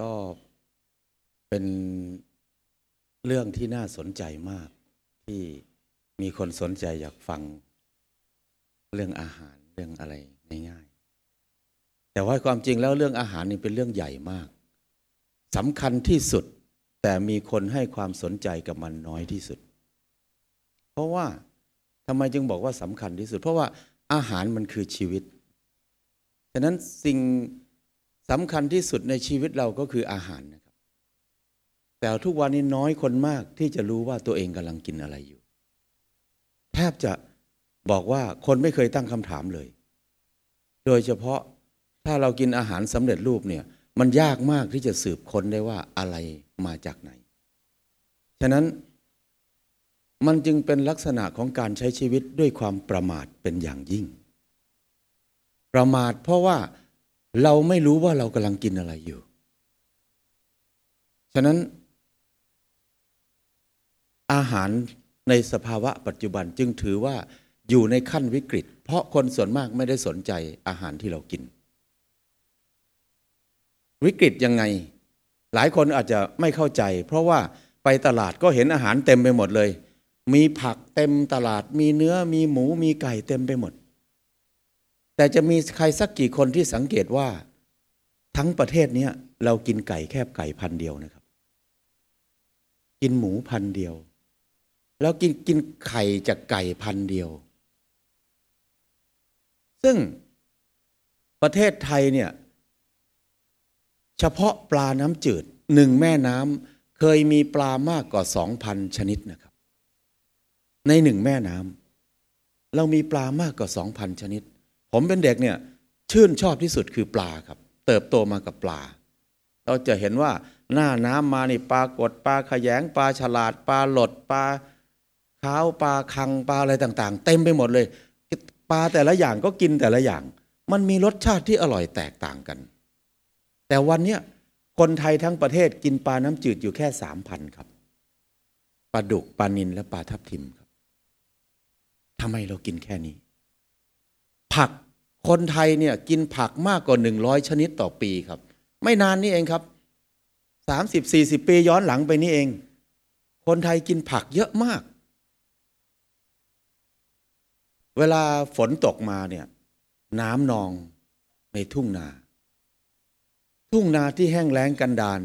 ก็เป็นเรื่องที่น่าสนใจมาก ที่มีคนสนใจอยากฟังเรื่องอาหารเรื่องอะไรง่ายๆแต่ว่าความจริงแล้วเรื่องอาหารนี่เป็นเรื่องใหญ่มากสำคัญที่สุด แต่มีคนให้ความสนใจกับมันน้อยที่สุด เพราะว่าทำไมจึงบอกว่าสำคัญที่สุด เพราะว่าอาหารมันคือชีวิต ฉะนั้นสิ่ง สำคัญที่สุดในชีวิตเราก็คืออาหารนะครับ แต่ทุกวันนี้น้อยคนมากที่จะรู้ว่าตัวเองกำลังกินอะไรอยู่ แทบจะบอกว่าคนไม่เคยตั้งคำถามเลย โดยเฉพาะถ้าเรากินอาหารสำเร็จรูปเนี่ย มันยากมากที่จะสืบค้นได้ว่าอะไรมาจากไหน ฉะนั้นมันจึงเป็นลักษณะของการใช้ชีวิตด้วยความประมาทเป็นอย่างยิ่ง ประมาทเพราะว่า เราไม่รู้ว่าเรากำลังกินอะไรอยู่ ฉะนั้น อาหารในสภาวะปัจจุบันจึงถือว่าอยู่ในขั้นวิกฤต เพราะคนส่วนมากไม่ได้สนใจอาหารที่เรากิน วิกฤตยังไง หลายคนอาจจะไม่เข้าใจ เพราะว่าไปตลาดก็เห็นอาหารเต็มไปหมดเลย มีผักเต็มตลาด มีเนื้อมีหมูมีไก่เต็มไปหมด แต่จะมีใครสักกี่คนที่สังเกตว่า ทั้งประเทศนี้เรากินไก่แคบไก่พันเดียวนะครับ กินหมูพันเดียว แล้วกินกินไข่จากไก่พันเดียว ซึ่งประเทศไทยเนี่ย เฉพาะปลาน้ำจืดหนึ่งแม่น้ำเคยมีปลามากกว่าสองพันชนิดนะครับ ในหนึ่งแม่น้ำเรามีปลามากกว่าสองพันชนิด ผมเป็นเด็กเนี่ยชื่นชอบที่สุดคือปลาครับ เติบโตมากับปลา เราจะเห็นว่าหน้าน้ำมานี่ปลากดปลาขยงปลาฉลาดปลาหลดปลาขาวปลาคังปลาอะไรต่าง ๆ เต็มไปหมดเลยปลาแต่ละอย่างก็กินแต่ละอย่าง มันมีรสชาติที่อร่อยแตกต่างกัน แต่วันนี้คนไทยทั้งประเทศกินปลาน้ำจืดอยู่แค่สามพันครับปลาดุกปลานินและปลาทับทิมครับทำไมเรากินแค่นี้ ผักคนไทยเนี่ยกินผักมากกว่าหนึ่งร้อยชนิดต่อปีครับ ไม่นานนี่เองครับสามสิบสี่สิบปีย้อนหลังไปนี่เอง คนไทยกินผักเยอะมาก เวลาฝนตกมาเนี่ยน้ำนองในทุ่งนา ทุ่งนาที่แห้งแล้งกันดาน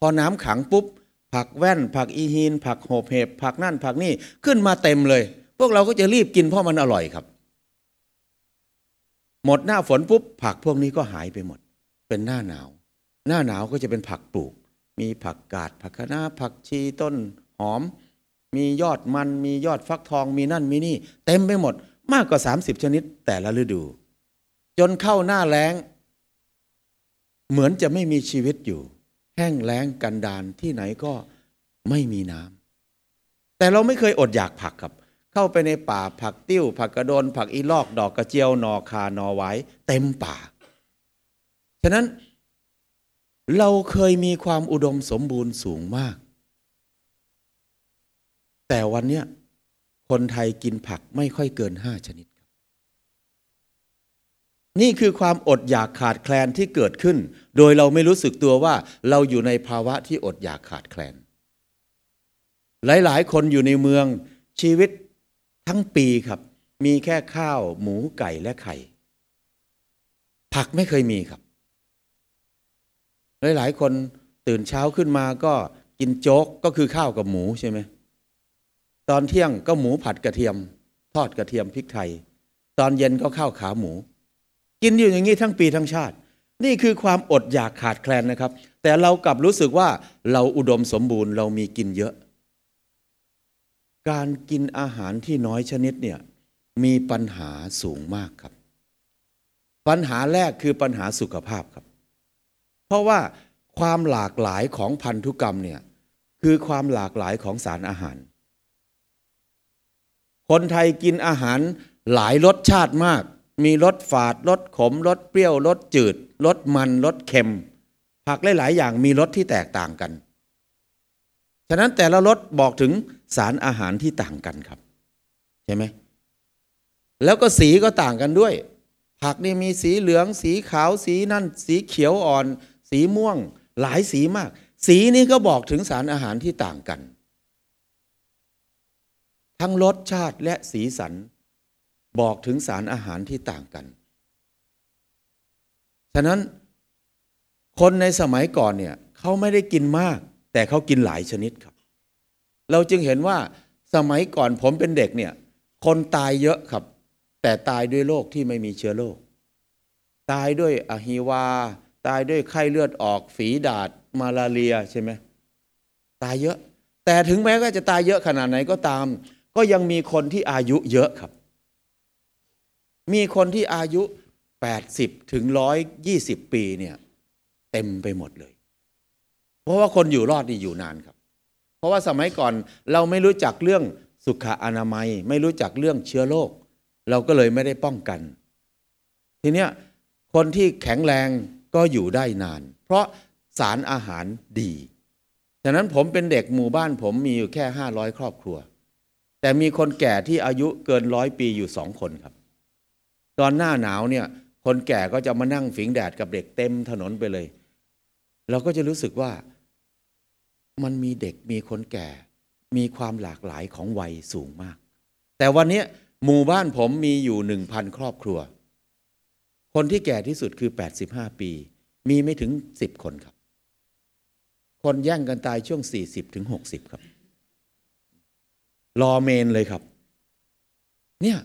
พอน้ำขังปุ๊บ ผักแว่น ผักอีฮีน ผักโหบเห็บผักนั่นผักนี่ขึ้นมาเต็มเลย พวกเราก็จะรีบกินเพราะมันอร่อยครับ หมดหน้าฝนปุ๊บผักพวกนี้ก็หายไปหมด เป็นหน้าหนาว หน้าหนาวก็จะเป็นผักปลูก มีผักกาดผักคะน้าผักชีต้นหอม มียอดมันมียอดฟักทองมีนั่นมีนี่ เต็มไปหมด มากกว่า 30 ชนิดแต่ละฤดู จนเข้าหน้าแล้ง เหมือนจะไม่มีชีวิตอยู่ แห้งแล้งกันดานที่ไหนก็ไม่มีน้ำแต่เราไม่เคยอดอยากผักครับ เข้าไปในป่าผักติ้ว ผักกระโดน ผักอีลอกดอกกระเจียวนอคานอไว้ เต็มป่า ฉะนั้นเราเคยมีความอุดมสมบูรณ์สูงมาก แต่วันนี้คนไทยกินผักไม่ค่อยเกินห้าชนิด นี่คือความอดอยากขาดแคลนที่เกิดขึ้น โดยเราไม่รู้สึกตัวว่าเราอยู่ในภาวะที่อดอยากขาดแคลน หลายๆ คนอยู่ในเมืองชีวิต ทั้งปีครับ มีแค่ข้าวหมูไก่และไข่ ผักไม่เคยมีครับ หลายๆคนตื่นเช้าขึ้นมาก็กินโจ๊กก็คือข้าวกับหมูใช่ไหมตอนเที่ยงก็หมูผัดกระเทียม ทอดกระเทียมพริกไทย ตอนเย็นก็ข้าวขาหมู กินอยู่อย่างนี้ทั้งปีทั้งชาติ นี่คือความอดอยากขาดแคลนนะครับ แต่เรากลับรู้สึกว่าเราอุดมสมบูรณ์เรามีกินเยอะ การกินอาหารที่น้อยชนิดเนี่ยมีปัญหาสูงมากครับ ปัญหาแรกคือปัญหาสุขภาพครับ เพราะว่าความหลากหลายของพันธุกรรมเนี่ยคือความหลากหลายของสารอาหาร คนไทยกินอาหารหลายรสชาติมาก มีรสฝาดรสขมรสเปรี้ยวรสจืดรสมันรสเค็ม ผักหลาย ๆ อย่างมีรสที่แตกต่างกัน ฉะนั้นแต่ละรสบอกถึง สารอาหารที่ต่างกันครับ ใช่ไหมแล้วก็สีก็ต่างกันด้วย ผักนี่มีสีเหลือง สีขาวสีนั่น สีเขียวอ่อน สีม่วง หลายสีมาก สีนี้ก็บอกถึงสารอาหารที่ต่างกัน ทั้งรสชาติและสีสัน บอกถึงสารอาหารที่ต่างกัน ฉะนั้นคนในสมัยก่อนเนี่ยเขาไม่ได้กินมาก แต่เขากินหลายชนิดครับ เราจึงเห็นว่าสมัยก่อนผมเป็นเด็กเนี่ย คนตายเยอะครับ แต่ตายด้วยโรคที่ไม่มีเชื้อโรคตายด้วยอหิวา ตายด้วยไข้เลือดออกฝีดาดมาลาเรียใช่ไหมตายเยอะ แต่ถึงแม้ว่าจะตายเยอะขนาดไหนก็ตาม ก็ยังมีคนที่อายุเยอะครับ มีคนที่อายุ 80 ถึง 120 ปีเนี่ย เต็มไปหมดเลย เพราะว่าคนอยู่รอดนี่อยู่นานครับ ราะว่าสมัยก่อนเราไม่รู้จักเรื่องสุขอนามัย ไม่รู้จักเรื่องเชื้อโรคเราก็เลยไม่ได้ป้องกัน ทีเนี้ยคนที่แข็งแรงก็อยู่ได้นาน เพราะสารอาหารดีฉะนั้นผมเป็นเด็กหมู่บ้านผมมีอยู่แค่ห้าร้อยครอบครัว แต่มีคนแก่ที่อายุเกินร้อยปีอยู่สองคนครับ ตอนหน้าหนาวเนี่ยคนแก่ก็จะมานั่งฝิงแดดกับเด็กเต็มถนนไปเลย เราก็จะรู้สึกว่า มันมีเด็กมีคนแก่ มีความหลากหลายของวัยสูงมาก แต่วันนี้หมู่บ้านผมมีอยู่หนึ่งพันครอบครัว คนที่แก่ที่สุดคือ 85 ปี มีไม่ถึง 10 คนครับ คนแย่งกันตายช่วง 40ถึง60 ครับ รอเมนเลยครับ เนี่ย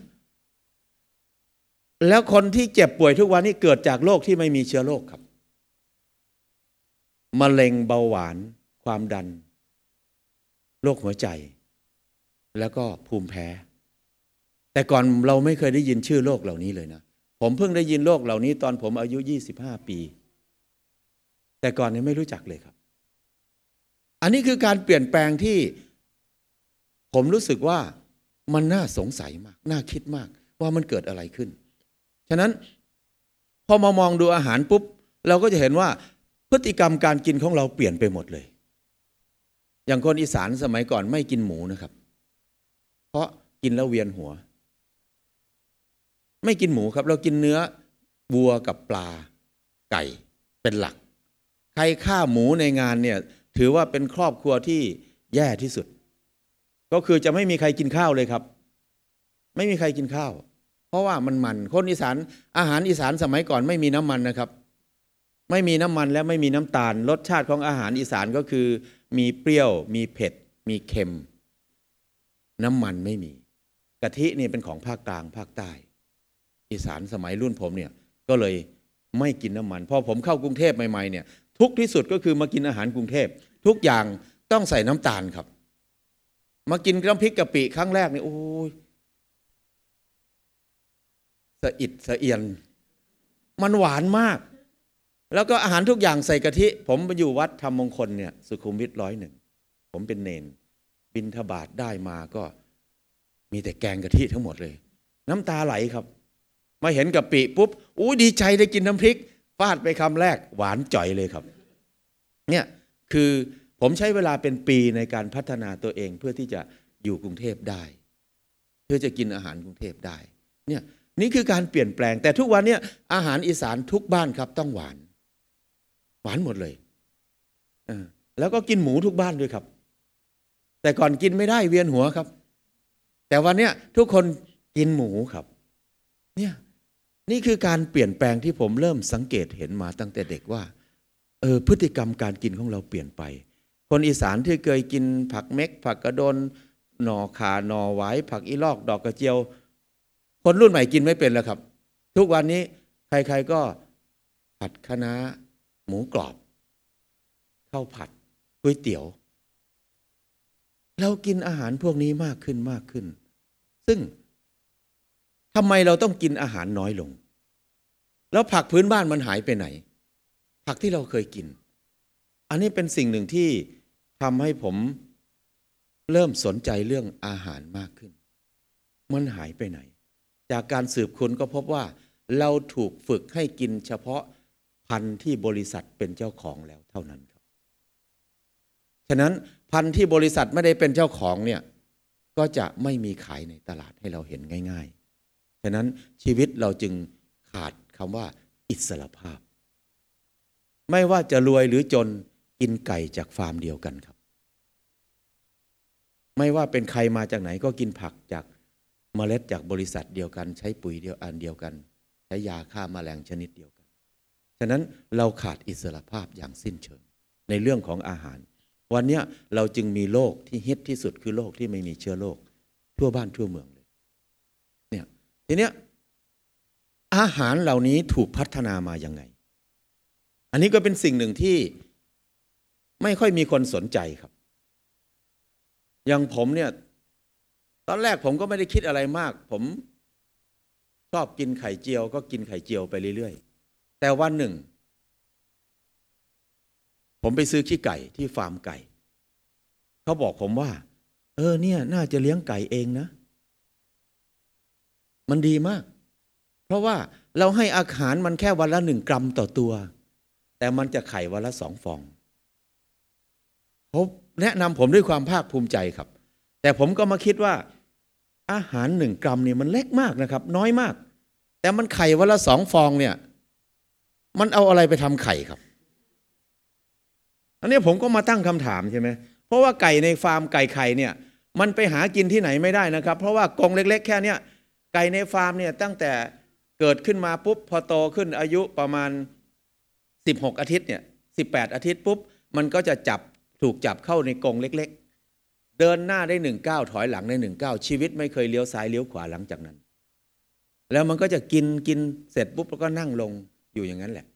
แล้วคนที่เจ็บป่วยทุกวันนี้เกิดจากโรคที่ไม่มีเชื้อโรคครับมะเร็งเบาหวาน ความดัน โรคหัวใจ แล้วก็ภูมิแพ้ แต่ก่อนเราไม่เคยได้ยินชื่อโรคเหล่านี้เลยนะ ผมเพิ่งได้ยินโรคเหล่านี้ตอนผมอายุ 25 ปี แต่ก่อนนี้ไม่รู้จักเลยครับ อันนี้คือการเปลี่ยนแปลงที่ ผมรู้สึกว่ามันน่าสงสัยมาก น่าคิดมากว่ามันเกิดอะไรขึ้น ฉะนั้นพอมามองดูอาหารปุ๊บ เราก็จะเห็นว่าพฤติกรรมการกินของเราเปลี่ยนไปหมดเลย อย่างคนอีสานสมัยก่อนไม่กินหมูนะครับ เพราะกินแล้วเวียนหัว ไม่กินหมูครับ เรากินเนื้อวัวกับปลาไก่เป็นหลัก ใครฆ่าหมูในงานเนี่ยถือว่าเป็นครอบครัวที่แย่ที่สุด ก็คือจะไม่มีใครกินข้าวเลยครับ ไม่มีใครกินข้าว เพราะว่ามันมันคนอีสานอาหารอีสานสมัยก่อนไม่มีน้ำมันนะครับ ไม่มีน้ำมันและไม่มีน้ำตาล รสชาติของอาหารอีสานก็คือ มีเปรี้ยว มีเผ็ด มีเค็ม น้ำมันไม่มีกะทินี่เป็นของภาคกลางภาคใต้ อีสานสมัยรุ่นผมเนี่ยก็เลยไม่กินน้ำมันพอผมเข้ากรุงเทพใหม่ๆเนี่ย ทุกที่สุดก็คือมากินอาหารกรุงเทพทุกอย่างต้องใส่น้ำตาลครับ มากินน้ำพริกกะปิครั้งแรกนี่โอ้ยสะอิดสะเอียน มันหวานมาก แล้วก็อาหารทุกอย่างใส่กะทิ ผมไปอยู่วัดธรรมมงคลเนี่ยสุขุมวิทร้อยหนึ่ง ผมเป็นเนน บินทบาทได้มาก็มีแต่แกงกะทิทั้งหมดเลย น้ำตาไหลครับ มาเห็นกะปิปุ๊บอู้ดีใจได้กินน้ำพริกฟาดไปคำแรกหวานจ่อยเลยครับ เนี่ยคือผมใช้เวลาเป็นปีในการพัฒนาตัวเองเพื่อที่จะอยู่กรุงเทพได้ เพื่อจะกินอาหารกรุงเทพได้ เนี่ยนี่คือการเปลี่ยนแปลง แต่ทุกวันเนี่ยอาหารอีสานทุกบ้านครับต้องหวาน หวานหมดเลยแล้วก็กินหมูทุกบ้านด้วยครับ แต่ก่อนกินไม่ได้เวียนหัวครับ แต่วันนี้ทุกคนกินหมูครับ เนี่ยนี่คือการเปลี่ยนแปลงที่ผมเริ่มสังเกตเห็นมาตั้งแต่เด็กว่าเออพฤติกรรมการกินของเราเปลี่ยนไป คนอีสานที่เคยกินผักเม็ก ผักกระโดนหน่อขาหน่อไว้ ผักอีลอกดอกกระเจียว คนรุ่นใหม่กินไม่เป็นแล้วครับ ทุกวันนี้ใครๆก็ผัดคะน้า หมูกรอบข้าวผัดก๋วยเตี๋ยว เรากินอาหารพวกนี้มากขึ้นมากขึ้น ซึ่งทำไมเราต้องกินอาหารน้อยลง แล้วผักพื้นบ้านมันหายไปไหน ผักที่เราเคยกิน อันนี้เป็นสิ่งหนึ่งที่ทำให้ผมเริ่มสนใจเรื่องอาหารมากขึ้น มันหายไปไหน จากการสืบค้นก็พบว่า เราถูกฝึกให้กินเฉพาะ พันธุ์ที่บริษัทเป็นเจ้าของแล้วเท่านั้นครับ ฉะนั้นพันธุ์ที่บริษัทไม่ได้เป็นเจ้าของเนี่ยก็จะไม่มีขายในตลาดให้เราเห็นง่าย ๆ ฉะนั้นชีวิตเราจึงขาดคำว่า อิสรภาพ ไม่ว่าจะรวยหรือจนกินไก่จากฟาร์มเดียวกันครับ ไม่ว่าเป็นใครมาจากไหนก็กินผักจากเมล็ดจากบริษัทเดียวกัน ใช้ปุ๋ยเดียวอันเดียวกัน ใช้ยาฆ่ามาแมลงชนิดเดียวกัน ฉะนั้นเราขาดอิสระภาพอย่างสิ้นเชิงในเรื่องของอาหาร วันนี้เราจึงมีโรคที่ฮิตที่สุดคือโรคที่ไม่มีเชื้อโรคทั่วบ้านทั่วเมืองเลยเนี่ยทีเนี้ยอาหารเหล่านี้ถูกพัฒนามาอย่างไง อันนี้ก็เป็นสิ่งหนึ่งที่ไม่ค่อยมีคนสนใจครับอย่างผมเนี่ยตอนแรกผมก็ไม่ได้คิดอะไรมาก ผมชอบกินไข่เจียว ก็กินไข่เจียวไปเรื่อยๆ แต่วันหนึ่ง ผมไปซื้อขี้ไก่ที่ฟาร์มไก่ เขาบอกผมว่า เออเนี่ย น่าจะเลี้ยงไก่เองนะ มันดีมาก เพราะว่าเราให้อาหารมันแค่วันละหนึ่งกรัมต่อตัว แต่มันจะไข่วันละสองฟองเขาแนะนำผมด้วยความภาคภูมิใจครับ แต่ผมก็มาคิดว่า อาหารหนึ่งกรัมเนี่ยมันเล็กมากนะครับ น้อยมาก แต่มันไข่วันละสองฟองเนี่ย มันเอาอะไรไปทำไข่ครับ อันนี้ผมก็มาตั้งคำถามใช่ไหมเพราะว่าไก่ในฟาร์มไก่ไข่เนี่ย มันไปหากินที่ไหนไม่ได้นะครับ เพราะว่ากรงเล็ก ๆ แค่เนี้ยไก่ในฟาร์มเนี่ยตั้งแต่เกิดขึ้นมาปุ๊บพอโตขึ้นอายุประมาณ 16 อาทิตย์เนี่ย18 อาทิตย์ปุ๊บ มันก็จะจับถูกจับเข้าในกรงเล็ก ๆ เดินหน้าได้หนึ่งก้าวถอยหลังได้หนึ่งก้าวชีวิตไม่เคยเลี้ยวซ้ายเลี้ยวขวาหลังจากนั้น แล้วมันก็จะกินกินเสร็จปุ๊บแล้วก็นั่งลง อยู่อย่างนั้นแหละ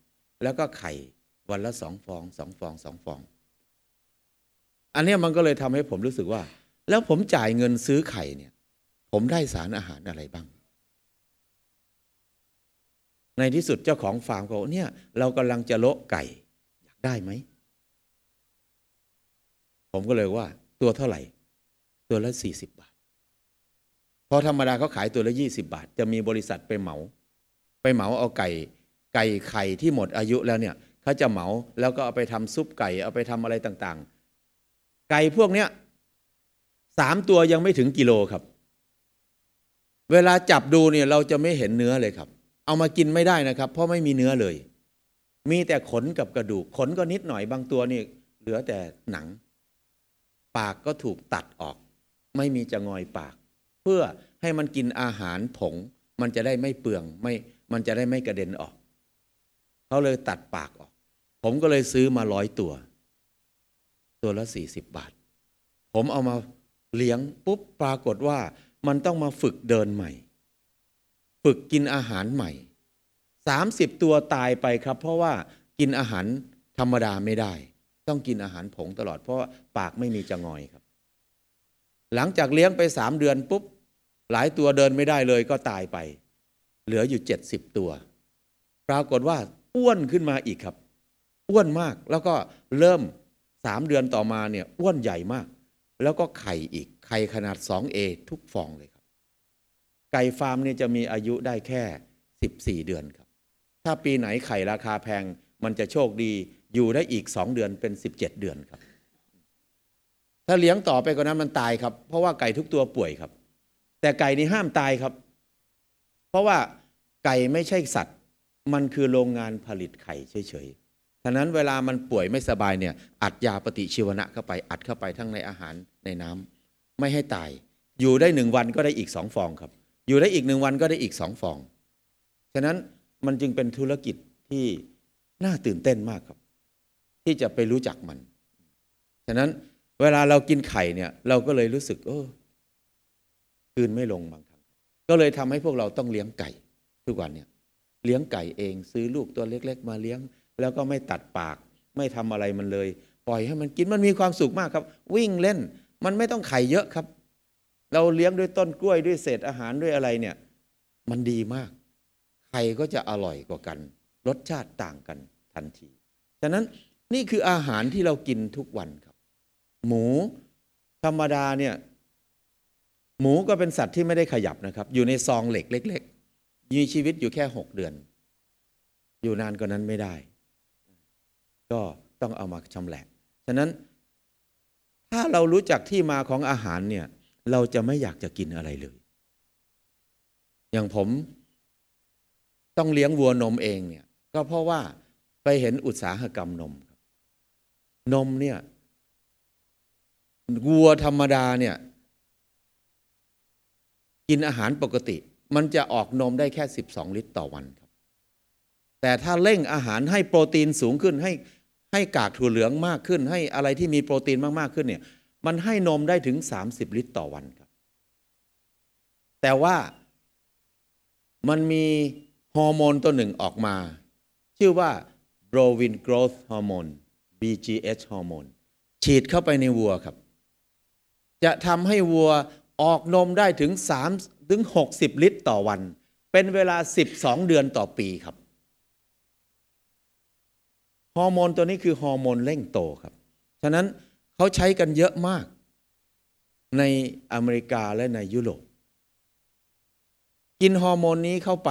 แล้วก็ไข่วันละสองฟองสองฟองสองฟอง อันนี้มันก็เลยทำให้ผมรู้สึกว่า แล้วผมจ่ายเงินซื้อไข่เนี่ย ผมได้สารอาหารอะไรบ้าง ในที่สุดเจ้าของฟาร์มก็บอกเนี่ย เรากำลังจะโละไก่ อยากได้ไหม ผมก็เลยว่า ตัวเท่าไหร่ ตัวละสี่สิบบาทพอธรรมดาเขาขายตัวละยี่สิบาท จะมีบริษัทไปเหมา ไปเหมาเอาไก่ ไก่ไข่ที่หมดอายุแล้วเนี่ยเขาจะเหมาแล้วก็เอาไปทำซุปไก่ เอาไปทำอะไรต่างๆ ไก่พวกเนี้ยสามตัวยังไม่ถึงกิโลครับ เวลาจับดูเนี่ยเราจะไม่เห็นเนื้อเลยครับ เอามากินไม่ได้นะครับ เพราะไม่มีเนื้อเลย มีแต่ขนกับกระดูกขนก็นิดหน่อยบางตัวนี่เหลือแต่หนัง ปากก็ถูกตัดออก ไม่มีจะงอยปาก เพื่อให้มันกินอาหารผง มันจะได้ไม่เปลืองไม่มันจะได้ไม่กระเด็นออก เขาเลยตัดปากออก ผมก็เลยซื้อมาร้อยตัว ตัวละสี่สิบบาท ผมเอามาเลี้ยงปุ๊บปรากฏว่ามันต้องมาฝึกเดินใหม่ ฝึกกินอาหารใหม่สามสิบตัวตายไปครับ เพราะว่ากินอาหารธรรมดาไม่ได้ ต้องกินอาหารผงตลอด เพราะาปากไม่มีจะงอยครับ หลังจากเลี้ยงไปสามเดือนปุ๊บ หลายตัวเดินไม่ได้เลยก็ตายไป เหลืออยู่เจ็ดสิบตัว ปรากฏว่า อ้วนขึ้นมาอีกครับ อ้วนมากแล้วก็เริ่มสามเดือนต่อมาเนี่ยอ้วนใหญ่มาก แล้วก็ไข่อีกไข่ขนาด 2A ทุกฟองเลยครับ ไก่ฟาร์มเนี่ยจะมีอายุได้แค่ 14 เดือนครับ ถ้าปีไหนไข่ราคาแพงมันจะโชคดีอยู่ได้อีก 2 เดือนเป็น 17 เดือนครับ ถ้าเลี้ยงต่อไปกว่านั้นมันตายครับ เพราะว่าไก่ทุกตัวป่วยครับ แต่ไก่นี่ห้ามตายครับ เพราะว่าไก่ไม่ใช่สัตว์ มันคือโรงงานผลิตไข่เฉยๆฉะนั้นเวลามันป่วยไม่สบายเนี่ยอัดยาปฏิชีวนะเข้าไปอัดเข้าไปทั้งในอาหารในน้ำไม่ให้ตาย อยู่ได้หนึ่งวันก็ได้อีกสองฟองครับ อยู่ได้อีกหนึ่งวันก็ได้อีกสองฟอง ฉะนั้นมันจึงเป็นธุรกิจที่น่าตื่นเต้นมากครับ ที่จะไปรู้จักมัน ฉะนั้นเวลาเรากินไข่เนี่ย เราก็เลยรู้สึกเออคืนไม่ลงบางครั้งก็เลยทำให้พวกเราต้องเลี้ยงไก่ทุกวันเนี่ย เลี้ยงไก่เอง ซื้อลูกตัวเล็ก ๆ มาเลี้ยง แล้วก็ไม่ตัดปาก ไม่ทำอะไรมันเลย ปล่อยให้มันกินมันมีความสุขมากครับ วิ่งเล่นมันไม่ต้องไข่เยอะครับ เราเลี้ยงด้วยต้นกล้วยด้วยเศษอาหารด้วยอะไรเนี่ย มันดีมากไข่ก็จะอร่อยกว่ากัน รสชาติต่างกันทันทีฉะนั้นนี่คืออาหารที่เรากินทุกวันครับ หมูธรรมดาเนี่ยหมูก็เป็นสัตว์ที่ไม่ได้ขยับนะครับ อยู่ในซองเหล็กเล็กๆ มีชีวิตอยู่แค่หกเดือน อยู่นานกว่านั้นไม่ได้ ก็ต้องเอามาชำแหละ ฉะนั้นถ้าเรารู้จักที่มาของอาหารเนี่ย เราจะไม่อยากจะกินอะไรเลย อย่างผมต้องเลี้ยงวัวนมเองเนี่ย ก็เพราะว่าไปเห็นอุตสาหกรรมนม นมเนี่ยวัวธรรมดาเนี่ย กินอาหารปกติ มันจะออกนมได้แค่ 12 ลิตรต่อวันครับ แต่ถ้าเร่งอาหารให้โปรตีนสูงขึ้นให้ให้กากถั่วเหลืองมากขึ้น ให้อะไรที่มีโปรตีนมากๆขึ้นเนี่ยมันให้นมได้ถึง 30 ลิตรต่อวันครับ แต่ว่ามันมีฮอร์โมนตัวหนึ่งออกมา ชื่อว่า Bovine Growth Hormone BGH ฮอร์โมนฉีดเข้าไปในวัวครับ จะทำให้วัวออกนมได้ถึง3 ถึง 60 ลิตรต่อวัน เป็นเวลา 12 เดือนต่อปีครับฮอร์โมนตัวนี้คือฮอร์โมนเร่งโตครับ ฉะนั้นเขาใช้กันเยอะมาก ในอเมริกาและในยุโรป กินฮอร์โมนนี้เข้าไป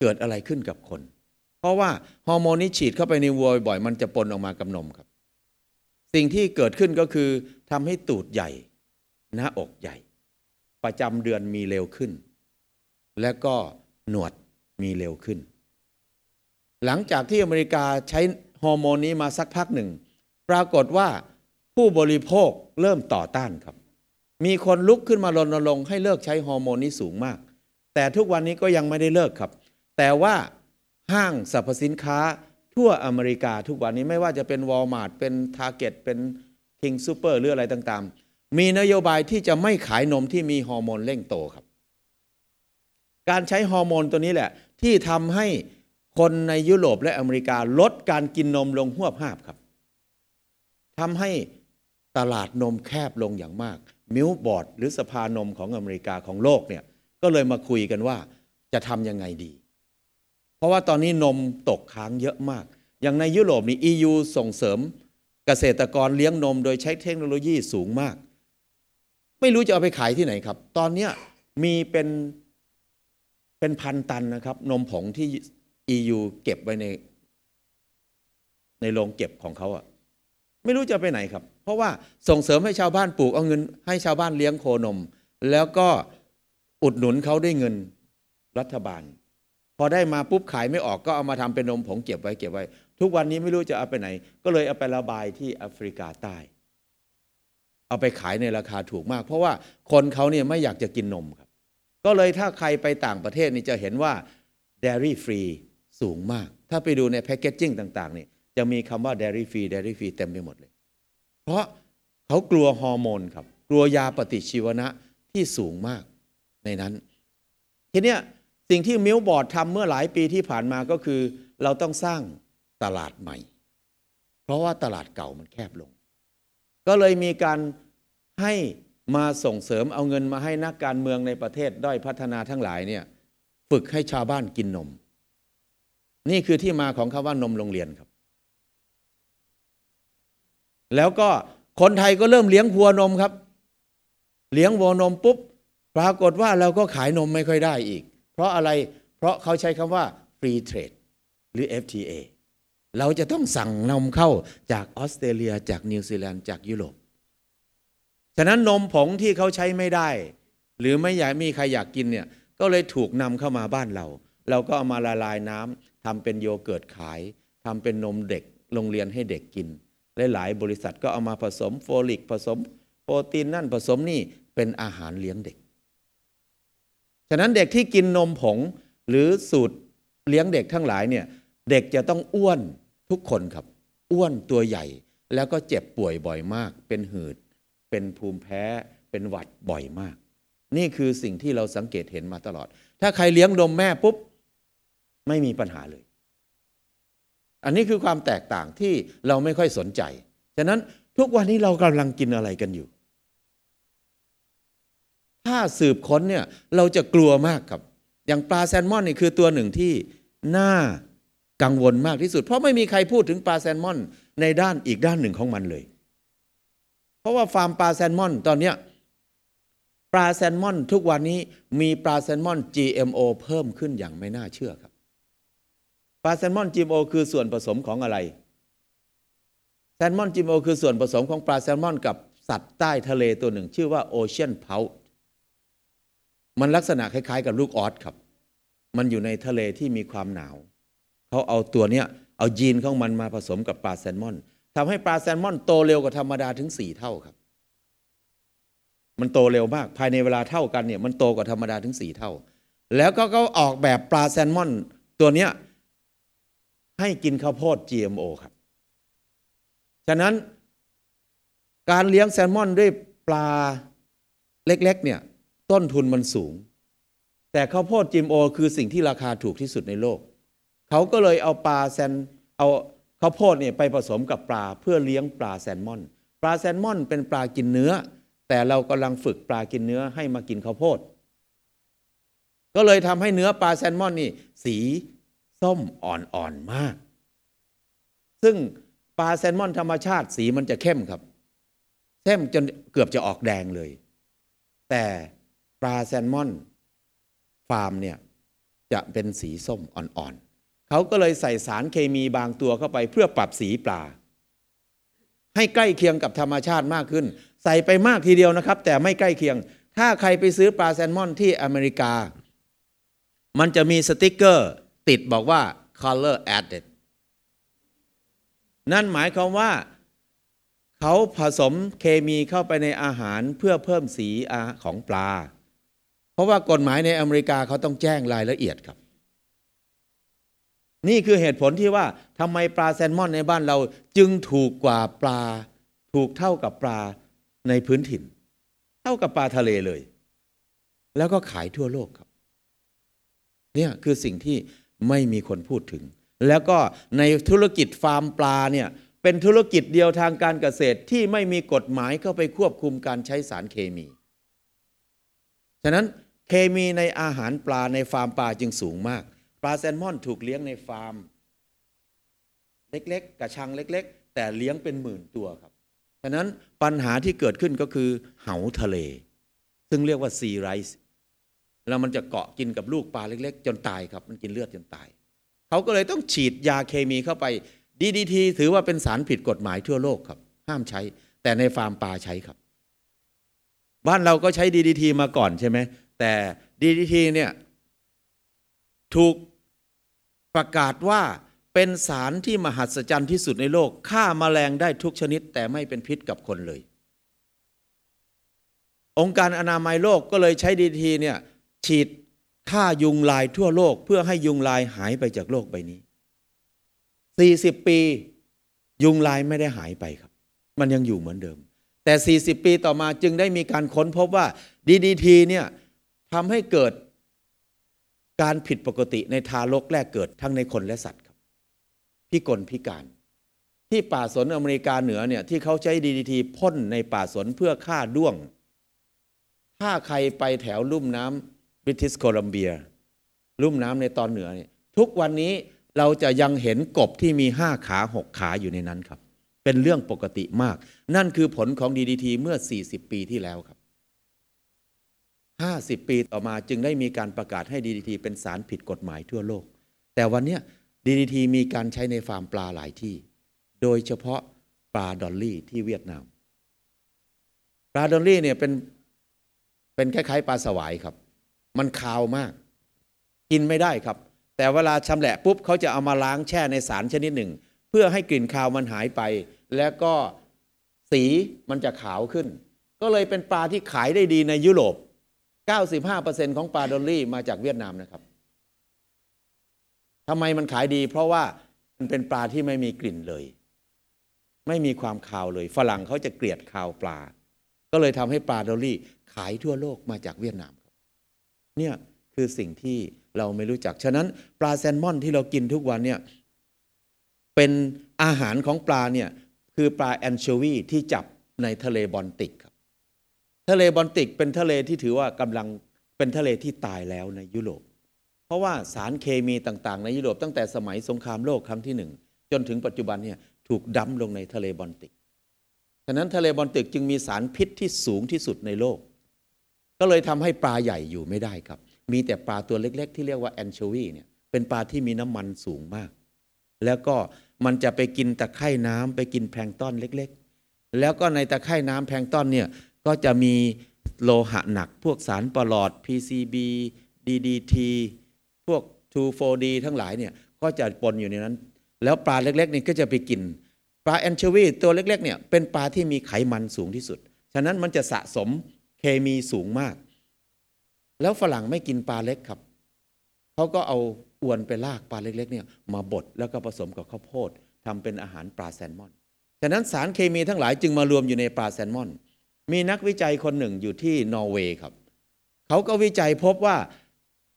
เกิดอะไรขึ้นกับคน เพราะว่าฮอร์โมนนี้ฉีดเข้าไปในวัวบ่อยมันจะปนออกมากับนมครับ สิ่งที่เกิดขึ้นก็คือทำให้ตูดใหญ่ หน้าอกใหญ่ ประจำเดือนมีเร็วขึ้น และก็หนวดมีเร็วขึ้น หลังจากที่อเมริกาใช้ฮอร์โมนนี้มาสักพักหนึ่ง ปรากฏว่าผู้บริโภคเริ่มต่อต้านครับ มีคนลุกขึ้นมารณรงค์ให้เลิกใช้ฮอร์โมนนี้สูงมาก แต่ทุกวันนี้ก็ยังไม่ได้เลิกครับ แต่ว่าห้างสรรพสินค้าทั่วอเมริกาทุกวันนี้ไม่ว่าจะเป็นวอลมาร์ทเป็น Target เป็น King Soopers หรืออะไรต่างๆ มีนโยบายที่จะไม่ขายนมที่มีฮอร์โมนเร่งโตครับ การใช้ฮอร์โมนตัวนี้แหละ ที่ทำให้คนในยุโรปและอเมริกาลดการกินนมลงฮวบฮาบครับทำให้ตลาดนมแคบลงอย่างมาก Milk Board หรือสภานมของอเมริกาของโลกเนี่ยก็เลยมาคุยกันว่าจะทำยังไงดี เพราะว่าตอนนี้นมตกค้างเยอะมาก อย่างในยุโรปนี่ EU ส่งเสริมเกษตรกรเลี้ยงนมโดยใช้เทคโนโลยีสูงมาก ไม่รู้จะเอาไปขายที่ไหนครับ ตอนนี้มีเป็นเป็นพันตันนะครับ นมผงที่ EU เก็บไว้ใน ในโรงเก็บของเขาอะไม่รู้จะไปไหนครับ เพราะว่าส่งเสริมให้ชาวบ้านปลูกเอาเงิน ให้ชาวบ้านเลี้ยงโคนม แล้วก็อุดหนุนเขาด้วยเงินรัฐบาล พอได้มาปุ๊บขายไม่ออกก็เอามาทำเป็นนมผงเก็บไว้เก็บไว้ ทุกวันนี้ไม่รู้จะเอาไปไหน ก็เลยเอาไประบายที่แอฟริกาใต้ เอาไปขายในราคาถูกมาก เพราะว่าคนเขาเนี่ยไม่อยากจะกินนมครับ ก็เลยถ้าใครไปต่างประเทศนี่จะเห็นว่า dairy free สูงมาก ถ้าไปดูในแพคเกจจิ้งต่างๆนี่จะมีคำว่า dairy free dairy free เต็มไปหมดเลย เพราะเขากลัวฮอร์โมนครับ กลัวยาปฏิชีวนะที่สูงมากในนั้น ทีเนี้ยสิ่งที่มิลบอร์ดทำเมื่อหลายปีที่ผ่านมาก็คือ เราต้องสร้างตลาดใหม่ เพราะว่าตลาดเก่ามันแคบลง ก็เลยมีการ ให้มาส่งเสริมเอาเงินมาให้นักการเมืองในประเทศด้อยพัฒนาทั้งหลายเนี่ยฝึกให้ชาวบ้านกินนม นี่คือที่มาของคาว่านมโรงเรียนครับ แล้วก็คนไทยก็เริ่มเลี้ยงวัวนมครับ เลี้ยงวัวนมปุ๊บปรากฏว่าเราก็ขายนมไม่ค่อยได้อีก เพราะอะไรเพราะเขาใช้คำว่า free trade หรือ FTA เราจะต้องสั่งนมเข้าจากออสเตรเลียจากนิวซีแลนด์จากยุโรป ฉะนั้นนมผงที่เขาใช้ไม่ได้ หรือไม่อยากมีใครอยากกินเนี่ยก็เลยถูกนำเข้ามาบ้านเรา เราก็เอามาละลายน้ำทำเป็นโยเกิร์ตขายทำเป็นนมเด็กโรงเรียนให้เด็กกินหลายๆบริษัทก็เอามาผสม folic ผสมโปรตีนนั่นผสมนี่เป็นอาหารเลี้ยงเด็ก ฉะนั้นเด็กที่กินนมผงหรือสูตรเลี้ยงเด็กทั้งหลายเนี่ยเด็กจะต้องอ้วนทุกคนครับ อ้วนตัวใหญ่แล้วก็เจ็บป่วยบ่อยมาก เป็นหืด เป็นภูมิแพ้เป็นหวัดบ่อยมาก นี่คือสิ่งที่เราสังเกตเห็นมาตลอด ถ้าใครเลี้ยงนมแม่ปุ๊บ ไม่มีปัญหาเลย อันนี้คือความแตกต่างที่เราไม่ค่อยสนใจ ฉะนั้นทุกวันนี้เรากำลังกินอะไรกันอยู่ ถ้าสืบค้นเนี่ยเราจะกลัวมากครับ อย่างปลาแซลมอนนี่คือตัวหนึ่งที่น่ากังวลมากที่สุด เพราะไม่มีใครพูดถึงปลาแซลมอนในด้านอีกด้านหนึ่งของมันเลย เพราะว่าฟาร์มปลาแซลมอนตอนเนี้ยปลาแซลมอนทุกวันนี้มีปลาแซลมอน GMO เพิ่มขึ้นอย่างไม่น่าเชื่อครับปลาแซลมอน GMO คือส่วนผสมของอะไรแซลมอน GMO คือส่วนผสมของปลาแซลมอนกับสัตว์ใต้ทะเลตัวหนึ่ง ชื่อว่าโอเชียนเพามันลักษณะคล้าย ๆ กับลูกออสครับ มันอยู่ในทะเลที่มีความหนาว เขาเอาตัวเนี้ยเอายีนของมันมาผสมกับปลาแซลมอน ทำให้ปลาแซลมอนโตเร็วกว่าธรรมดาถึงสี่เท่าครับ มันโตเร็วมาก ภายในเวลาเท่ากันเนี่ย มันโตกว่าธรรมดาถึงสี่เท่า แล้วก็เขาออกแบบปลาแซลมอน ตัวเนี้ยให้กินข้าวโพด GMO ครับ ฉะนั้นการเลี้ยงแซลมอนด้วยปลาเล็กๆเนี่ยต้นทุนมันสูง แต่ข้าวโพด GMO คือสิ่งที่ราคาถูกที่สุดในโลก เขาก็เลยเอาปลาแซนเอา ข้าวโพดเนี่ยไปผสมกับปลาเพื่อเลี้ยงปลาแซลมอน ปลาแซลมอนเป็นปลากินเนื้อ แต่เรากำลังฝึกปลากินเนื้อให้มากินข้าวโพด ก็เลยทำให้เนื้อปลาแซลมอนนี่สีส้มอ่อนๆมาก ซึ่งปลาแซลมอนธรรมชาติสีมันจะเข้มครับเข้มจนเกือบจะออกแดงเลย แต่ปลาแซลมอนฟาร์มเนี่ยจะเป็นสีส้มอ่อนๆ เขาก็เลยใส่สารเคมีบางตัวเข้าไปเพื่อปรับสีปลา ให้ใกล้เคียงกับธรรมชาติมากขึ้น ใส่ไปมากทีเดียวนะครับ แต่ไม่ใกล้เคียง ถ้าใครไปซื้อปลาแซลมอนที่อเมริกา มันจะมีสติกเกอร์ติดบอกว่า color added นั่นหมายความว่าเขาผสมเคมีเข้าไปในอาหารเพื่อเพิ่มสีของปลา เพราะว่ากฎหมายในอเมริกาเขาต้องแจ้งรายละเอียดครับ นี่คือเหตุผลที่ว่าทำไมปลาแซลมอนในบ้านเราจึงถูกกว่าปลา ถูกเท่ากับปลาในพื้นถิ่น เท่ากับปลาทะเลเลย แล้วก็ขายทั่วโลกครับ เนี่ยคือสิ่งที่ไม่มีคนพูดถึง แล้วก็ในธุรกิจฟาร์มปลาเนี่ยเป็นธุรกิจเดียวทางการเกษตรที่ไม่มีกฎหมายเข้าไปควบคุมการใช้สารเคมี ฉะนั้นเคมีในอาหารปลาในฟาร์มปลาจึงสูงมาก ปลาแซลมอนถูกเลี้ยงในฟาร์ม เล็กๆ กระชังเล็ก ๆ แต่เลี้ยงเป็นหมื่นตัวครับฉะนั้นปัญหาที่เกิดขึ้นก็คือเหาทะเล ซึ่งเรียกว่า sea lice แล้วมันจะเกาะกินกับลูกปลาเล็ก ๆ จนตายครับ มันกินเลือดจนตาย เขาก็เลยต้องฉีดยาเคมีเข้าไปดีดีทีถือว่าเป็นสารผิดกฎหมายทั่วโลกครับ ห้ามใช้ แต่ในฟาร์มปลาใช้ครับ บ้านเราก็ใช้ดีดีทีมาก่อนใช่ไหมแต่ดีดีทีเนี่ยถูก ประกาศว่าเป็นสารที่มหัศจรรย์ที่สุดในโลกฆ่ามาแมลงได้ทุกชนิดแต่ไม่เป็นพิษกับคนเลย องค์การอนามัยโลกก็เลยใช้ดีทีเนี่ยฉีดฆ่ายุงลายทั่วโลกเพื่อให้ยุงลายหายไปจากโลกใบนี้ 40 ปี ยุงลายไม่ได้หายไปครับ มันยังอยู่เหมือนเดิม แต่ 40 ปีต่อมาจึงได้มีการค้นพบว่า DDT เนี่ยทำให้เกิด การผิดปกติในทารกแรกเกิดทั้งในคนและสัตว์ครับพิกลพิการที่ป่าสนอเมริกาเหนือเนี่ยที่เขาใช้ DDT พ่นในป่าสนเพื่อฆ่าด้วง ถ้าใครไปแถวลุ่มน้ำบริทิสโคลัมเบีย ลุ่มน้ำในตอนเหนือเนี่ยทุกวันนี้เราจะยังเห็นกบที่มีห้าขาหกขาอยู่ในนั้นครับ เป็นเรื่องปกติมาก นั่นคือผลของ DDT เมื่อ 40 ปีที่แล้วครับ 50 ปีต่อมาจึงได้มีการประกาศให้ DDT เป็นสารผิดกฎหมายทั่วโลก แต่วันนี้ DDT มีการใช้ในฟาร์มปลาหลายที่ โดยเฉพาะปลาดอลลี่ที่เวียดนาม ปลาดอลลี่เนี่ยเป็นเป็นคล้ายๆปลาสวายครับ มันคาวมาก กินไม่ได้ครับ แต่เวลาชำแหละปุ๊บเขาจะเอามาล้างแช่ในสารชนิดหนึ่ง เพื่อให้กลิ่นคาวมันหายไป แล้วก็สีมันจะขาวขึ้น ก็เลยเป็นปลาที่ขายได้ดีในยุโรป 95%ของปลาดอลลี่มาจากเวียดนามนะครับทำไมมันขายดี เพราะว่ามันเป็นปลาที่ไม่มีกลิ่นเลย ไม่มีความคาวเลย ฝรั่งเขาจะเกลียดคาวปลา ก็เลยทำให้ปลาดอลลี่ขายทั่วโลกมาจากเวียดนามครับเนี่ยคือสิ่งที่เราไม่รู้จัก ฉะนั้นปลาแซลมอนที่เรากินทุกวันเนี่ยเป็นอาหารของปลาเนี่ยคือปลาแอนโชวีที่จับในทะเลบอลติก ทะเลบอลติกเป็นทะเลที่ถือว่ากำลังเป็นทะเลที่ตายแล้วในยุโรป เพราะว่าสารเคมีต่างๆ ในยุโรปตั้งแต่สมัยสงครามโลกครั้งที่หนึ่งจนถึงปัจจุบันเนี่ยถูกดั้มลงในทะเลบอลติก ฉะนั้นทะเลบอลติกจึงมีสารพิษที่สูงที่สุดในโลก ก็เลยทำให้ปลาใหญ่อยู่ไม่ได้ครับ มีแต่ปลาตัวเล็ก ๆ ที่เรียกว่าแอนโชวีเนี่ยเป็นปลาที่มีน้ำมันสูงมาก แล้วก็มันจะไปกินตะไคร่น้ำไปกินแพลงต้อนเล็ก ๆ แล้วก็ในตะไคร่น้ำแพลงต้อนเนี่ย ก็จะมีโลหะหนัก พวกสารปลอด PCB DDT พวก 2,4-D ทั้งหลายเนี่ยก็จะปนอยู่ในนั้น แล้วปลาเล็กๆนี่ก็จะไปกิน ปลาแอนโชวีตัวเล็กๆเนี่ยเป็นปลาที่มีไขมันสูงที่สุด ฉะนั้นมันจะสะสมเคมีสูงมาก แล้วฝรั่งไม่กินปลาเล็กครับ เขาก็เอาอวนไปลากปลาเล็กๆเนี่ยมาบดแล้วก็ผสมกับข้าวโพดทำเป็นอาหารปลาแซลมอน ฉะนั้นสารเคมีทั้งหลายจึงมารวมอยู่ในปลาแซลมอน มีนักวิจัยคนหนึ่งอยู่ที่นอร์เวย์ครับ เขาก็วิจัยพบว่า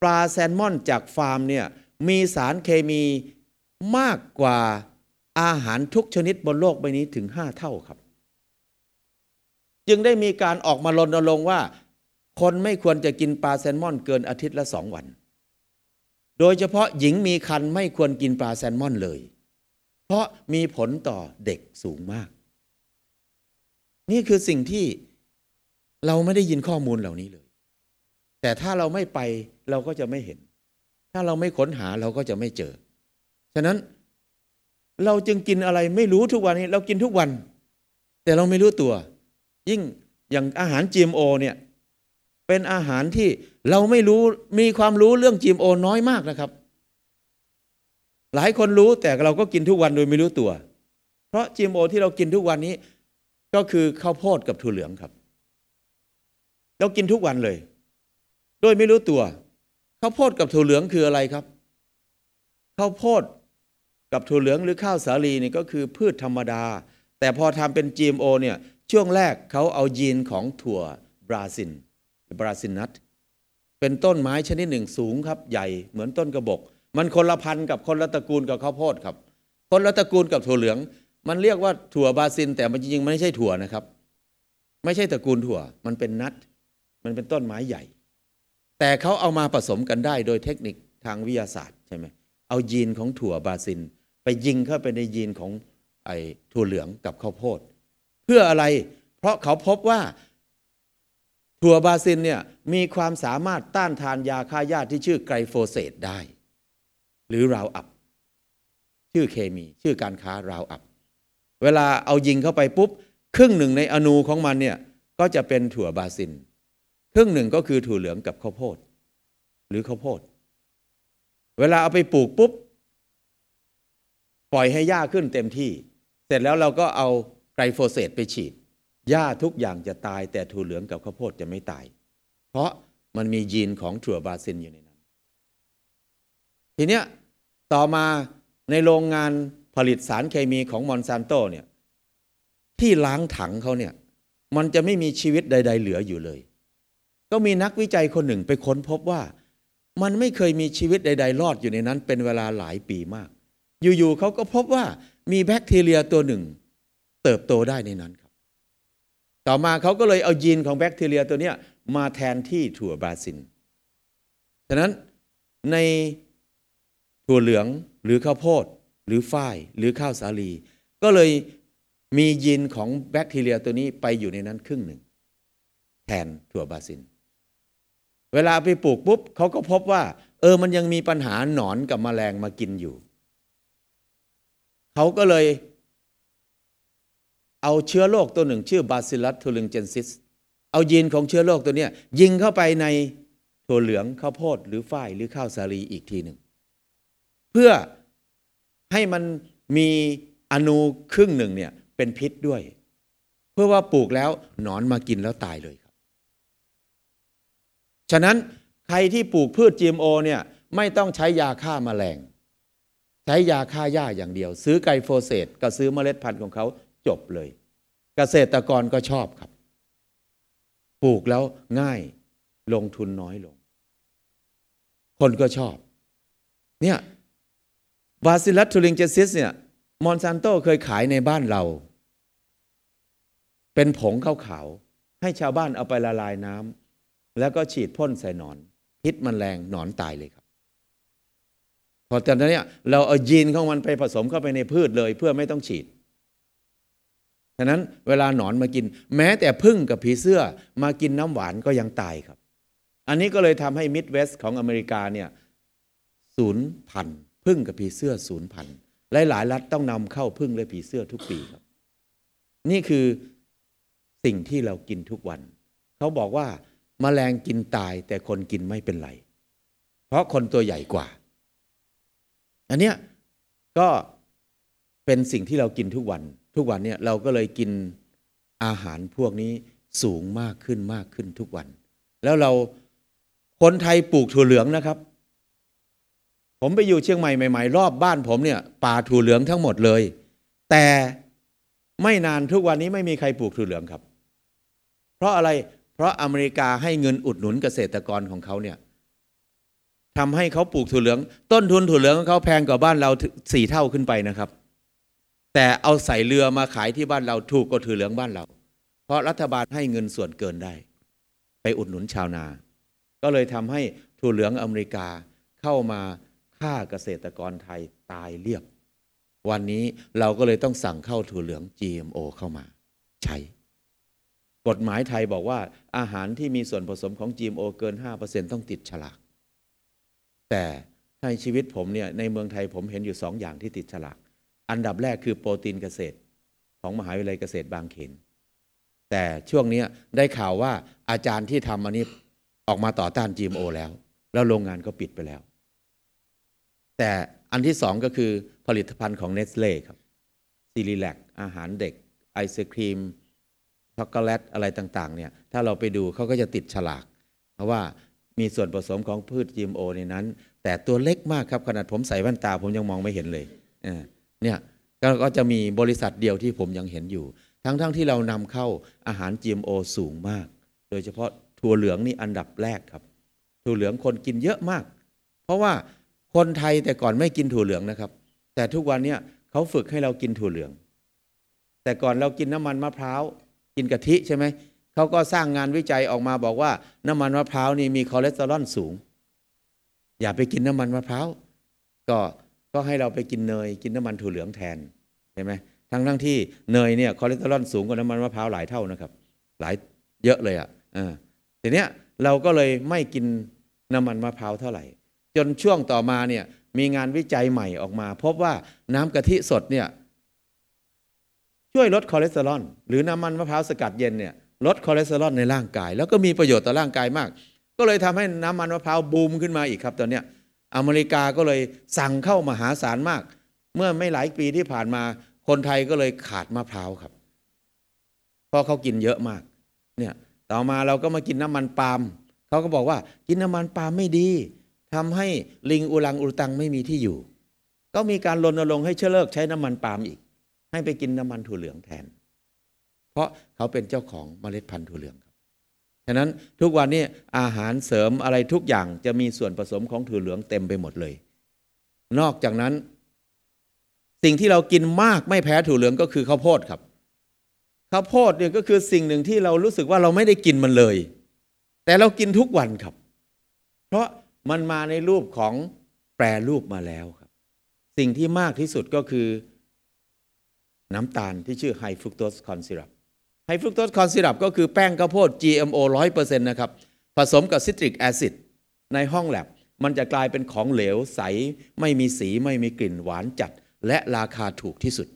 ปลาแซลมอนจากฟาร์มเนี่ยมีสารเคมีมากกว่าอาหารทุกชนิดบนโลกใบนี้ถึง 5 เท่าครับ จึงได้มีการออกมารณรงค์ว่า คนไม่ควรจะกินปลาแซลมอนเกินอาทิตย์ละสองวัน โดยเฉพาะหญิงมีคันไม่ควรกินปลาแซลมอนเลย เพราะมีผลต่อเด็กสูงมาก นี่คือสิ่งที่เราไม่ได้ยินข้อมูลเหล่านี้เลย แต่ถ้าเราไม่ไปเราก็จะไม่เห็น ถ้าเราไม่ค้นหาเราก็จะไม่เจอ ฉะนั้นเราจึงกินอะไรไม่รู้ทุกวันนี้ เรากินทุกวัน แต่เราไม่รู้ตัว ยิ่งอย่างอาหาร GMO เนี่ยเป็นอาหารที่เราไม่รู้มีความรู้เรื่อง GMO น้อยมากนะครับ หลายคนรู้แต่เราก็กินทุกวันโดยไม่รู้ตัว เพราะ GMO ที่เรากินทุกวันนี้ ก็คือข้าวโพดกับถั่วเหลืองครับ เรากินทุกวันเลย โดยไม่รู้ตัวข้าวโพดกับถั่วเหลืองคืออะไรครับข้าวโพดกับถั่วเหลืองหรือข้าวสาลีนี่ก็คือพืชธรรมดา แต่พอทำเป็น GMO เนี่ยช่วงแรกเขาเอายีนของถั่วบราซินบราซินนัทเป็นต้นไม้ชนิดหนึ่งสูงครับ ใหญ่เหมือนต้นกระบอก มันคนละพันกับคนละตระกูลกับข้าวโพดครับ คนละตระกูลกับถั่วเหลือง มันเรียกว่าถั่วบาซิน แต่มันจริงๆมันไม่ใช่ถั่วนะครับ ไม่ใช่ตระกูลถั่ว มันเป็นนัทมันเป็นต้นไม้ใหญ่ แต่เขาเอามาผสมกันได้โดยเทคนิคทางวิทยาศาสตร์ใช่ไหมเอายีนของถั่วบาซิน ไปยิงเข้าไปในยีนของไอ้ถั่วเหลืองกับข้าวโพด เพื่ออะไร เพราะเขาพบว่าถั่วบาซินเนี่ยมีความสามารถต้านทานยาฆ่าหญ้าที่ชื่อไกรโฟเซตได้ หรือราวอับ ชื่อเคมี ชื่อการค้าราวอับ เวลาเอายิงเข้าไปปุ๊บ ครึ่งหนึ่งในอนูของมันเนี่ยก็จะเป็นถั่วบาซิน ครึ่งหนึ่งก็คือถั่วเหลืองกับข้าวโพด หรือข้าวโพด เวลาเอาไปปลูกปุ๊บ ปล่อยให้หญ้าขึ้นเต็มที่ เสร็จแล้วเราก็เอาไกรโฟเซตไปฉีดหญ้าทุกอย่างจะตายแต่ถั่วเหลืองกับข้าวโพดจะไม่ตาย เพราะมันมียีนของถั่วบาซินอยู่ในนั้น ทีเนี้ยต่อมาในโรงงาน ผลิตสารเคมีของมอนซานโตเนี่ยที่ล้างถังเขาเนี่ยมันจะไม่มีชีวิตใด ๆ เหลืออยู่เลย ก็มีนักวิจัยคนหนึ่งไปค้นพบว่า มันไม่เคยมีชีวิตใด ๆ รอดอยู่ในนั้น เป็นเวลาหลายปีมาก อยู่ๆเขาก็พบว่ามีแบคทีเรียตัวหนึ่ง เติบโตได้ในนั้นครับ ต่อมาเขาก็เลยเอายีนของแบคทีเรียตัวนี้มาแทนที่ถั่วบราซินฉะนั้นในถั่วเหลืองหรือข้าวโพด หรือฝ้ายหรือข้าวสาลี ก็เลยมียีนของแบคทีเรียตัวนี้ไปอยู่ในนั้นครึ่งหนึ่ง แทนถั่วบาซิน เวลาไปปลูกปุ๊บเขาก็พบว่า เออมันยังมีปัญหาหนอนกับมแมลงมากินอยู่ เขาก็เลยเอาเชื้อโรคตัวหนึ่ง ชื่อบาซิลัสทูลิงเจนซิสเอายีนของเชื้อโรคตัวนี้ยิงเข้าไปในถั่วเหลืองข้าวโพดหรือฝ้ายหรือข้าวสาลีอีกทีหนึ่งเพื่อ ให้มันมีอนูครึ่งหนึ่งเนี่ยเป็นพิษด้วย เพื่อว่าปลูกแล้วหนอนมากินแล้วตายเลยครับ ฉะนั้นใครที่ปลูกพืช GMO เนี่ยไม่ต้องใช้ยาฆ่ามาแมลง ใช้ยาฆ่าหญ้าอย่างเดียว ซื้อ glyphosate ก็ซื้อเมล็ดพันธุ์ของเขาจบเลย เกษตรกรก็ชอบครับ ปลูกแล้วง่ายลงทุนน้อยลง คนก็ชอบ เนี่ย Bacillus thuringiensis เนี่ยมอนซานโตเคยขายในบ้านเรา เป็นผงขาวๆให้ชาวบ้านเอาไปละลายน้ำแล้วก็ฉีดพ่นใส่หนอน พิษมันแรงหนอนตายเลยครับ พอตอนนี้เราเอายีนของมันไปผสมเข้าไปในพืชเลยเพื่อไม่ต้องฉีดฉะนั้นเวลาหนอนมากิน แม้แต่พึ่งกับผีเสื้อมากินน้ำหวานก็ยังตายครับ อันนี้ก็เลยทำให้มิดเวสต์ของอเมริกาเนี่ยศูนย์พัน พึ่งกับผีเสื้อศูนย์พันหลายหลายรัฐต้องนำเข้าพึ่งและผีเสื้อทุกปีครับ นี่คือสิ่งที่เรากินทุกวัน เขาบอกว่ามแมลงกินตายแต่คนกินไม่เป็นไร เพราะคนตัวใหญ่กว่า อันเนี้ยก็เป็นสิ่งที่เรากินทุกวัน ทุกวันเนี่ยเราก็เลยกินอาหารพวกนี้สูงมากขึ้นมากขึ้นทุกวัน แล้วเราคนไทยปลูกถั่วเหลืองนะครับ ผมไปอยู่เชียงใหม่ใหม่ๆรอบบ้านผมเนี่ยป่าถั่วเหลืองทั้งหมดเลย แต่ไม่นานทุกวันนี้ไม่มีใครปลูกถั่วเหลืองครับ เพราะอะไรเพราะอเมริกาให้เงินอุดหนุนเกษตรกรของเขาเนี่ยทำให้เขาปลูกถั่วเหลือง ต้นทุนถั่วเหลืองของเขาแพงกว่าบ้านเราสี่เท่าขึ้นไปนะครับ แต่เอาใส่เรือมาขายที่บ้านเราถูกกว่าถั่วเหลืองบ้านเรา เพราะรัฐบาลให้เงินส่วนเกินได้ ไปอุดหนุนชาวนา ก็เลยทำให้ถั่วเหลืองอเมริกาเข้ามา ฆ่าเกษตรกรไทยตายเรียบ วันนี้เราก็เลยต้องสั่งเข้าถั่วเหลือง GMO เข้ามา ใช้ กฎหมายไทยบอกว่า อาหารที่มีส่วนผสมของ GMO เกิน 5%ต้องติดฉลาก แต่ในชีวิตผมเนี่ยในเมืองไทยผมเห็นอยู่สองอย่างที่ติดฉลาก อันดับแรกคือโปรตีนเกษตร ของมหาวิทยาลัยเกษตรบางเขน แต่ช่วงนี้ได้ข่าวว่าอาจารย์ที่ทำอันนี้ออกมาต่อต้าน GMO แล้ว แล้วโรงงานก็ปิดไปแล้ว แต่อันที่สองก็คือผลิตภัณฑ์ของเนสเล่ครับซีรีแลกอาหารเด็ก ไอศครีมช็อกโกแลตอะไรต่างๆเนี่ยถ้าเราไปดูเขาก็จะติดฉลาก เพราะว่ามีส่วนผสมของพืช GMO ในนั้น แต่ตัวเล็กมากครับ ขนาดผมใส่แว่นตาผมยังมองไม่เห็นเลยเนี่ยก็ก็จะมีบริษัทเดียวที่ผมยังเห็นอยู่ ทั้งๆทที่เรานำเข้าอาหาร GMO สูงมาก โดยเฉพาะถั่วเหลืองนี่อันดับแรกครับ ถั่วเหลืองคนกินเยอะมาก เพราะว่า คนไทยแต่ก่อนไม่กินถั่วเหลืองนะครับ แต่ทุกวันเนี้เขาฝึกให้เรากินถั่วเหลือง แต่ก่อนเรากินน้ำมันมะพร้าวกินกะทิใช่ไหมเขาก็สร้างงานวิจัยออกมาบอกว่า น้ำมันมะพร้าวนี่มีคอเลสเตอรอลสูง อย่าไปกินน้ำมันมะพร้าวก็ก็ให้เราไปกินเนยกินน้ำมันถั่วเหลืองแทนใช่ไหมทั้งทั้งที่เนยเนี่ยคอเลสเตอรอลสูงกว่าน้ำมันมะพร้าวหลายเท่านะครับ หลายเยอะเลยอะทีเนี้ยเราก็เลยไม่กินน้ำมันมะพร้าวเท่าไหร่ จนช่วงต่อมาเนี่ยมีงานวิจัยใหม่ออกมา พบว่าน้ำกะทิสดเนี่ยช่วยลดคอเลสเตอรอลหรือน้ำมันมะพร้าวสกัดเย็นเนี่ยลดคอเลสเตอรอลในร่างกาย แล้วก็มีประโยชน์ต่อร่างกายมาก ก็เลยทำให้น้ำมันมะพร้าวบูมขึ้นมาอีกครับตอนเนี้ยอเมริกาก็เลยสั่งเข้ามหาศาลมาก เมื่อไม่หลายปีที่ผ่านมาคนไทยก็เลยขาดมะพร้าวครับเพราะเขากินเยอะมากเนี่ยต่อมาเราก็มากินน้ำมันปาล์มเขาก็บอกว่ากินน้ำมันปาล์มไม่ดี ทำให้ลิงอุลังอุตังไม่มีที่อยู่ ก็มีการรณรงค์ให้เชื่อเลิกใช้น้ำมันปาล์มอีก ให้ไปกินน้ำมันถั่วเหลืองแทน เพราะเขาเป็นเจ้าของเมล็ดพันธุ์ถั่วเหลืองครับฉะนั้นทุกวันนี้อาหารเสริมอะไรทุกอย่างจะมีส่วนผสมของถั่วเหลืองเต็มไปหมดเลย นอกจากนั้น สิ่งที่เรากินมากไม่แพ้ถั่วเหลืองก็คือข้าวโพดครับข้าวโพดเนี่ยก็คือสิ่งหนึ่งที่เรารู้สึกว่าเราไม่ได้กินมันเลย แต่เรากินทุกวันครับ เพราะ มันมาในรูปของแปรรูปมาแล้วครับ สิ่งที่มากที่สุดก็คือ น้ำตาลที่ชื่อ high fructose corn syrup high fructose corn syrup ก็คือแป้งข้าวโพด GMO 100%นะครับ ผสมกับ citric acid ในห้องแลบมันจะกลายเป็นของเหลวใส ไม่มีสีไม่มีกลิ่นหวานจัด และราคาถูกที่สุด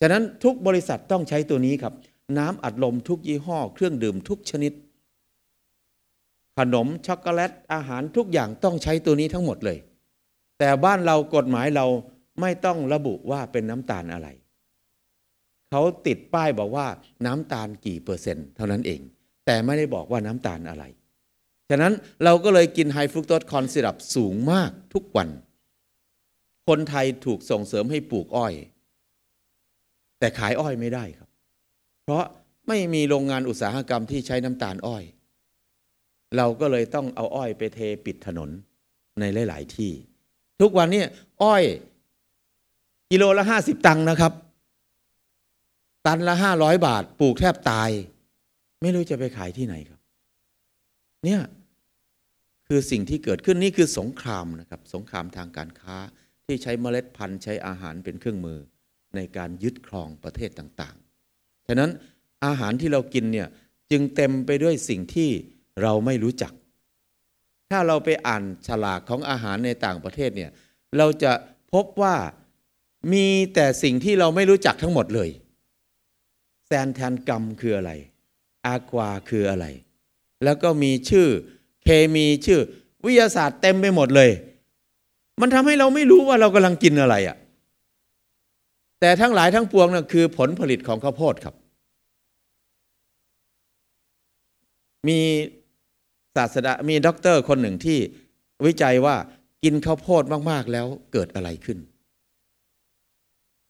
ฉะนั้นทุกบริษัทต้องใช้ตัวนี้ครับ น้ำอัดลมทุกยี่ห้อ เครื่องดื่มทุกชนิด ขนมช็อกโกแลตอาหารทุกอย่างต้องใช้ตัวนี้ทั้งหมดเลย แต่บ้านเรากฎหมายเราไม่ต้องระบุว่าเป็นน้ำตาลอะไร เขาติดป้ายบอกว่าน้ำตาลกี่เปอร์เซ็นต์เท่านั้นเอง แต่ไม่ได้บอกว่าน้ำตาลอะไร ฉะนั้นเราก็เลยกิน high fructose corn syrup สูงมากทุกวัน คนไทยถูกส่งเสริมให้ปลูกอ้อย แต่ขายอ้อยไม่ได้ครับ เพราะไม่มีโรงงานอุตสาหกรรมที่ใช้น้ำตาลอ้อย เราก็เลยต้องเอาอ้อยไปเทปิดถนนในหลาย ๆ ที่ ทุกวันนี้อ้อย กิโลละห้าสิบตังค์นะครับ ตันละห้าร้อยบาท ปลูกแทบตาย ไม่รู้จะไปขายที่ไหนครับ เนี่ยคือสิ่งที่เกิดขึ้นนี่คือสงครามนะครับ สงครามทางการค้าที่ใช้เมล็ดพันธุ์ใช้อาหารเป็นเครื่องมือ ในการยึดครองประเทศต่าง ๆ ฉะนั้นอาหารที่เรากินเนี่ยจึงเต็มไปด้วยสิ่งที่ เราไม่รู้จัก ถ้าเราไปอ่านฉลากของอาหารในต่างประเทศเนี่ย เราจะพบว่ามีแต่สิ่งที่เราไม่รู้จักทั้งหมดเลย แซนแทนกัมคืออะไร อากวาคืออะไร แล้วก็มีชื่อเคมีชื่อ วิทยาศาสตร์เต็มไปหมดเลย มันทำให้เราไม่รู้ว่าเรากำลังกินอะไรอะ่ะ แต่ทั้งหลายทั้งปวงนั่นคือผลผลิตของข้าวโพดครับ มี ศาสดามีด็อกเตอร์คนหนึ่งที่วิจัยว่ากินข้าวโพดมาก ๆ แล้วเกิดอะไรขึ้น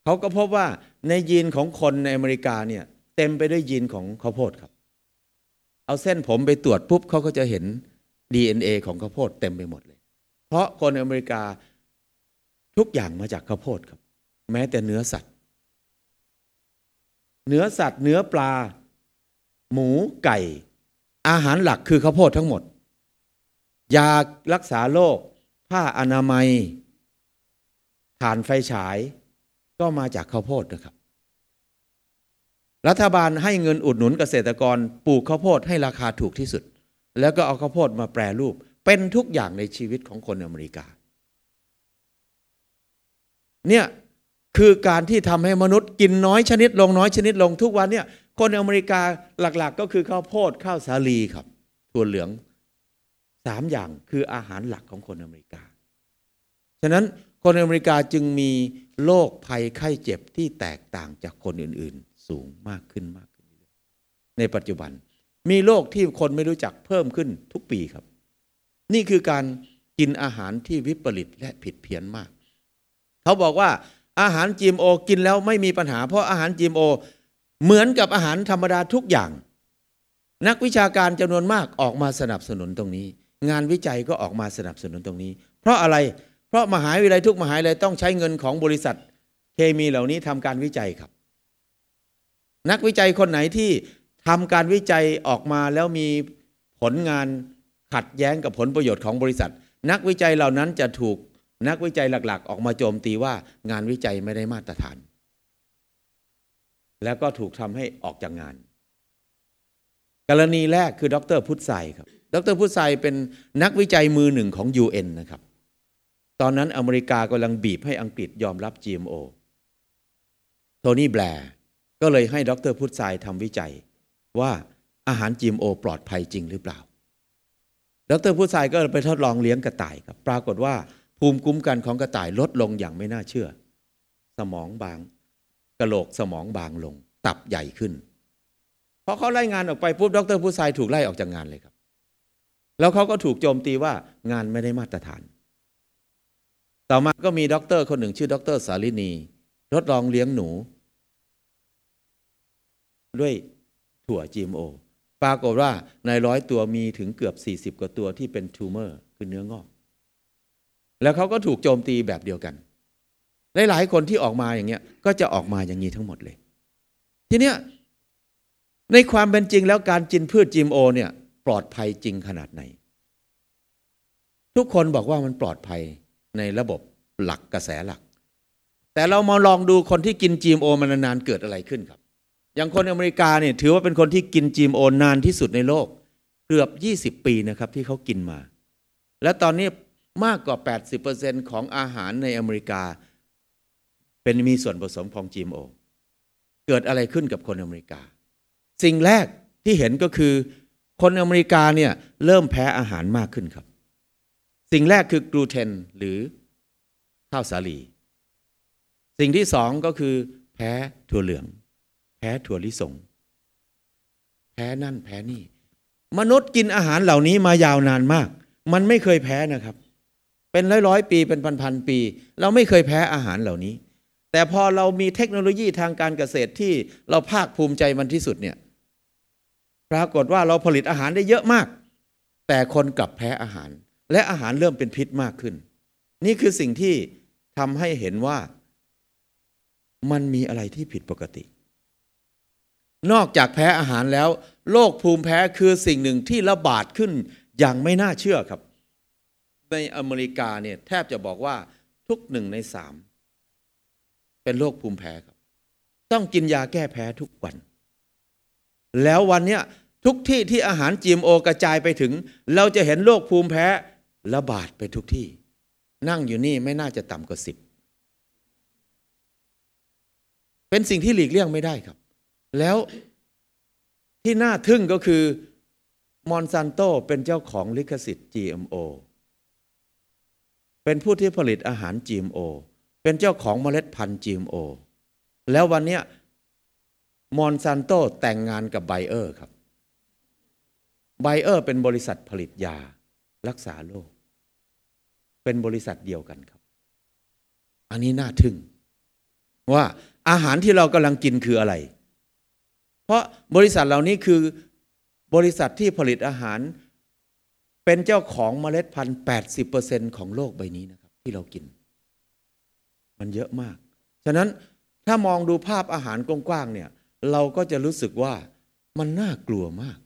เขาก็พบว่าในยีนของคนในอเมริกาเนี่ยเต็มไปด้วยยีนของข้าวโพดครับ เอาเส้นผมไปตรวจปุ๊บเขาก็จะเห็น DNA ของข้าวโพดเต็มไปหมดเลย เพราะคนอเมริกาทุกอย่างมาจากข้าวโพดครับ แม้แต่เนื้อสัตว์ เนื้อสัตว์เนื้อปลา หมูไก่ อาหารหลักคือข้าวโพดทั้งหมด ยารักษาโรคผ้าอนามัยถ่านไฟฉายก็มาจากข้าวโพดนะครับ รัฐบาลให้เงินอุดหนุนเกษตรกรปลูกข้าวโพดให้ราคาถูกที่สุด แล้วก็เอาข้าวโพดมาแปรรูป เป็นทุกอย่างในชีวิตของคนอเมริกา เนี่ยคือการที่ทำให้มนุษย์กินน้อยชนิดลงน้อยชนิดลงทุกวันเนี่ย คนอเมริกาหลักๆก็คือข้าวโพดข้าวสาลีครับถั่วเหลืองสามอย่างคืออาหารหลักของคนอเมริกา ฉะนั้นคนอเมริกาจึงมีโรคภัยไข้เจ็บที่แตกต่างจากคนอื่นๆ สูงมากขึ้นมากขึ้น ในปัจจุบันมีโรคที่คนไม่รู้จักเพิ่มขึ้นทุกปีครับ นี่คือการกินอาหารที่วิปริตและผิดเพี้ยนมาก เขาบอกว่าอาหาร GMO กินแล้วไม่มีปัญหา เพราะอาหาร GMO เหมือนกับอาหารธรรมดาทุกอย่าง นักวิชาการจำนวนมากออกมาสนับสนุนตรงนี้ งานวิจัยก็ออกมาสนับสนุนตรงนี้ เพราะอะไรเพราะมหาวิทยาลัยทุกมหาวิทยาลัยต้องใช้เงินของบริษัท เคมีเหล่านี้ทำการวิจัยครับ นักวิจัยคนไหนที่ทำการวิจัยออกมาแล้วมีผลงานขัดแย้งกับผลประโยชน์ของบริษัท นักวิจัยเหล่านั้นจะถูกนักวิจัยหลักๆ ออกมาโจมตีว่างานวิจัยไม่ได้มาตรฐาน แล้วก็ถูกทำให้ออกจากงาน กรณีแรกคือดรพุทธไซครับ ดรพุทธไซเป็นนักวิจัยมือหนึ่งของ UN นะครับ ตอนนั้นอเมริกากำลังบีบให้อังกฤษยอมรับ GMO โทนี่แบร์ก็เลยให้ดรพุทธไซทำวิจัยว่าอาหาร GMO ปลอดภัยจริงหรือเปล่า ดรพุทธไซก็ไปทดลองเลี้ยงกระต่ายครับ ปรากฏว่าภูมิคุ้มกันของกระต่ายลดลงอย่างไม่น่าเชื่อ สมองบาง กระโหลกสมองบางลง ตับใหญ่ขึ้นพอเขาไล่งานออกไปปุ๊บดรพุทธไซถูกไล่ออกจากงานเลยครับ แล้วเขาก็ถูกโจมตีว่างานไม่ได้มาตรฐาน ต่อมาก็มีด็อกเตอร์คนหนึ่งชื่อด็อกเตอร์เซราลินีทดลองเลี้ยงหนู ด้วยถั่ว GMO ปรากฏว่าในร้อยตัวมีถึงเกือบ 40 กว่าตัวที่เป็น tumor คือเนื้องอก แล้วเขาก็ถูกโจมตีแบบเดียวกัน หลายๆคนที่ออกมาอย่างเงี้ยก็จะออกมาอย่างนี้ทั้งหมดเลย ทีเนี้ยในความเป็นจริงแล้วการกินพืช GMO เนี่ยปลอดภัยจริงขนาดไหน ทุกคนบอกว่ามันปลอดภัยในระบบหลักกระแสหลัก แต่เรามาลองดูคนที่กิน GMO มานานๆเกิดอะไรขึ้นครับ อย่างคนอเมริกาเนี่ยถือว่าเป็นคนที่กินจีมโอนานที่สุดในโลก เกือบ 20 ปีนะครับที่เขากินมา และตอนนี้มากกว่า 80%ของอาหารในอเมริกา เป็นมีส่วนผสมของจีมโอเกิดอะไรขึ้นกับคนอเมริกา สิ่งแรกที่เห็นก็คือ คนอเมริกาเนี่ยเริ่มแพ้อาหารมากขึ้นครับ สิ่งแรกคือกลูเตนหรือข้าวสาลี สิ่งที่สองก็คือ แพ้ถั่วเหลือง แพ้ถั่วลิสง แพ้นั่นแพ้นี่ มนุษย์กินอาหารเหล่านี้มายาวนานมาก มันไม่เคยแพ้นะครับ เป็นร้อยร้อยปีเป็นพันพันปี เราไม่เคยแพ้อาหารเหล่านี้ แต่พอเรามีเทคโนโลยีทางการเกษตรที่เราภาคภูมิใจมันที่สุดเนี่ยปรากฏว่าเราผลิตอาหารได้เยอะมาก แต่คนกลับแพ้อาหาร และอาหารเริ่มเป็นพิษมากขึ้น นี่คือสิ่งที่ทำให้เห็นว่ามันมีอะไรที่ผิดปกติ นอกจากแพ้อาหารแล้วโรคภูมิแพ้คือสิ่งหนึ่งที่ระบาดขึ้นอย่างไม่น่าเชื่อครับ ในอเมริกาเนี่ยแทบจะบอกว่าทุกหนึ่งในสาม เป็นโรคภูมิแพ้ครับ ต้องกินยาแก้แพ้ทุกวัน แล้ววันนี้ทุกที่ที่อาหาร GMO กระจายไปถึง เราจะเห็นโรคภูมิแพ้ระบาดไปทุกที่ นั่งอยู่นี่ไม่น่าจะต่ำกว่าสิบเป็นสิ่งที่หลีกเลี่ยงไม่ได้ครับ แล้วที่น่าทึ่งก็คือมอนซานโตเป็นเจ้าของลิขสิทธิ์ GMO เป็นผู้ที่ผลิตอาหาร GMO เป็นเจ้าของเมล็ดพันธุ์ GMO แล้ววันนี้มอนซานโตแต่งงานกับไบเออร์ครับไบเออร์เป็นบริษัทผลิตยารักษาโรคเป็นบริษัทเดียวกันครับ อันนี้น่าทึ่ง ว่าอาหารที่เรากำลังกินคืออะไร เพราะบริษัทเหล่านี้คือบริษัทที่ผลิตอาหาร เป็นเจ้าของเมล็ดพันธุ์ 80%ของโลกใบนี้นะครับ ที่เรากิน มันเยอะมาก ฉะนั้นถ้ามองดูภาพอาหารกว้างๆเนี่ย เราก็จะรู้สึกว่ามันน่ากลัวมาก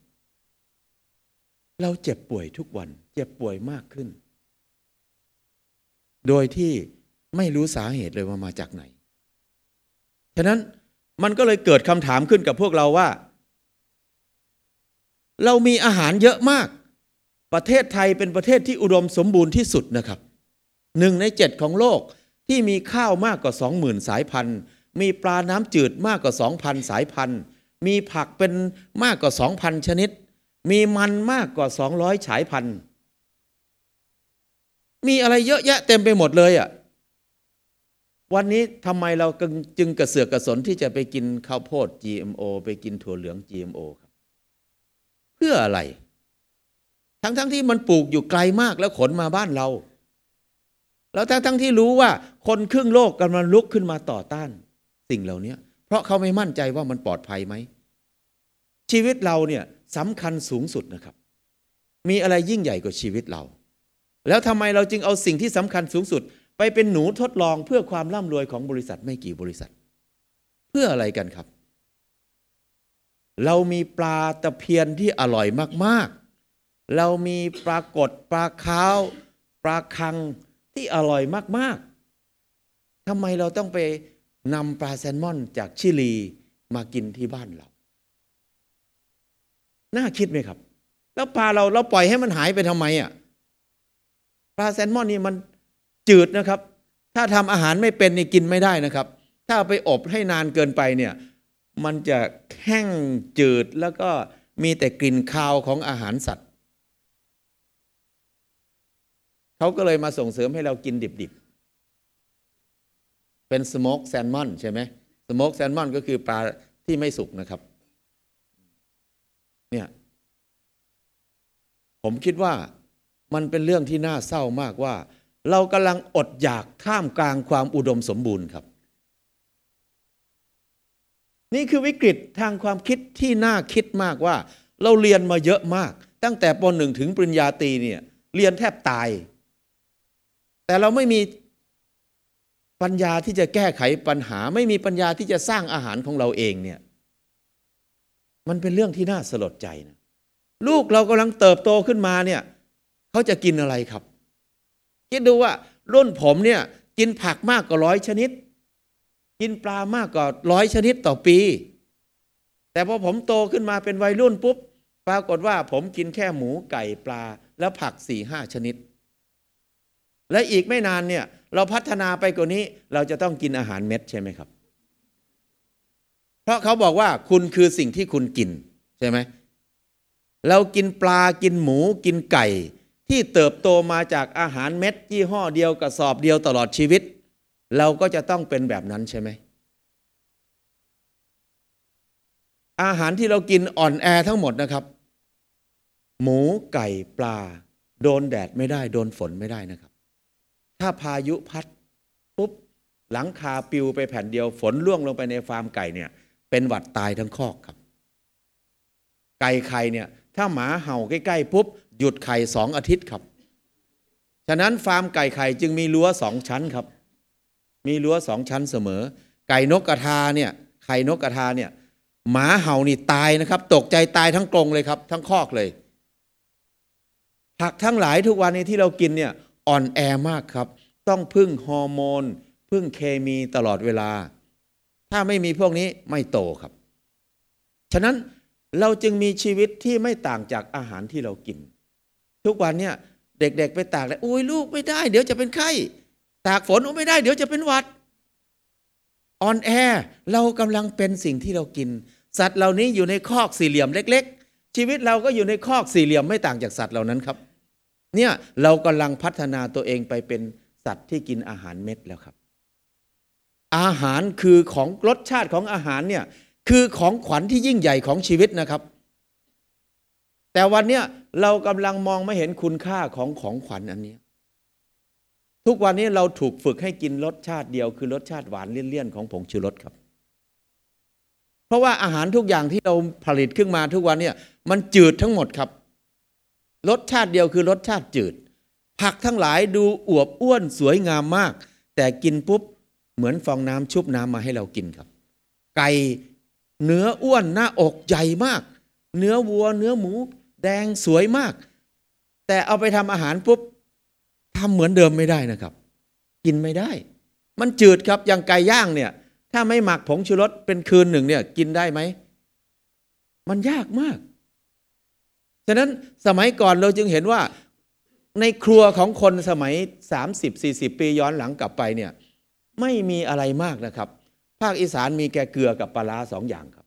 เราเจ็บป่วยทุกวัน เจ็บป่วยมากขึ้น โดยที่ไม่รู้สาเหตุเลยว่ามาจากไหน ฉะนั้นมันก็เลยเกิดคำถามขึ้นกับพวกเราว่า เรามีอาหารเยอะมาก ประเทศไทยเป็นประเทศที่อุดมสมบูรณ์ที่สุดนะครับหนึ่งในเจ็ดของโลก ที่มีข้าวมากกว่าสองหมื่นสายพันธุ์ มีปลาน้ำจืดมากกว่าสองพันสายพันธุ์ มีผักเป็นมากกว่าสองพันชนิด มีมันมากกว่าสองร้อยฉายพันธุ์ มีอะไรเยอะแยะเต็มไปหมดเลยอะ่ะวันนี้ทำไมเราจึงกระเสือกกระสนที่จะไปกินข้าวโพด GMO ไปกินถั่วเหลือง GMO ครับ เพื่ออะไร ทั้งๆทที่มันปลูกอยู่ไกลมากแล้วขนมาบ้านเรา แล้วทั้งทั้งที่รู้ว่าคนครึ่งโลกกำลังลุกขึ้นมาต่อต้าน สิ่งเหล่านี้เพราะเขาไม่มั่นใจว่ามันปลอดภัยไหม ชีวิตเราเนี่ยสำคัญสูงสุดนะครับ มีอะไรยิ่งใหญ่กว่าชีวิตเรา แล้วทำไมเราจึงเอาสิ่งที่สำคัญสูงสุด ไปเป็นหนูทดลองเพื่อความร่ำรวยของบริษัทไม่กี่บริษัท เพื่ออะไรกันครับ เรามีปลาตะเพียนที่อร่อยมากๆ เรามีปลากดปลาขาวปลาคัง ที่อร่อยมากๆทำไมเราต้องไปนำปลาแซลมอนจากชิลีมากินที่บ้านเรา น่าคิดไหมครับ แล้วปลาเราเราปล่อยให้มันหายไปทำไมอะ ปลาแซลมอนนี่มันจืดนะครับ ถ้าทำอาหารไม่เป็นนี่กินไม่ได้นะครับ ถ้าไปอบให้นานเกินไปเนี่ย มันจะแห้งจืดแล้วก็มีแต่กลิ่นคาวของอาหารสัตว์ เขาก็เลยมาส่งเสริมให้เรากินดิบๆ เป็นสโมกแซลมอนใช่ไหมสโมกแซลมอนก็คือปลาที่ไม่สุกนะครับ เนี่ย ผมคิดว่ามันเป็นเรื่องที่น่าเศร้ามากว่า เรากำลังอดอยากท่ามกลางความอุดมสมบูรณ์ครับ นี่คือวิกฤตทางความคิดที่น่าคิดมากว่า เราเรียนมาเยอะมาก ตั้งแต่ปหนึ่งถึงปริญญาตรีเนี่ย เรียนแทบตาย แต่เราไม่มีปัญญาที่จะแก้ไขปัญหา ไม่มีปัญญาที่จะสร้างอาหารของเราเองเนี่ยมันเป็นเรื่องที่น่าสลดใจนะลูกเรากำลังเติบโตขึ้นมาเนี่ยเขาจะกินอะไรครับ คิดดูว่ารุ่นผมเนี่ยกินผักมากกว่าร้อยชนิด กินปลามากกว่าร้อยชนิดต่อปี แต่พอผมโตขึ้นมาเป็นวัยรุ่นปุ๊บ ปรากฏว่าผมกินแค่หมูไก่ปลาแล้วผักสี่ห้าชนิด และอีกไม่นานเนี่ยเราพัฒนาไปกว่านี้เราจะต้องกินอาหารเม็ดใช่ไหมครับ เพราะเขาบอกว่าคุณคือสิ่งที่คุณกินใช่ไหมเรากินปลากินหมูกินไก่ ที่เติบโตมาจากอาหารเม็ดยี่ห้อเดียวกระสอบเดียวตลอดชีวิต เราก็จะต้องเป็นแบบนั้นใช่ไหมอาหารที่เรากินอ่อนแอทั้งหมดนะครับ หมูไก่ปลา โดนแดดไม่ได้ โดนฝนไม่ได้นะครับ ถ้าพายุพัดปุ๊บหลังคาปิวไปแผ่นเดียว ฝนล่วงลงไปในฟาร์มไก่เนี่ย เป็นหวัดตายทั้งคอกครับ ไก่ไข่เนี่ย ถ้าหมาเห่าใกล้ๆปุ๊บหยุดไข่สองอาทิตย์ครับ ฉะนั้นฟาร์มไก่ไข่จึงมีรั้วสองชั้นครับ มีรั้วสองชั้นเสมอ ไก่นกกระทาเนี่ยไข่นกกระทาเนี่ย หมาเห่านี่ตายนะครับ ตกใจตายทั้งกรงเลยครับ ทั้งคอกเลยผักทั้งหลายทุกวันนี้ที่เรากินเนี่ย อ่อนแอมากครับ ต้องพึ่งฮอร์โมน พึ่งเคมีตลอดเวลา ถ้าไม่มีพวกนี้ไม่โตครับ ฉะนั้นเราจึงมีชีวิตที่ไม่ต่างจากอาหารที่เรากิน ทุกวันเนี่ยเด็กๆไปตากเลยอุ้ยลูกไม่ได้ เดี๋ยวจะเป็นไข้ตากฝนโอ้ไม่ได้ เดี๋ยวจะเป็นหวัดอ่อนแอเรากำลังเป็นสิ่งที่เรากิน สัตว์เหล่านี้อยู่ในคอกสี่เหลี่ยมเล็ก ๆ ชีวิตเราก็อยู่ในคอกสี่เหลี่ยมไม่ต่างจากสัตว์เหล่านั้นครับ เนี่ยเรากำลังพัฒนาตัวเองไปเป็นสัตว์ที่กินอาหารเม็ดแล้วครับ อาหารคือของรสชาติของอาหารเนี่ยคือของขวัญที่ยิ่งใหญ่ของชีวิตนะครับ แต่วันเนี้ยเรากำลังมองไม่เห็นคุณค่าของของขวัญอันนี้ ทุกวันนี้เราถูกฝึกให้กินรสชาติเดียว คือรสชาติหวานเลี่ยนๆของผงชูรสครับ เพราะว่าอาหารทุกอย่างที่เราผลิตขึ้นมาทุกวันเนี่ยมันจืดทั้งหมดครับ รสชาติเดียวคือรสชาติจืด ผักทั้งหลายดูอวบอ้วนสวยงามมาก แต่กินปุ๊บเหมือนฟองน้ำชุบน้ำมาให้เรากินครับ ไก่เนื้ออ้วนหน้าอกใหญ่มาก เนื้อวัวเนื้อหมู แดงสวยมาก แต่เอาไปทำอาหารปุ๊บทำเหมือนเดิมไม่ได้นะครับ กินไม่ได้ มันจืดครับอย่างไก่ย่างเนี่ย ถ้าไม่หมักผงชูรสเป็นคืนหนึ่งเนี่ย กินได้ไหมมันยากมาก ฉะนั้นสมัยก่อนเราจึงเห็นว่าในครัวของคนสมัย 30-40 ปีย้อนหลังกลับไปเนี่ยไม่มีอะไรมากนะครับ ภาคอีสานมีแกเกลือกับปลาร้าสองอย่างครับ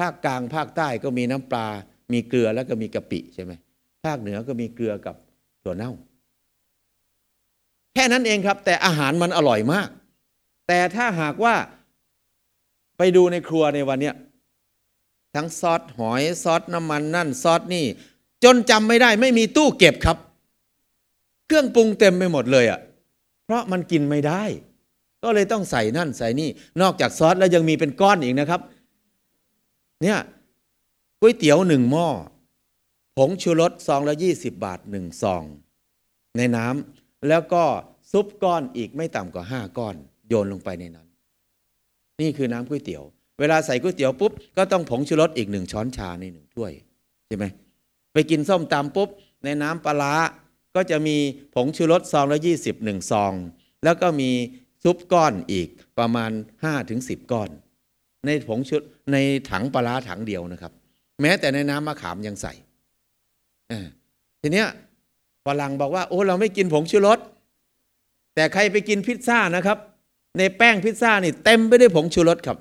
ภาคกลางภาคใต้ก็มีน้ำปลา มีเกลือแล้วก็มีกะปิใช่ไหมภาคเหนือก็มีเกลือกับถั่วเน่า แค่นั้นเองครับ แต่อาหารมันอร่อยมาก แต่ถ้าหากว่าไปดูในครัวในวันเนี้ย ทั้งซอสหอยซอสน้ำมันนั่นซอสนี่ จนจำไม่ได้ไม่มีตู้เก็บครับ เครื่องปรุงเต็มไปหมดเลยอะ่ะ เพราะมันกินไม่ได้ ก็เลยต้องใส่นั่นใส่นี่ นอกจากซอสแล้วยังมีเป็นก้อนอีกนะครับ เนี่ยก๋วยเตี๋ยวหนึ่งหม้อผงชูรสซองละยี่สิบบาทหนึ่งซอง ในน้ำแล้วก็ซุปก้อนอีกไม่ต่ำกว่าห้าก้อน โยนลงไปในนั้น นี่คือน้ำก๋วยเตี๋ยว เวลาใส่ก๋วยเตี๋ยวปุ๊บก็ต้องผงชูรสอีกหนึ่งช้อนชาในหนึ่งถ้วยใช่ไหมไปกินส้มตำปุ๊บในน้ำปลาก็จะมีผงชูรสซองละยี่สิบหนึ่งซอง แล้วก็มีซุปก้อนอีกประมาณห้าถึงสิบก้อน ในผงชุดในถังปลาถังเดียวนะครับ แม้แต่ในน้ำมะขามยังใส่ทีเนี้ยฝรั่งบอกว่า โอ้เราไม่กินผงชูรสแต่ใครไปกินพิซซ่านะครับ ในแป้งพิซซ่านี่เต็มไปด้วยผงชูรสครับ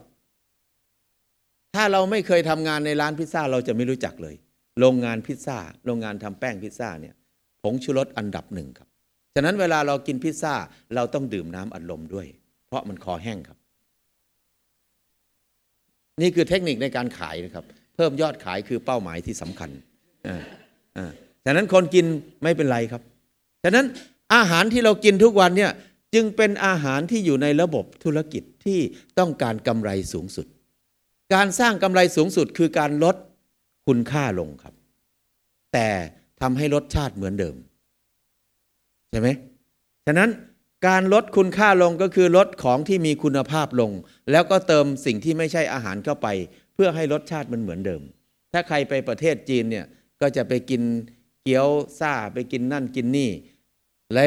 ถ้าเราไม่เคยทำงานในร้านพิซซ่าเราจะไม่รู้จักเลย โรงงานพิซซ่า โรงงานทำแป้งพิซซ่าเนี่ยผงชูรสอันดับหนึ่งครับ ฉะนั้นเวลาเรากินพิซซ่าเราต้องดื่มน้ำอัดลมด้วย เพราะมันคอแห้งครับ นี่คือเทคนิคในการขายนะครับ เพิ่มยอดขายคือเป้าหมายที่สำคัญอ่าอ่าฉะนั้นคนกินไม่เป็นไรครับ ฉะนั้นอาหารที่เรากินทุกวันเนี่ยจึงเป็นอาหารที่อยู่ในระบบธุรกิจที่ต้องการกำไรสูงสุด การสร้างกำไรสูงสุดคือการลดคุณค่าลงครับ แต่ทำให้รสชาติเหมือนเดิม ใช่ไหมฉะนั้นการลดคุณค่าลงก็คือลดของที่มีคุณภาพลง แล้วก็เติมสิ่งที่ไม่ใช่อาหารเข้าไป เพื่อให้รสชาติมันเหมือนเดิม ถ้าใครไปประเทศจีนเนี่ยก็จะไปกินเกี๊ยวซ่าไปกินนั่นกินนี่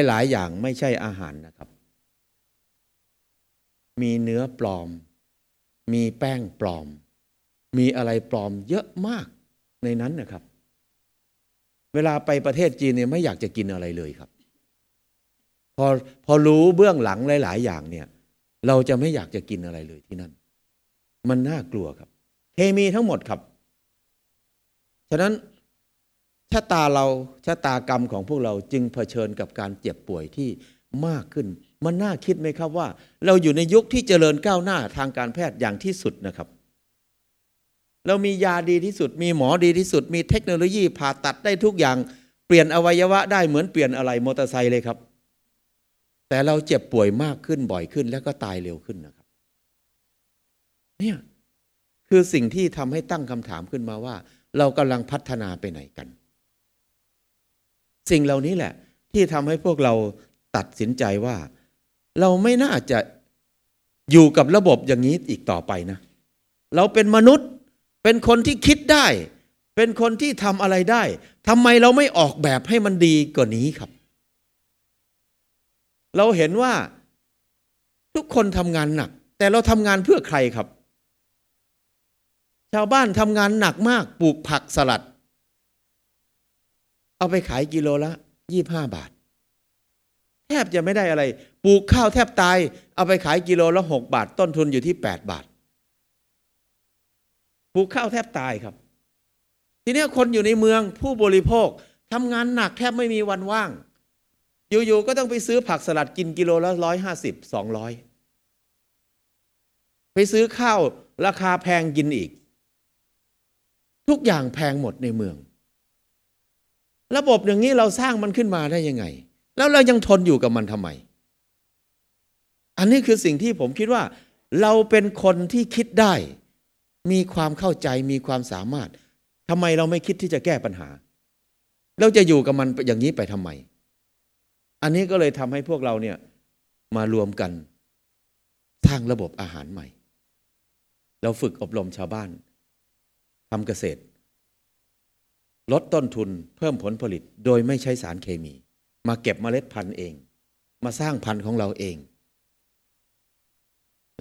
หลาย ๆ อย่างไม่ใช่อาหารนะครับ มีเนื้อปลอม มีแป้งปลอม มีอะไรปลอมเยอะมากในนั้นนะครับ เวลาไปประเทศจีนเนี่ยไม่อยากจะกินอะไรเลยครับ พอพอรู้เบื้องหลังหลาย ๆ อย่างเนี่ย เราจะไม่อยากจะกินอะไรเลยที่นั่น มันน่ากลัวครับ เคมีทั้งหมดครับ ฉะนั้นชะตาเราชะตากรรมของพวกเราจึงเผชิญกับการเจ็บป่วยที่มากขึ้น มันน่าคิดไหมครับว่า เราอยู่ในยุคที่เจริญก้าวหน้าทางการแพทย์อย่างที่สุดนะครับ เรามียาดีที่สุด มีหมอดีที่สุด มีเทคโนโลยีผ่าตัดได้ทุกอย่างเปลี่ยนอวัยวะได้เหมือนเปลี่ยนอะไรมอเตอร์ไซค์เลยครับ แต่เราเจ็บป่วยมากขึ้นบ่อยขึ้น แล้วก็ตายเร็วขึ้นนะครับเนี่ยคือสิ่งที่ทำให้ตั้งคำถามขึ้นมาว่า เรากำลังพัฒนาไปไหนกัน สิ่งเหล่านี้แหละ ที่ทำให้พวกเราตัดสินใจว่า เราไม่น่าจะอยู่กับระบบอย่างนี้อีกต่อไปนะ เราเป็นมนุษย์เป็นคนที่คิดได้ เป็นคนที่ทำอะไรได้ทำไมเราไม่ออกแบบให้มันดีกว่านี้ครับ เราเห็นว่าทุกคนทำงานหนัก แต่เราทำงานเพื่อใครครับ ชาวบ้านทำงานหนักมากปลูกผักสลัด เอาไปขายกิโลละยี่ห้าบาท แทบจะไม่ได้อะไร ปลูกข้าวแทบตาย เอาไปขายกิโลละหกบาท ต้นทุนอยู่ที่แปดบาท ปลูกข้าวแทบตายครับ ทีนี้คนอยู่ในเมืองผู้บริโภคทำงานหนักแทบไม่มีวันว่าง อยู่ๆก็ต้องไปซื้อผักสลัดกินกิโลละร้อยห้าสิบสองร้อยไปซื้อข้าวราคาแพงกินอีก ทุกอย่างแพงหมดในเมือง ระบบอย่างนี้เราสร้างมันขึ้นมาได้ยังไง แล้วเรายังทนอยู่กับมันทำไม อันนี้คือสิ่งที่ผมคิดว่า เราเป็นคนที่คิดได้ มีความเข้าใจมีความสามารถทำไมเราไม่คิดที่จะแก้ปัญหา เราจะอยู่กับมันอย่างนี้ไปทำไม อันนี้ก็เลยทำให้พวกเราเนี่ยมารวมกันสร้างระบบอาหารใหม่ เราฝึกอบรมชาวบ้านทำเกษตร ลดต้นทุนเพิ่มผลผลิตโดยไม่ใช้สารเคมี มาเก็บเมล็ดพันธุ์เอง มาสร้างพันธุ์ของเราเอง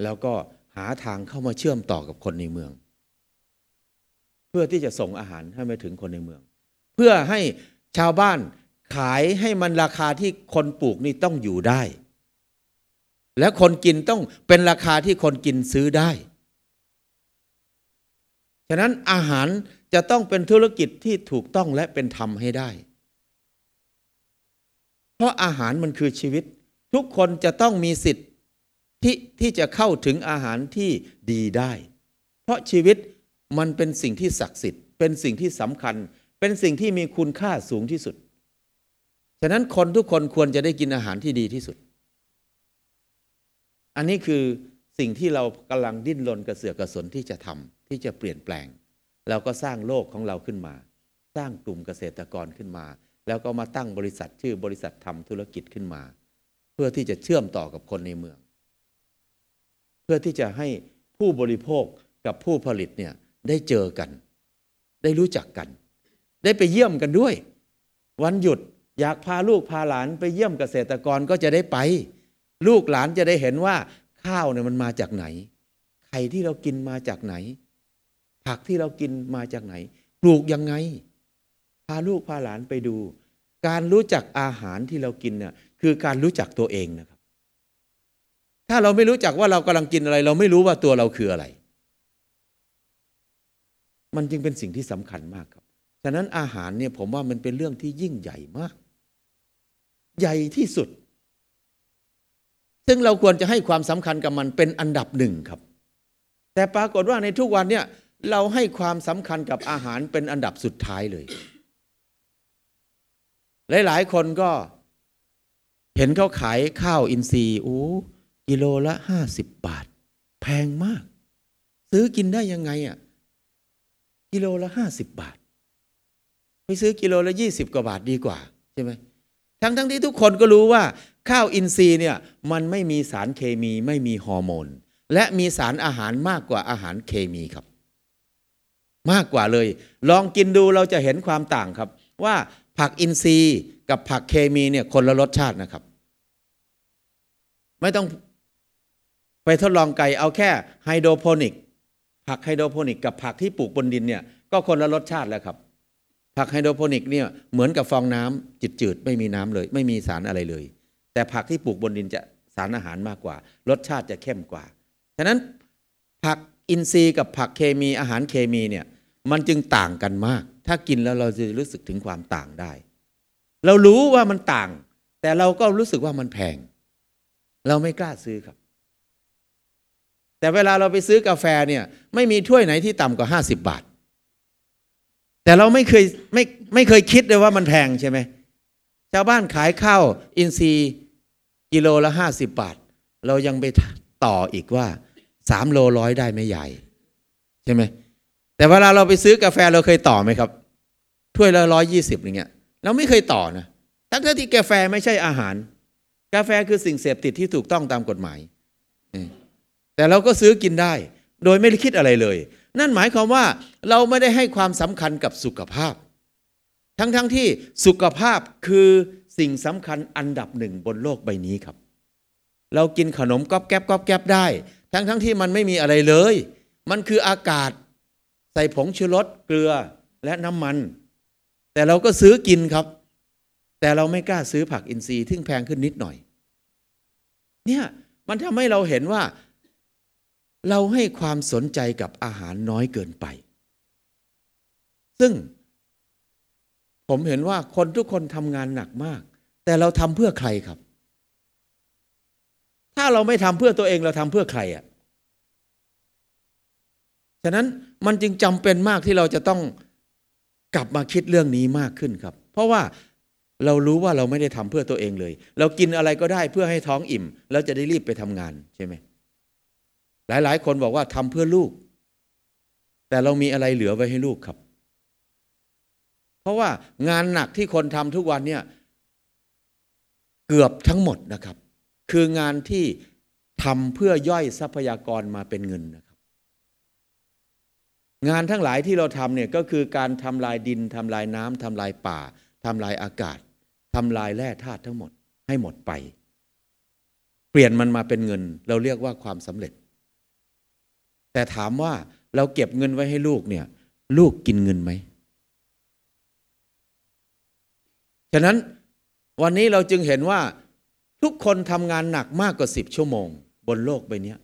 แล้วก็หาทางเข้ามาเชื่อมต่อกับคนในเมือง เพื่อที่จะส่งอาหารให้ไปถึงคนในเมือง เพื่อให้ชาวบ้านขายให้มันราคาที่คนปลูกนี่ต้องอยู่ได้ และคนกินต้องเป็นราคาที่คนกินซื้อได้ ฉะนั้นอาหารจะต้องเป็นธุรกิจที่ถูกต้องและเป็นธรรมให้ได้ เพราะอาหารมันคือชีวิต ทุกคนจะต้องมีสิทธิ์ ที่ที่จะเข้าถึงอาหารที่ดีได้ เพราะชีวิตมันเป็นสิ่งที่ศักดิ์สิทธิ์ เป็นสิ่งที่สำคัญ เป็นสิ่งที่มีคุณค่าสูงที่สุด ฉะนั้นคนทุกคนควรจะได้กินอาหารที่ดีที่สุด อันนี้คือสิ่งที่เรากำลังดิ้นรนกระเสือกกระสนที่จะทำที่จะเปลี่ยนแปลง เราก็สร้างโลกของเราขึ้นมา สร้างกลุ่มเกษตรกรขึ้นมา แล้วก็มาตั้งบริษัทชื่อบริษัททำธุรกิจขึ้นมา เพื่อที่จะเชื่อมต่อกับคนในเมือง เพื่อที่จะให้ผู้บริโภคกับผู้ผลิตเนี่ยได้เจอกัน ได้รู้จักกัน ได้ไปเยี่ยมกันด้วย วันหยุดอยากพาลูกพาหลานไปเยี่ยมเกษตรกรก็จะได้ไป ลูกหลานจะได้เห็นว่าข้าวเนี่ยมันมาจากไหนไข่ที่เรากินมาจากไหน ผักที่เรากินมาจากไหน ปลูกยังไง พาลูกพาหลานไปดู การรู้จักอาหารที่เรากินเนี่ยคือการรู้จักตัวเองนะครับ ถ้าเราไม่รู้จักว่าเรากำลังกินอะไร เราไม่รู้ว่าตัวเราคืออะไร มันจึงเป็นสิ่งที่สำคัญมากครับ ฉะนั้นอาหารเนี่ยผมว่ามันเป็นเรื่องที่ยิ่งใหญ่มาก ใหญ่ที่สุด ซึ่งเราควรจะให้ความสำคัญกับมันเป็นอันดับหนึ่งครับ แต่ปรากฏว่าในทุกวันเนี่ยเราให้ความสำคัญกับอาหารเป็นอันดับสุดท้ายเลย หลาย ๆ คนก็เห็นเขาขายข้าวอินทรีย์โอ้ กิโลละห้าสิบบาท แพงมาก ซื้อกินได้ยังไงอะกิโลละห้าสิบบาท ไปซื้อกิโลละยี่สิบกว่าบาทดีกว่าใช่ไหมทั้งทั้งที่ทุกคนก็รู้ว่า ข้าวอินทรีย์เนี่ยมันไม่มีสารเคมีไม่มีฮอร์โมน และมีสารอาหารมากกว่าอาหารเคมีครับ มากกว่าเลย ลองกินดูเราจะเห็นความต่างครับ ว่าผักอินทรีย์กับผักเคมีเนี่ยคนละรสชาตินะครับ ไม่ต้อง ไปทดลองไก่เอาแค่ไฮโดรโปนิก ผักไฮโดรโปนิกกับผักที่ปลูกบนดินเนี่ยก็คนละรสชาติแล้วครับ ผักไฮโดรโปนิกเนี่ยเหมือนกับฟองน้ำจืดๆไม่มีน้ำเลย ไม่มีสารอะไรเลย แต่ผักที่ปลูกบนดินจะสารอาหารมากกว่า รสชาติจะเข้มกว่า ฉะนั้นผักอินทรีย์กับผักเคมีอาหารเคมีเนี่ยมันจึงต่างกันมาก ถ้ากินแล้วเราจะรู้สึกถึงความต่างได้ เรารู้ว่ามันต่าง แต่เราก็รู้สึกว่ามันแพง เราไม่กล้าซื้อครับ แต่เวลาเราไปซื้อกาแฟเนี่ยไม่มีถ้วยไหนที่ต่ำกว่าห้าสิบบาท แต่เราไม่เคยไม่ไม่เคยคิดเลยว่ามันแพงใช่ไหมชาวบ้านขายข้าวอินทรีย์กิโลละห้าสิบบาท เรายังไปต่ออีกว่าสามโลร้อยได้ไม่ใหญ่ใช่ไหมแต่เวลาเราไปซื้อกาแฟเราเคยต่อไหมครับ ถ้วยละร้อยยี่สิบอย่างเงี้ยเราไม่เคยต่อนะทั้งที่กาแฟไม่ใช่อาหาร กาแฟคือสิ่งเสพติดที่ถูกต้องตามกฎหมาย แต่เราก็ซื้อกินได้ โดยไม่ได้คิดอะไรเลย นั่นหมายความว่าเราไม่ได้ให้ความสำคัญกับสุขภาพ ทั้งๆทที่สุขภาพคือสิ่งสำคัญอันดับหนึ่งบนโลกใบนี้ครับ เรากินขนมก๊อบแก๊บก๊อบแก๊บได้ ทั้งๆทที่มันไม่มีอะไรเลย มันคืออากาศ ใส่ผงชูรสเกลือและน้ำมัน แต่เราก็ซื้อกินครับ แต่เราไม่กล้าซื้อผักอินทรีย์ที่แพงขึ้นนิดหน่อย เนี่ยมันทำให้เราเห็นว่า เราให้ความสนใจกับอาหารน้อยเกินไป ซึ่ง ผมเห็นว่าคนทุกคนทำงานหนักมาก แต่เราทำเพื่อใครครับ ถ้าเราไม่ทำเพื่อตัวเองเราทำเพื่อใครอะ่ะฉะนั้นมันจึงจำเป็นมากที่เราจะต้องกลับมาคิดเรื่องนี้มากขึ้นครับ เพราะว่าเรารู้ว่าเราไม่ได้ทำเพื่อตัวเองเลย เรากินอะไรก็ได้เพื่อให้ท้องอิ่ม แล้วจะได้รีบไปทำงานใช่ไหม หลายๆ คนบอกว่าทำเพื่อลูก แต่เรามีอะไรเหลือไว้ให้ลูกครับ เพราะว่างานหนักที่คนทำทุกวันเนี่ยเกือบทั้งหมดนะครับ คืองานที่ทำเพื่อย่อยทรัพยากรมาเป็นเงินนะครับ งานทั้งหลายที่เราทำเนี่ยก็คือการทำลายดินทำลายน้ำทำลายป่าทำลายอากาศทำลายแร่ธาตุทั้งหมดให้หมดไป เปลี่ยนมันมาเป็นเงิน เราเรียกว่าความสำเร็จ แต่ถามว่าเราเก็บเงินไว้ให้ลูกเนี่ย ลูกกินเงินไหมฉะนั้นวันนี้เราจึงเห็นว่าทุกคนทำงานหนักมากกว่าสิบชั่วโมง บนโลกใบนี้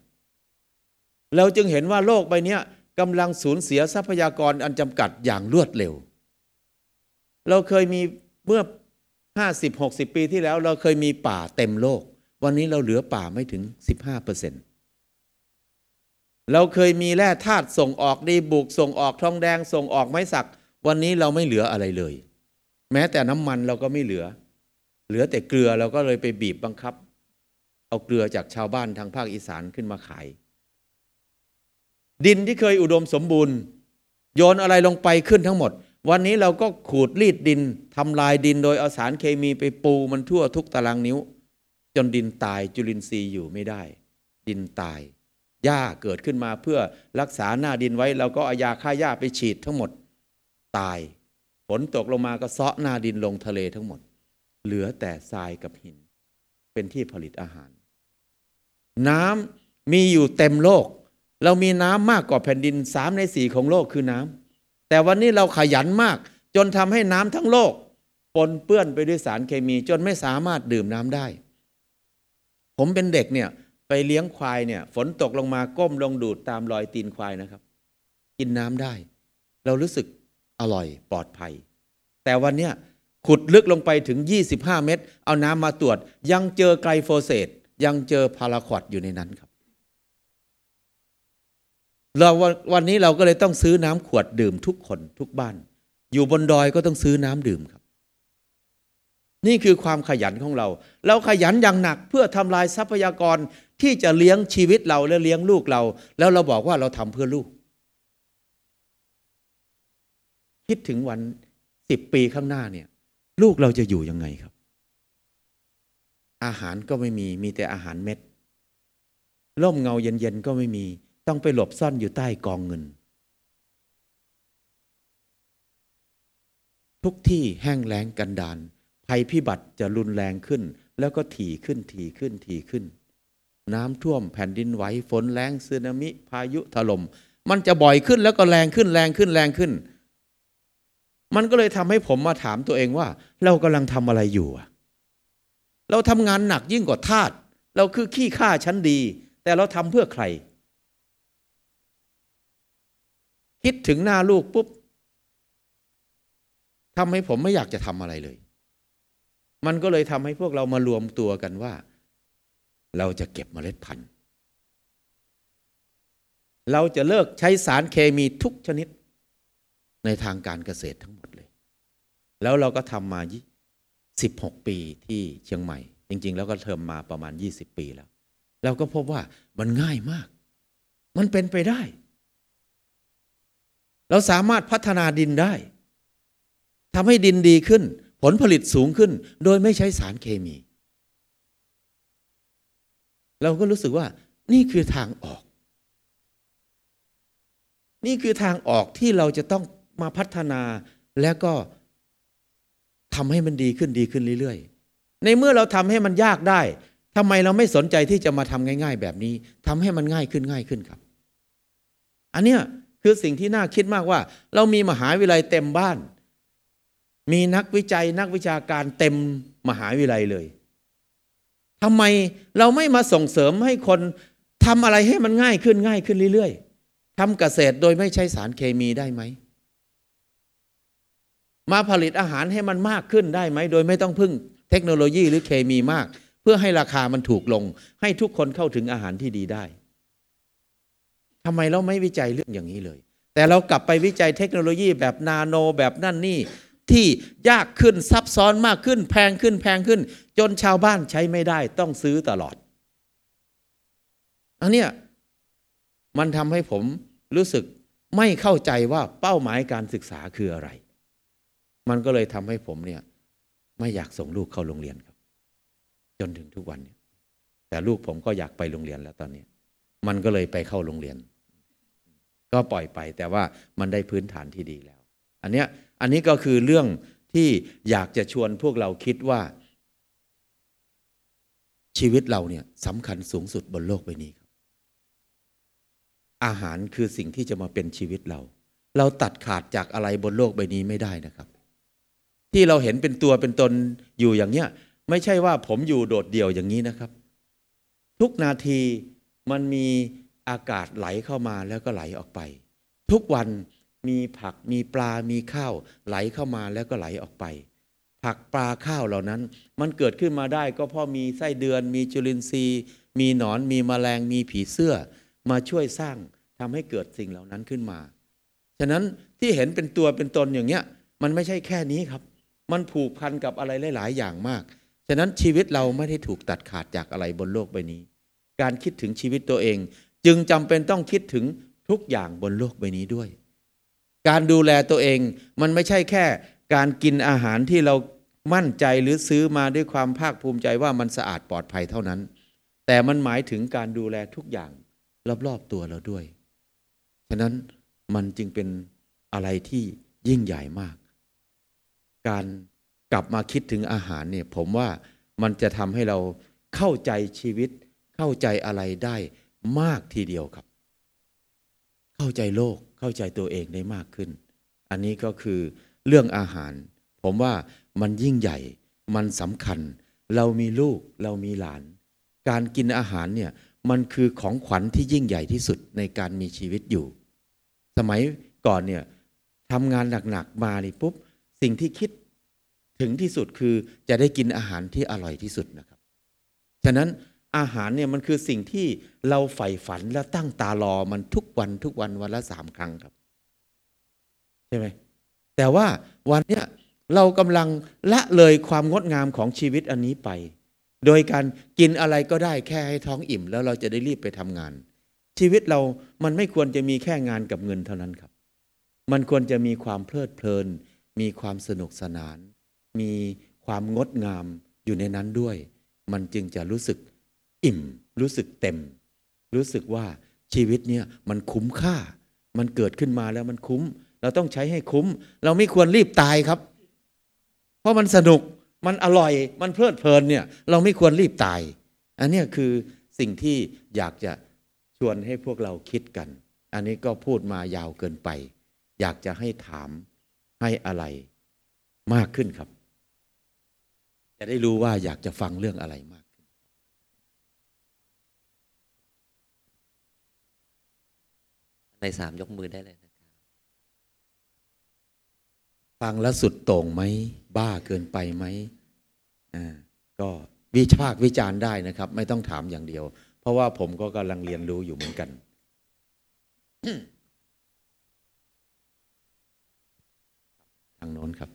เราจึงเห็นว่าโลกใบนี้กำลังสูญเสียทรัพยากรอันจำกัดอย่างรวดเร็ว เราเคยมีเมื่อห้าสิบหกสิบปีที่แล้ว เราเคยมีป่าเต็มโลก วันนี้เราเหลือป่าไม่ถึงสิบห้าเปอร์เซ็นต์ เราเคยมีแร่ธาตุส่งออกดีบุกส่งออกทองแดง ส่งออกไม้สัก วันนี้เราไม่เหลืออะไรเลย แม้แต่น้ำมันเราก็ไม่เหลือ เหลือแต่เกลือเราก็เลยไปบีบบังคับ เอาเกลือจากชาวบ้านทางภาคอีสานขึ้นมาขาย ดินที่เคยอุดมสมบูรณ์ โยนอะไรลงไปขึ้นทั้งหมด วันนี้เราก็ขูดรีดดินทำลายดินโดยเอาสารเคมีไปปูมันทั่วทุกตารางนิ้ว จนดินตายจุลินทรีย์อยู่ไม่ได้ ดินตาย หญ้าเกิดขึ้นมาเพื่อรักษาหน้าดินไว้เราก็อายาฆ่าหญ้าไปฉีดทั้งหมดตายฝนตกลงมาก็เซาะหน้าดินลงทะเลทั้งหมด เหลือแต่ทรายกับหิน เป็นที่ผลิตอาหาร น้ำมีอยู่เต็มโลก เรามีน้ำมากกว่าแผ่นดินสามในสี่ของโลกคือน้ำแต่วันนี้เราขยันมาก จนทำให้น้ำทั้งโลกปนเปื้อนไปด้วยสารเคมีจนไม่สามารถดื่มน้ำได้ ผมเป็นเด็กเนี่ย ไปเลี้ยงควายเนี่ยฝนตกลงมาก้มลงดูดตามรอยตีนควายนะครับ กินน้ำได้ เรารู้สึกอร่อยปลอดภัย แต่วันเนี้ยขุดลึกลงไปถึง 25 เมตร เอาน้ำมาตรวจ ยังเจอไกลโฟเสตยังเจอพาราควอดอยู่ในนั้นครับเราวันนี้เราก็เลยต้องซื้อน้ำขวดดื่มทุกคนทุกบ้าน อยู่บนดอยก็ต้องซื้อน้ำดื่มครับ นี่คือความขยันของเรา เราขยันอย่างหนักเพื่อทำลายทรัพยากร ที่จะเลี้ยงชีวิตเราและเลี้ยงลูกเรา แล้วเราบอกว่าเราทำเพื่อลูก คิดถึงวันสิบปีข้างหน้าเนี่ย ลูกเราจะอยู่ยังไงครับ อาหารก็ไม่มีมีแต่อาหารเม็ดร่มเงาเย็นๆก็ไม่มี ต้องไปหลบซ่อนอยู่ใต้กองเงิน ทุกที่แห้งแล้งกันดานภัยพิบัติจะรุนแรงขึ้น แล้วก็ถี่ขึ้นถี่ขึ้นถี่ขึ้นน น้ำท่วมแผ่นดินไหวฝนแรงสึนามิ พายุถลม่มมันจะบ่อยขึ้นแล้วก็แรงขึ้นแรงขึ้นแรงขึ้น มันก็เลยทำให้ผมมาถามตัวเองว่า เรากำลังทำอะไรอยู่ เราทำงานหนักยิ่งกว่าทาสเราคือขี้ข้าชั้นดี แต่เราทำเพื่อใคร คิดถึงหน้าลูกปุ๊บทำให้ผมไม่อยากจะทำอะไรเลย มันก็เลยทำให้พวกเรามารวมตัวกันว่า เราจะเก็บเมล็ดพันธุ์ เราจะเลิกใช้สารเคมีทุกชนิด ในทางการเกษตรทั้งหมดเลย แล้วเราก็ทำมา 16 ปีที่เชียงใหม่ จริง ๆ แล้วก็เทอมมาประมาณ 20 ปีแล้ว เราก็พบว่ามันง่ายมาก มันเป็นไปได้ เราสามารถพัฒนาดินได้ทำให้ดินดีขึ้น ผลผลิตสูงขึ้น โดยไม่ใช้สารเคมี เราก็รู้สึกว่านี่คือทางออก นี่คือทางออกที่เราจะต้องมาพัฒนาแล้วก็ทำให้มันดีขึ้นดีขึ้นเรื่อยๆ ในเมื่อเราทำให้มันยากได้ทำไมเราไม่สนใจที่จะมาทำง่าย ๆ แบบนี้ทำให้มันง่ายขึ้นง่ายขึ้นครับ อันเนี้ยคือสิ่งที่น่าคิดมากว่า เรามีมหาวิทยาลัยเต็มบ้าน มีนักวิจัยนักวิชาการเต็มมหาวิทยาลัยเลย ทำไมเราไม่มาส่งเสริมให้คนทำอะไรให้มันง่ายขึ้นง่ายขึ้นเรื่อยๆทำเกษตรโดยไม่ใช้สารเคมีได้ไหม มาผลิตอาหารให้มันมากขึ้นได้ไหม โดยไม่ต้องพึ่งเทคโนโลยีหรือเคมีมาก เพื่อให้ราคามันถูกลง ให้ทุกคนเข้าถึงอาหารที่ดีได้ทำไมเราไม่วิจัยเรื่องอย่างนี้เลย แต่เรากลับไปวิจัยเทคโนโลยีแบบนาโนแบบนั่นนี่ ที่ยากขึ้นซับซ้อนมากขึ้น แพงขึ้นแพงขึ้น จนชาวบ้านใช้ไม่ได้ต้องซื้อตลอด อันเนี้ยมันทำให้ผมรู้สึกไม่เข้าใจว่าเป้าหมายการศึกษาคืออะไร มันก็เลยทำให้ผมเนี่ยไม่อยากส่งลูกเข้าโรงเรียนครับ จนถึงทุกวันนี้แต่ลูกผมก็อยากไปโรงเรียนแล้วตอนนี้ มันก็เลยไปเข้าโรงเรียน ก็ปล่อยไปแต่ว่ามันได้พื้นฐานที่ดีแล้ว อันเนี้ย อันนี้ก็คือเรื่องที่อยากจะชวนพวกเราคิดว่า ชีวิตเราเนี่ยสำคัญสูงสุดบนโลกใบนี้ครับ อาหารคือสิ่งที่จะมาเป็นชีวิตเรา เราตัดขาดจากอะไรบนโลกใบนี้ไม่ได้นะครับ ที่เราเห็นเป็นตัวเป็นตนอยู่อย่างเนี้ยไม่ใช่ว่าผมอยู่โดดเดี่ยวอย่างนี้นะครับ ทุกนาทีมันมีอากาศไหลเข้ามาแล้วก็ไหลออกไป ทุกวัน มีผักมีปลา มีข้าวไหลเข้ามาแล้วก็ไหลออกไป ผักปลาข้าวเหล่านั้น มันเกิดขึ้นมาได้ก็เพราะมีไส้เดือน มีจุลินทรีย์ มีหนอนมีแมลงมีผีเสื้อ มาช่วยสร้างทำให้เกิดสิ่งเหล่านั้นขึ้นมา ฉะนั้นที่เห็นเป็นตัวเป็นตนอย่างเนี้ยมันไม่ใช่แค่นี้ครับ มันผูกพันกับอะไรหลาย ๆ อย่างมาก ฉะนั้นชีวิตเราไม่ได้ถูกตัดขาดจากอะไรบนโลกใบนี้ การคิดถึงชีวิตตัวเอง จึงจำเป็นต้องคิดถึงทุกอย่างบนโลกใบนี้ด้วย การดูแลตัวเอง มันไม่ใช่แค่การกินอาหารที่เรามั่นใจหรือซื้อมาด้วยความภาคภูมิใจว่ามันสะอาดปลอดภัยเท่านั้น แต่มันหมายถึงการดูแลทุกอย่างรอบๆตัวเราด้วย ฉะนั้นมันจึงเป็นอะไรที่ยิ่งใหญ่มาก การกลับมาคิดถึงอาหารเนี่ยผมว่ามันจะทำให้เราเข้าใจชีวิต เข้าใจอะไรได้มากทีเดียวครับ เข้าใจโลกเข้าใจตัวเองได้มากขึ้น อันนี้ก็คือเรื่องอาหาร ผมว่ามันยิ่งใหญ่มันสำคัญ เรามีลูกเรามีหลาน การกินอาหารเนี่ยมันคือของขวัญที่ยิ่งใหญ่ที่สุดในการมีชีวิตอยู่ สมัยก่อนเนี่ยทำงานหนักๆมานี่ปุ๊บสิ่งที่คิดถึงที่สุดคือจะได้กินอาหารที่อร่อยที่สุดนะครับ ฉะนั้น อาหารเนี่ยมันคือสิ่งที่เราใฝ่ฝันและตั้งตารอมันทุกวันทุกวันวันละสามครั้งครับ ใช่ไหมแต่ว่าวันเนี้ยเรากำลังละเลยความงดงามของชีวิตอันนี้ไป โดยการกินอะไรก็ได้แค่ให้ท้องอิ่ม แล้วเราจะได้รีบไปทำงาน ชีวิตเรามันไม่ควรจะมีแค่งานกับเงินเท่านั้นครับ มันควรจะมีความเพลิดเพลิน มีความสนุกสนาน มีความงดงามอยู่ในนั้นด้วย มันจึงจะรู้สึก อิ่ม รู้สึกเต็ม รู้สึกว่าชีวิตเนี่ยมันคุ้มค่า มันเกิดขึ้นมาแล้วมันคุ้ม เราต้องใช้ให้คุ้ม เราไม่ควรรีบตายครับ เพราะมันสนุกมันอร่อยมันเพลิดเพลินเนี่ย เราไม่ควรรีบตาย อันนี้คือสิ่งที่อยากจะชวนให้พวกเราคิดกัน อันนี้ก็พูดมายาวเกินไป อยากจะให้ถามให้อะไรมากขึ้นครับ จะได้รู้ว่าอยากจะฟังเรื่องอะไรมากขึ้น ในสามยกมือได้เลยนะครับฟังแล้วสุดโต่งไหม บ้าเกินไปไหมอ่าก็วิพากษ์วิจารณ์ได้นะครับ ไม่ต้องถามอย่างเดียว เพราะว่าผมก็กำลังเรียนรู้อยู่เหมือนกัน ทางโน้นครับ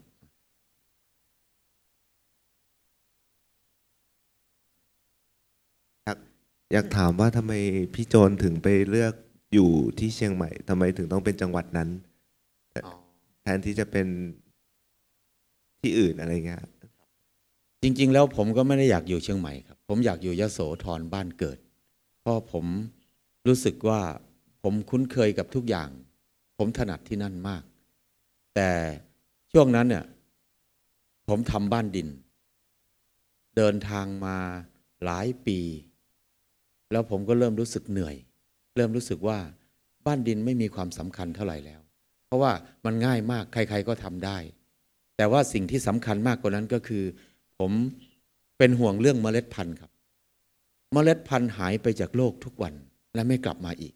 อยากถามว่าทำไมพี่โจนถึงไปเลือก อยู่ที่เชียงใหม่ทำไมถึงต้องเป็นจังหวัดนั้น แทนที่จะเป็นที่อื่นอะไรเงี้ยจริง ๆ แล้วผมก็ไม่ได้อยากอยู่เชียงใหม่ครับ ผมอยากอยู่ยโสธรบ้านเกิด เพราะผมรู้สึกว่าผมคุ้นเคยกับทุกอย่าง ผมถนัดที่นั่นมาก แต่ช่วงนั้นเนี่ยผมทำบ้านดิน เดินทางมาหลายปี แล้วผมก็เริ่มรู้สึกเหนื่อย เริ่มรู้สึกว่าบ้านดินไม่มีความสำคัญเท่าไหร่แล้ว เพราะว่ามันง่ายมากใคร ๆก็ทำได้ แต่ว่าสิ่งที่สำคัญมากกว่านั้นก็คือ ผมเป็นห่วงเรื่องเมล็ดพันธุ์ครับ เมล็ดพันธุ์หายไปจากโลกทุกวันและไม่กลับมาอีก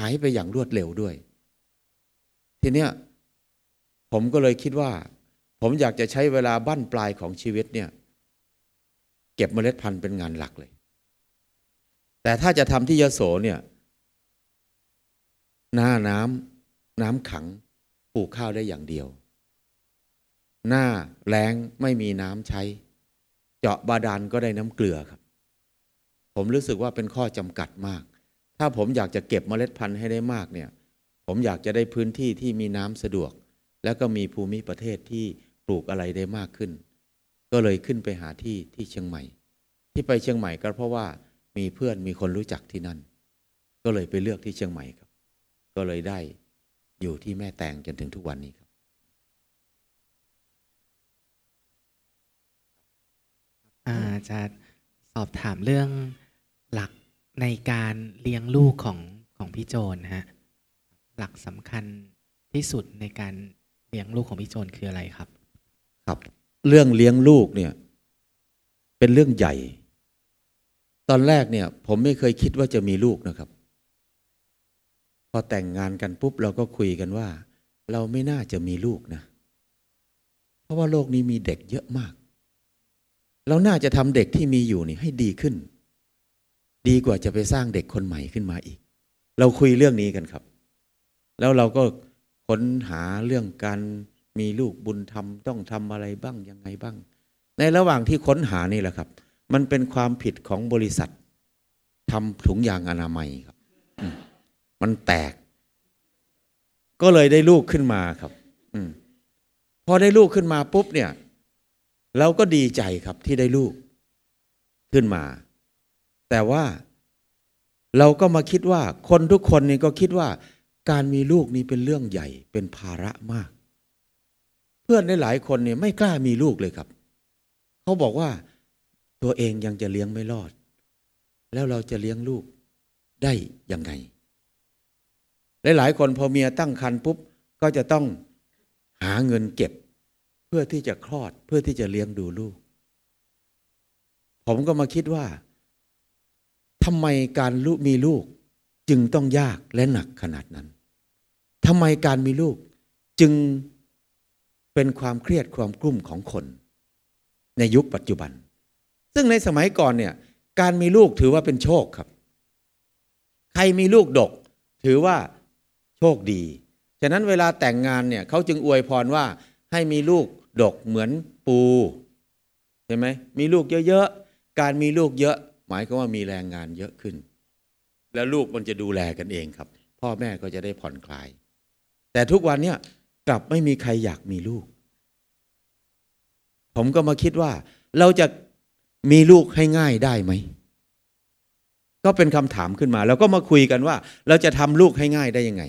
หายไปอย่างรวดเร็วด้วย ทีเนี้ยผมก็เลยคิดว่า ผมอยากจะใช้เวลาบั้นปลายของชีวิตเนี่ย เก็บเมล็ดพันธุ์เป็นงานหลักเลย แต่ถ้าจะทำที่ยโสเนี่ยหน้าน้ำน้ำขังปลูกข้าวได้อย่างเดียว หน้าแล้งไม่มีน้ำใช้ เจาะบาดาลก็ได้น้ำเกลือครับ ผมรู้สึกว่าเป็นข้อจำกัดมาก ถ้าผมอยากจะเก็บเมล็ดพันธุ์ให้ได้มากเนี่ย ผมอยากจะได้พื้นที่ที่มีน้ำสะดวก แล้วก็มีภูมิประเทศที่ปลูกอะไรได้มากขึ้น ก็เลยขึ้นไปหาที่ที่เชียงใหม่ ที่ไปเชียงใหม่ก็เพราะว่า มีเพื่อนมีคนรู้จักที่นั่น ก็เลยไปเลือกที่เชียงใหม่ครับ ก็เลยได้อยู่ที่แม่แตงจนถึงทุกวันนี้ครับ อาจะสอบถามเรื่องหลักในการเลี้ยงลูกของของพี่โจนฮะหลักสำคัญที่สุดในการเลี้ยงลูกของพี่โจนคืออะไรครับ ครับ เรื่องเลี้ยงลูกเนี่ย เป็นเรื่องใหญ่ ตอนแรกเนี่ย ผมไม่เคยคิดว่าจะมีลูกนะครับ พอแต่งงานกันปุ๊บเราก็คุยกันว่า เราไม่น่าจะมีลูกนะ เพราะว่าโลกนี้มีเด็กเยอะมาก เราน่าจะทำเด็กที่มีอยู่นี่ให้ดีขึ้น ดีกว่าจะไปสร้างเด็กคนใหม่ขึ้นมาอีก เราคุยเรื่องนี้กันครับ แล้วเราก็ค้นหาเรื่องการมีลูกบุญธรรมต้องทำอะไรบ้างยังไงบ้าง ในระหว่างที่ค้นหานี่แหละครับ มันเป็นความผิดของบริษัททำถุงยางอนามัยครับ มันแตก ก็เลยได้ลูกขึ้นมาครับอพอได้ลูกขึ้นมาปุ๊บเนี่ย เราก็ดีใจครับที่ได้ลูกขึ้นมา แต่ว่าเราก็มาคิดว่า คนทุกคนนี่ก็คิดว่า การมีลูกนี่เป็นเรื่องใหญ่เป็นภาระมาก เพื่อนหลายๆคนเนี่ยไม่กล้ามีลูกเลยครับ เขาบอกว่า ตัวเองยังจะเลี้ยงไม่รอด แล้วเราจะเลี้ยงลูกได้ยังไง หลายๆ คนพอเมียตั้งครรภ์ปุ๊บ ก็จะต้องหาเงินเก็บ เพื่อที่จะคลอดเพื่อที่จะเลี้ยงดูลูก ผมก็มาคิดว่าทำไมการลูกมีลูกจึงต้องยากและหนักขนาดนั้นทำไมการมีลูกจึงเป็นความเครียดความกลุ้มของคน ในยุคปัจจุบัน ซึ่งในสมัยก่อนเนี่ยการมีลูกถือว่าเป็นโชคครับ ใครมีลูกดก ถือว่าโชคดี ฉะนั้นเวลาแต่งงานเนี่ยเขาจึงอวยพรว่าให้มีลูกดกเหมือนปูใช่ไหมมีลูกเยอะๆ การมีลูกเยอะ หมายความว่ามีแรงงานเยอะขึ้น แล้วลูกมันจะดูแลกันเองครับ พ่อแม่ก็จะได้ผ่อนคลาย แต่ทุกวันเนี่ยกลับไม่มีใครอยากมีลูก ผมก็มาคิดว่าเราจะ มีลูกให้ง่ายได้ไหม ก็เป็นคำถามขึ้นมา แล้วก็มาคุยกันว่า เราจะทำลูกให้ง่ายได้ยังไง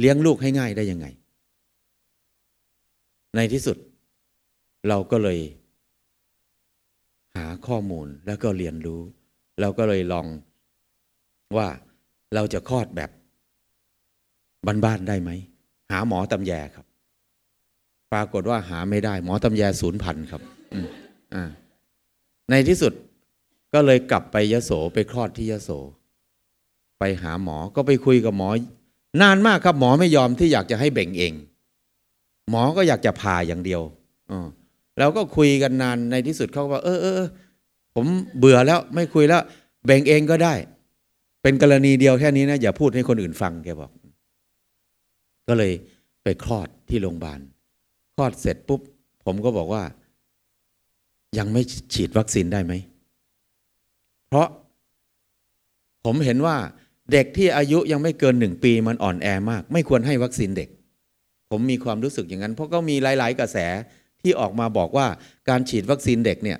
เลี้ยงลูกให้ง่ายได้ยังไง ในที่สุด เราก็เลย หาข้อมูลแล้วก็เรียนรู้ เราก็เลยลองว่าเราจะคลอดแบบบ้านๆได้ไหม หาหมอตำแยครับ ปรากฏว่าหาไม่ได้ หมอตำแยศูนย์พันครับ อืมอ่า ในที่สุดก็เลยกลับไปยโสไปคลอดที่ยโส ไปหาหมอก็ไปคุยกับหมอ นานมากครับหมอไม่ยอมที่อยากจะให้เบ่งเอง หมอก็อยากจะผ่าอย่างเดียวออแล้วก็คุยกันนานในที่สุดเขาก็บอกเออเออผมเบื่อแล้วไม่คุยแล้วแบ่งเองก็ได้ เป็นกรณีเดียวแค่นี้นะอย่าพูดให้คนอื่นฟังแกบอก ก็เลยไปคลอดที่โรงพยาบาลคลอดเสร็จปุ๊บ ผมก็บอกว่า ยังไม่ฉีดวัคซีนได้ไหม เพราะผมเห็นว่าเด็กที่อายุยังไม่เกินหนึ่งปีมันอ่อนแอมาก ไม่ควรให้วัคซีนเด็ก ผมมีความรู้สึกอย่างนั้น เพราะก็มีหลาย ๆ กระแสที่ออกมาบอกว่าการฉีดวัคซีนเด็กเนี่ย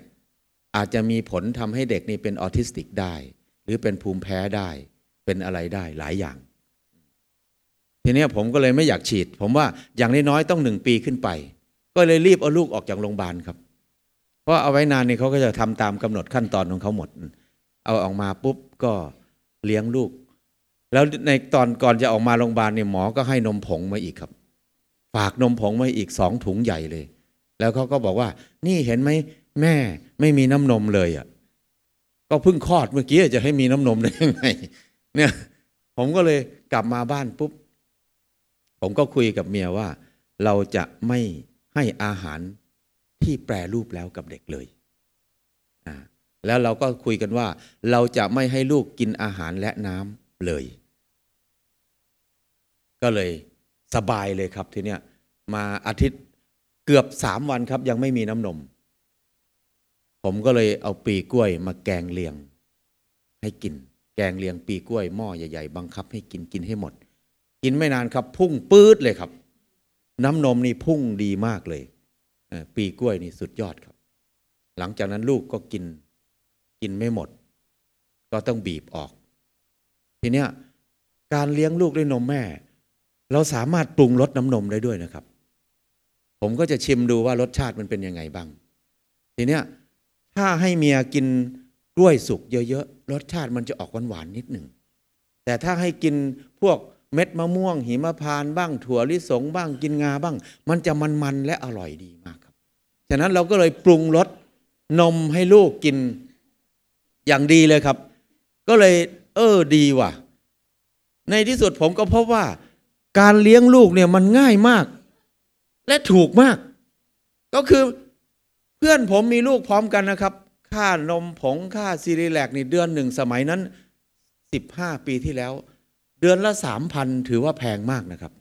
อาจจะมีผลทำให้เด็กนี่เป็นออทิสติกได้ หรือเป็นภูมิแพ้ได้ เป็นอะไรได้หลายอย่าง ทีนี้ผมก็เลยไม่อยากฉีด ผมว่าอย่างน้อยๆต้องหนึ่งปีขึ้นไป ก็เลยรีบเอาลูกออกจากโรงพยาบาลครับ ราะเอาไว้นานนี่เขาก็จะทำตามกำหนดขั้นตอนของเขาหมด เอาออกมาปุ๊บก็เลี้ยงลูก แล้วในตอนก่อนจะออกมาโรงพยาบาลเนี่ยหมอก็ให้นมผงมาอีกครับ ฝากนมผงมาอีกสองถุงใหญ่เลย แล้วเขาก็บอกว่า นี่เห็นไหมแม่ไม่มีน้ำนมเลยอะ ก็เพิ่งคลอดเมื่อกี้จะให้มีน้ำนมได้ยังไง เนี่ย ผมก็เลยกลับมาบ้านปุ๊บ ผมก็คุยกับเมียว่า เราจะไม่ให้อาหาร ที่แปรรูปแล้วกับเด็กเลย แล้วเราก็คุยกันว่า เราจะไม่ให้ลูกกินอาหารและน้ำเลย ก็เลยสบายเลยครับทีเนี้ยมาอาทิตย์เกือบสามวันครับ ยังไม่มีน้ำนม ผมก็เลยเอาปีกล้วยมาแกงเลียง ให้กิน แกงเลียงปีกล้วยหม้อใหญ่ๆบังคับ ให้กินกินให้หมด กินไม่นานครับ พุ่งปื๊ดเลยครับ น้ำนมนี่พุ่งดีมากเลย ปีกล้วยนี่สุดยอดครับ หลังจากนั้นลูกก็กินกินไม่หมด ก็ต้องบีบออก ทีเนี้ยการเลี้ยงลูกด้วยนมแม่ เราสามารถปรุงรสน้ำนมได้ด้วยนะครับ ผมก็จะชิมดูว่ารสชาติมันเป็นยังไงบ้าง ทีเนี้ยถ้าให้เมียกินกล้วยสุกเยอะๆรสชาติมันจะออกหวานๆนิดหนึ่งแต่ถ้าให้กินพวกเม็ดมะม่วง หิมะพานบ้าง ถั่วลิสงบ้างกินงาบ้าง มันจะมันๆและอร่อยดีมาก ฉะนั้นเราก็เลยปรุงรสนมให้ลูกกินอย่างดีเลยครับ ก็เลย เออดีว่ะ ในที่สุดผมก็พบว่า การเลี้ยงลูกเนี่ยมันง่ายมาก และถูกมาก ก็คือเพื่อนผมมีลูกพร้อมกันนะครับ ค่านมผงค่าซีรีแลกนี่เดือนหนึ่งสมัยนั้นสิบห้าปีที่แล้ว เดือนละสามพันถือว่าแพงมากนะครับ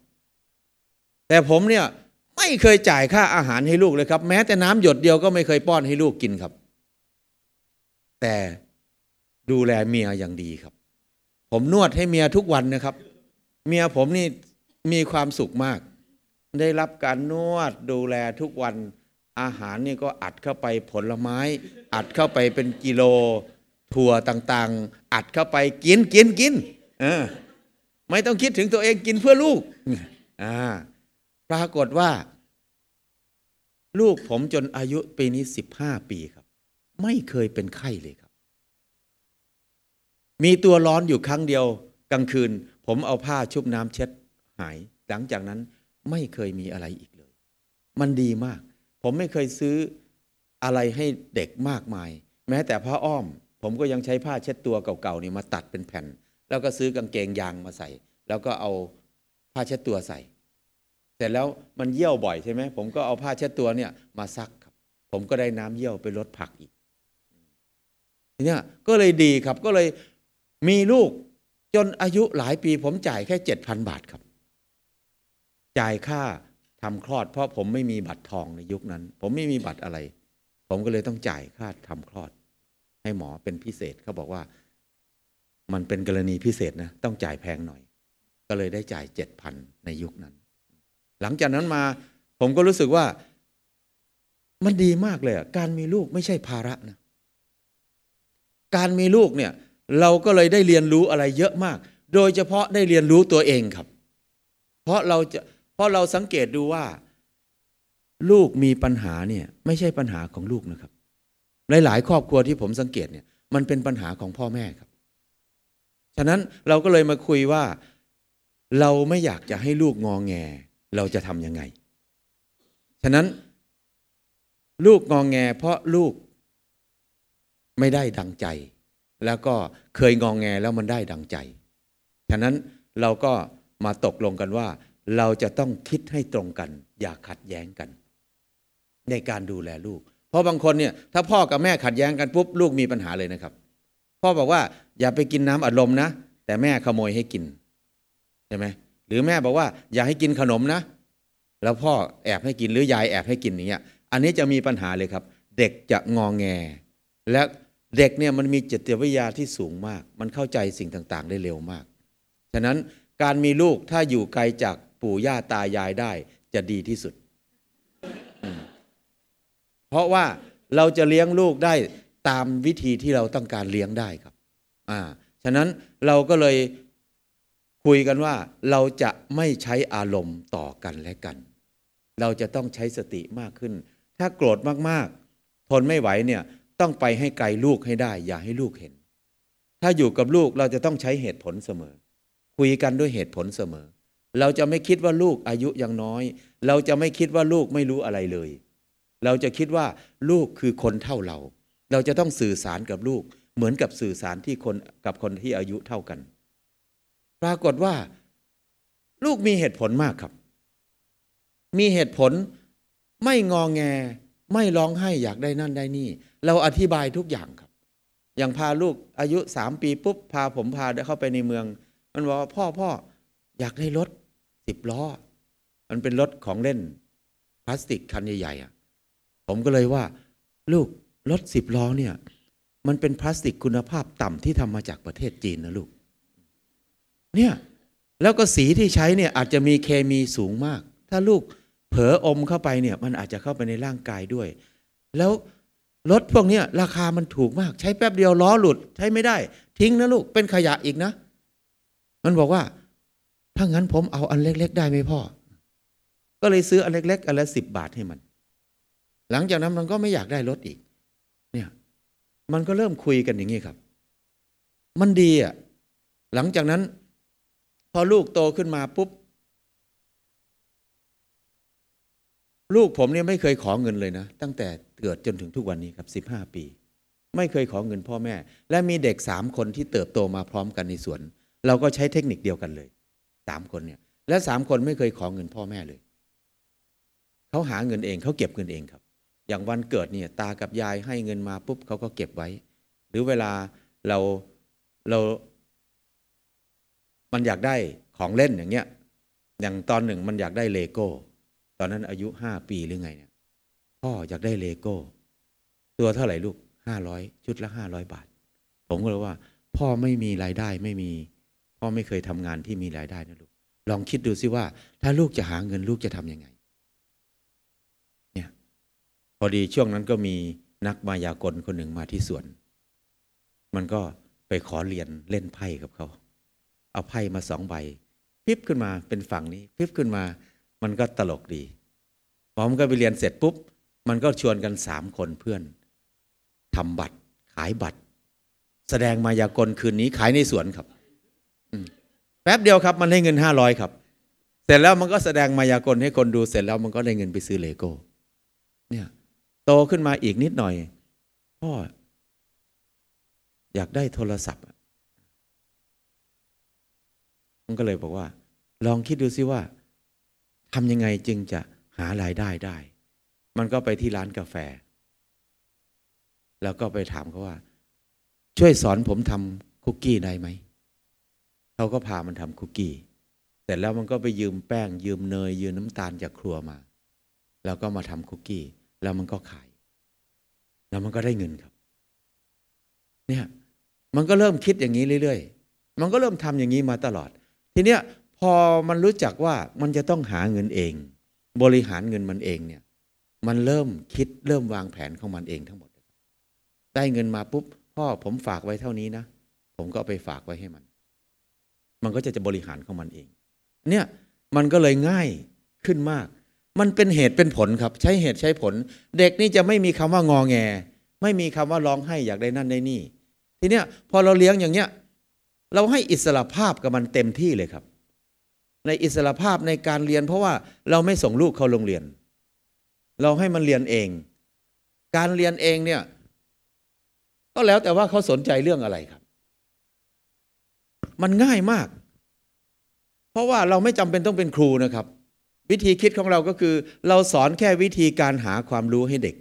แต่ผมเนี่ย ไม่เคยจ่ายค่าอาหารให้ลูกเลยครับ แม้แต่น้ำหยดเดียวก็ไม่เคยป้อนให้ลูกกินครับ แต่ดูแลเมียอย่างดีครับ ผมนวดให้เมียทุกวันนะครับ เมียผมนี่มีความสุขมาก ได้รับการนวดดูแลทุกวันอาหารนี่ก็อัดเข้าไปผลไม้ อัดเข้าไปเป็นกิโลถั่วต่างๆ อัดเข้าไปกินกินกินเออไม่ต้องคิดถึงตัวเองกินเพื่อลูกอ่า ปรากฏว่า ลูกผมจนอายุปีนี้สิบห้าปีครับ ไม่เคยเป็นไข้เลยครับ มีตัวร้อนอยู่ครั้งเดียวกลางคืน ผมเอาผ้าชุบน้ำเช็ดหาย หลังจากนั้นไม่เคยมีอะไรอีกเลย มันดีมาก ผมไม่เคยซื้ออะไรให้เด็กมากมาย แม้แต่ผ้าอ้อม ผมก็ยังใช้ผ้าเช็ดตัวเก่าๆนี่มาตัดเป็นแผ่น แล้วก็ซื้อกางเกงยางมาใส่ แล้วก็เอาผ้าเช็ดตัวใส่ เสร็จแล้วมันเยี่ยวบ่อยใช่ไหมผมก็เอาผ้าเช็ดตัวเนี่ยมาซักครับ ผมก็ได้น้ำเยี่ยวไปลดผักอีกทีเนี้ยก็เลยดีครับก็เลยมีลูกจนอายุหลายปีผมจ่ายแค่เจ็ดพันบาทครับ จ่ายค่าทำคลอด เพราะผมไม่มีบัตรทองในยุคนั้น ผมไม่มีบัตรอะไร ผมก็เลยต้องจ่ายค่าทำคลอด ให้หมอเป็นพิเศษเขาบอกว่า มันเป็นกรณีพิเศษนะ ต้องจ่ายแพงหน่อย ก็เลยได้จ่ายเจ็ดพันในยุคนั้น หลังจากนั้นมา ผมก็รู้สึกว่า มันดีมากเลยการมีลูกไม่ใช่ภาระนะการมีลูกเนี่ย เราก็เลยได้เรียนรู้อะไรเยอะมาก โดยเฉพาะได้เรียนรู้ตัวเองครับ เพราะเราจะเพราะเราสังเกตดูว่า ลูกมีปัญหาเนี่ย ไม่ใช่ปัญหาของลูกนะครับหลายๆครอบครัวที่ผมสังเกตเนี่ย มันเป็นปัญหาของพ่อแม่ครับฉะนั้นเราก็เลยมาคุยว่า เราไม่อยากจะให้ลูกงองแง เราจะทำยังไง ฉะนั้น ลูกงองแงเพราะลูกไม่ได้ดังใจ แล้วก็เคยงองแงแล้วมันได้ดังใจ ฉะนั้นเราก็มาตกลงกันว่า เราจะต้องคิดให้ตรงกัน อย่าขัดแย้งกัน ในการดูแลลูก เพราะบางคนเนี่ยถ้าพ่อกับแม่ขัดแย้งกันปุ๊บลูกมีปัญหาเลยนะครับ พ่อบอกว่าอย่าไปกินน้ำอัดลมนะ แต่แม่ขโมยให้กินใช่ไหม หรือแม่บอกว่าอย่าให้กินขนมนะ แล้วพ่อแอบให้กินหรือยายแอบให้กินอย่างเงี้ยอันนี้จะมีปัญหาเลยครับ เด็กจะงองแง และเด็กเนี่ยมันมีจิตวิทยาที่สูงมาก มันเข้าใจสิ่งต่างๆ ได้เร็วมาก ฉะนั้นการมีลูกถ้าอยู่ไกลจากปู่ย่าตายายได้จะดีที่สุด เพราะว่าเราจะเลี้ยงลูกได้ตามวิธีที่เราต้องการเลี้ยงได้ครับอ่าฉะนั้นเราก็เลย คุยกันว่าเราจะไม่ใช้อารมณ์ต่อกันและกัน เราจะต้องใช้สติมากขึ้น ถ้าโกรธมากๆ ทนไม่ไหวเนี่ยต้องไปให้ไกลลูกให้ได้ อย่าให้ลูกเห็น ถ้าอยู่กับลูกเราจะต้องใช้เหตุผลเสมอ คุยกันด้วยเหตุผลเสมอ เราจะไม่คิดว่าลูกอายุยังน้อย เราจะไม่คิดว่าลูกไม่รู้อะไรเลย เราจะคิดว่าลูกคือคนเท่าเรา เราจะต้องสื่อสารกับลูก เหมือนกับสื่อสารที่คนกับคนที่อายุเท่ากัน ปรากฏว่า ลูกมีเหตุผลมากครับ มีเหตุผลไม่งองแง ไม่ร้องไห้อยากได้นั่นได้นี่ เราอธิบายทุกอย่างครับ อย่างพาลูกอายุสามปีปุ๊บพาผมพาเข้าไปในเมือง มันบอกว่าพ่อพ่ออยากได้รถสิบล้อ มันเป็นรถของเล่น พลาสติกคันใหญ่ๆอะผมก็เลยว่า ลูกรถสิบล้อเนี่ย มันเป็นพลาสติกคุณภาพต่ำที่ทำมาจากประเทศจีนนะลูก เนี่ยแล้วก็สีที่ใช้เนี่ยอาจจะมีเคมีสูงมาก ถ้าลูกเผลออมเข้าไปเนี่ยมันอาจจะเข้าไปในร่างกายด้วย แล้วรถพวกนี้ราคามันถูกมาก ใช้แป๊บเดียวล้อหลุดใช้ไม่ได้ ทิ้งนะลูกเป็นขยะอีกนะ มันบอกว่า ถ้างั้นผมเอาอันเล็ก ๆ ได้ไหมพ่อ ก็เลยซื้ออันเล็ก ๆ อันละสิบบาทให้มัน หลังจากนั้นมันก็ไม่อยากได้รถอีก เนี่ย มันก็เริ่มคุยกันอย่างนี้ครับ มันดีอะ หลังจากนั้น อลูกโตขึ้นมาปุ๊บ ลูกผมเนี่ยไม่เคยขอเงินเลยนะ ตั้งแต่เกิดจนถึงทุกวันนี้ครับสิบห้าปี ไม่เคยขอเงินพ่อแม่ และมีเด็กสามคนที่เติบโตมาพร้อมกันในสวน เราก็ใช้เทคนิคเดียวกันเลยสามคนเนี่ยและสามคนไม่เคยขอเงินพ่อแม่เลยเขาหาเงินเองเขาเก็บเงินเองครับ อย่างวันเกิดเนี่ยตากับยายให้เงินมาปุ๊บเขาก็เก็บไว้ หรือเวลาเราเรา มันอยากได้ของเล่นอย่างเงี้ย อย่างตอนหนึ่งมันอยากได้เลโก้ ตอนนั้นอายุห้าปีหรือไงเนี่ย พ่ออยากได้เลโก้ ตัวเท่าไหร่ลูกห้าร้อยชุดละห้าร้อยบาท ผมก็เลยว่า พ่อไม่มีรายได้ไม่มี พ่อไม่เคยทำงานที่มีรายได้นะลูก ลองคิดดูสิว่า ถ้าลูกจะหาเงินลูกจะทำยังไง เนี่ย พอดีช่วงนั้นก็มีนักมายากลคนหนึ่งมาที่สวน มันก็ไปขอเรียนเล่นไพ่กับเขา เอาไพ่มาสองใบพิบขึ้นมาเป็นฝั่งนี้พิบขึ้นมา มันก็ตลกดีพอมันก็ไปเรียนเสร็จปุ๊บ มันก็ชวนกันสามคนเพื่อนทำบัตร ขายบัตร แสดงมายากลคืนนี้ขายในสวนครับแป๊บเดียวครับ มันได้เงินห้าร้อยครับ เสร็จแล้วมันก็แสดงมายากลให้คนดูเสร็จแล้วมันก็ได้เงินไปซื้อเลโก้ เนี่ย โตขึ้นมาอีกนิดหน่อยพ่ออยากได้โทรศัพท์ อะมันก็เลยบอกว่า ลองคิดดูซิว่าทำยังไงจึงจะหารายได้ได้ มันก็ไปที่ร้านกาแฟ แล้วก็ไปถามเขาว่า ช่วยสอนผมทำคุกกี้ได้ไหมเขาก็พามันทำคุกกี้เสร็จแล้วมันก็ไปยืมแป้ง ยืมเนย ยืมน้ำตาลจากครัวมา แล้วก็มาทำคุกกี้ แล้วมันก็ขาย แล้วมันก็ได้เงินครับ เนี่ย มันก็เริ่มคิดอย่างนี้เรื่อยๆ มันก็เริ่มทำอย่างนี้มาตลอด ทีเนี้ยพอมันรู้จักว่ามันจะต้องหาเงินเอง บริหารเงินมันเองเนี่ย มันเริ่มคิดเริ่มวางแผนของมันเองทั้งหมด ได้เงินมาปุ๊บพ่อผมฝากไว้เท่านี้นะ ผมก็ไปฝากไว้ให้มัน มันก็จะจะบริหารของมันเอง เนี่ยมันก็เลยง่ายขึ้นมาก มันเป็นเหตุเป็นผลครับ ใช้เหตุใช้ผล เด็กนี่จะไม่มีคำว่างอแง ไม่มีคำว่าร้องไห้อยากได้นั่นได้นี่ ทีเนี้ยพอเราเลี้ยงอย่างเนี้ย เราให้อิสระภาพกับมันเต็มที่เลยครับ ในอิสระภาพในการเรียน เพราะว่าเราไม่ส่งลูกเข้าโรงเรียน เราให้มันเรียนเอง การเรียนเองเนี่ยก็แล้วแต่ว่าเขาสนใจเรื่องอะไรครับ มันง่ายมาก เพราะว่าเราไม่จำเป็นต้องเป็นครูนะครับ วิธีคิดของเราก็คือ เราสอนแค่วิธีการหาความรู้ให้เด็ก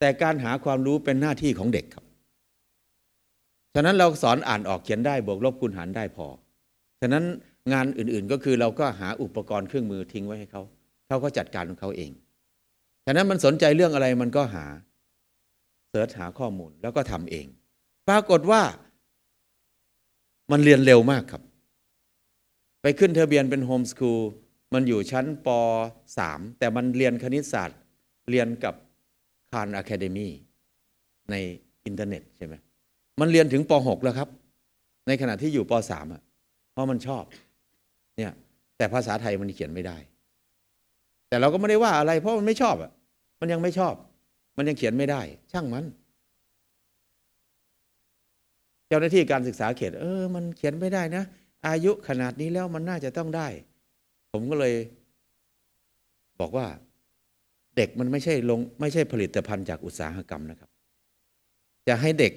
แต่การหาความรู้เป็นหน้าที่ของเด็กครับ ฉะนั้นเราสอนอ่านออกเขียนได้บวกลบคูณหารได้พอ ฉะนั้นงานอื่นๆก็คือเราก็หาอุปกรณ์เครื่องมือทิ้งไว้ให้เขาเขาก็จัดการของเขาเอง ฉะนั้นมันสนใจเรื่องอะไรมันก็หาsearch หาข้อมูลแล้วก็ทำเอง ปรากฏว่ามันเรียนเร็วมากครับ ไปขึ้นทะเบียนเป็น homeschool มันอยู่ชั้นป .3 แต่มันเรียนคณิตศาสตร์ เรียนกับ Khan Academy ในอินเทอร์เน็ตใช่ไหม มันเรียนถึงป .6 แล้วครับ ในขณะที่อยู่ป .3 อะเพราะมันชอบเนี่ยแต่ภาษาไทยมันเขียนไม่ได้ แต่เราก็ไม่ได้ว่าอะไร เพราะมันไม่ชอบอะมันยังไม่ชอบ มันยังเขียนไม่ได้ ช่างมัน เจ้าหน้าที่การศึกษาเขตเออ มันเขียนไม่ได้นะ อายุขนาดนี้แล้วมันน่าจะต้องได้ ผมก็เลย บอกว่า เด็กมันไม่ใช่ลง ไม่ใช่ผลิตภัณฑ์จากอุตสาหกรรมนะครับ จะให้เด็ก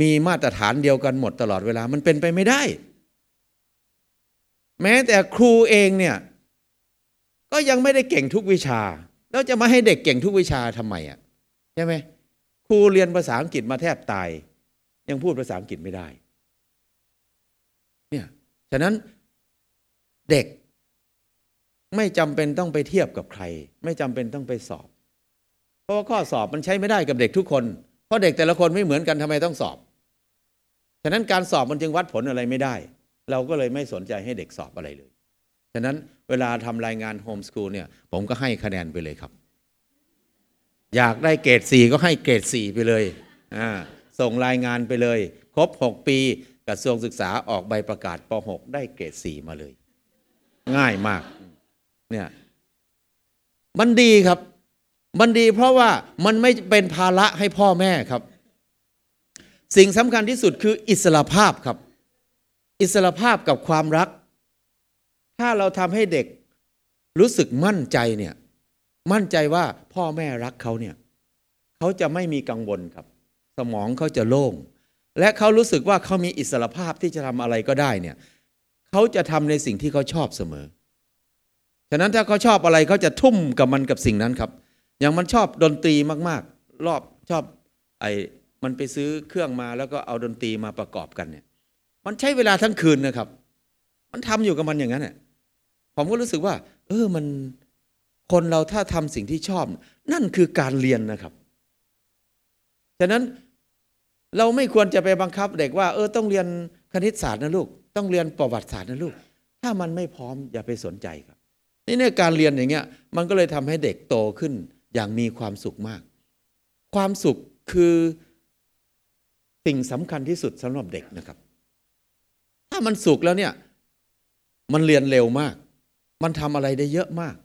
มีมาตรฐานเดียวกันหมดตลอดเวลามันเป็นไปไม่ได้ แม้แต่ครูเองเนี่ย ก็ยังไม่ได้เก่งทุกวิชา แล้วจะมาให้เด็กเก่งทุกวิชาทำไมอะใช่ไหมครูเรียนภาษาอังกฤษมาแทบตาย ยังพูดภาษาอังกฤษไม่ได้เนี่ยฉะนั้นเด็กไม่จำเป็นต้องไปเทียบกับใคร ไม่จำเป็นต้องไปสอบ เพราะว่าข้อสอบมันใช้ไม่ได้กับเด็กทุกคน เพราะเด็กแต่ละคนไม่เหมือนกันทำไมต้องสอบ ฉะนั้นการสอบมันจึงวัดผลอะไรไม่ได้ เราก็เลยไม่สนใจให้เด็กสอบอะไรเลยฉะนั้นเวลาทำรายงานโฮมสคูลเนี่ยผมก็ให้คะแนนไปเลยครับ อยากได้เกรดสี่ก็ให้เกรดสี่ไปเลยอ่าส่งรายงานไปเลย ครบ 6 ปีกระทรวงศึกษาออกใบประกาศป .6 ได้เกรดสี่มาเลย ง่ายมากเนี่ยมันดีครับ มันดีเพราะว่ามันไม่เป็นภาระให้พ่อแม่ครับ สิ่งสำคัญที่สุดคืออิสระภาพครับ อิสระภาพกับความรัก ถ้าเราทำให้เด็กรู้สึกมั่นใจเนี่ยมั่นใจว่าพ่อแม่รักเขาเนี่ยเขาจะไม่มีกังวลครับ สมองเขาจะโล่ง และเขารู้สึกว่าเขามีอิสระภาพที่จะทำอะไรก็ได้เนี่ยเขาจะทำในสิ่งที่เขาชอบเสมอฉะนั้นถ้าเขาชอบอะไรเขาจะทุ่มกับมันกับสิ่งนั้นครับ อย่างมันชอบดนตรีมากๆ รอบชอบไอ มันไปซื้อเครื่องมาแล้วก็เอาดนตรีมาประกอบกันเนี่ย มันใช้เวลาทั้งคืนนะครับ มันทำอยู่กับมันอย่างนั้นเนี่ยผมก็รู้สึกว่า เออมันคนเราถ้าทำสิ่งที่ชอบ นั่นคือการเรียนนะครับ ฉะนั้นเราไม่ควรจะไปบังคับเด็กว่า เออต้องเรียนคณิตศาสตร์นะลูก ต้องเรียนประวัติศาสตร์นะลูก ถ้ามันไม่พร้อมอย่าไปสนใจครับ นี่ในการเรียนอย่างเงี้ย มันก็เลยทำให้เด็กโตขึ้นอย่างมีความสุขมาก ความสุขคือ สิ่งสำคัญที่สุดสำหรับเด็กนะครับ ถ้ามันสุขแล้วเนี่ย มันเรียนเร็วมาก มันทำอะไรได้เยอะมาก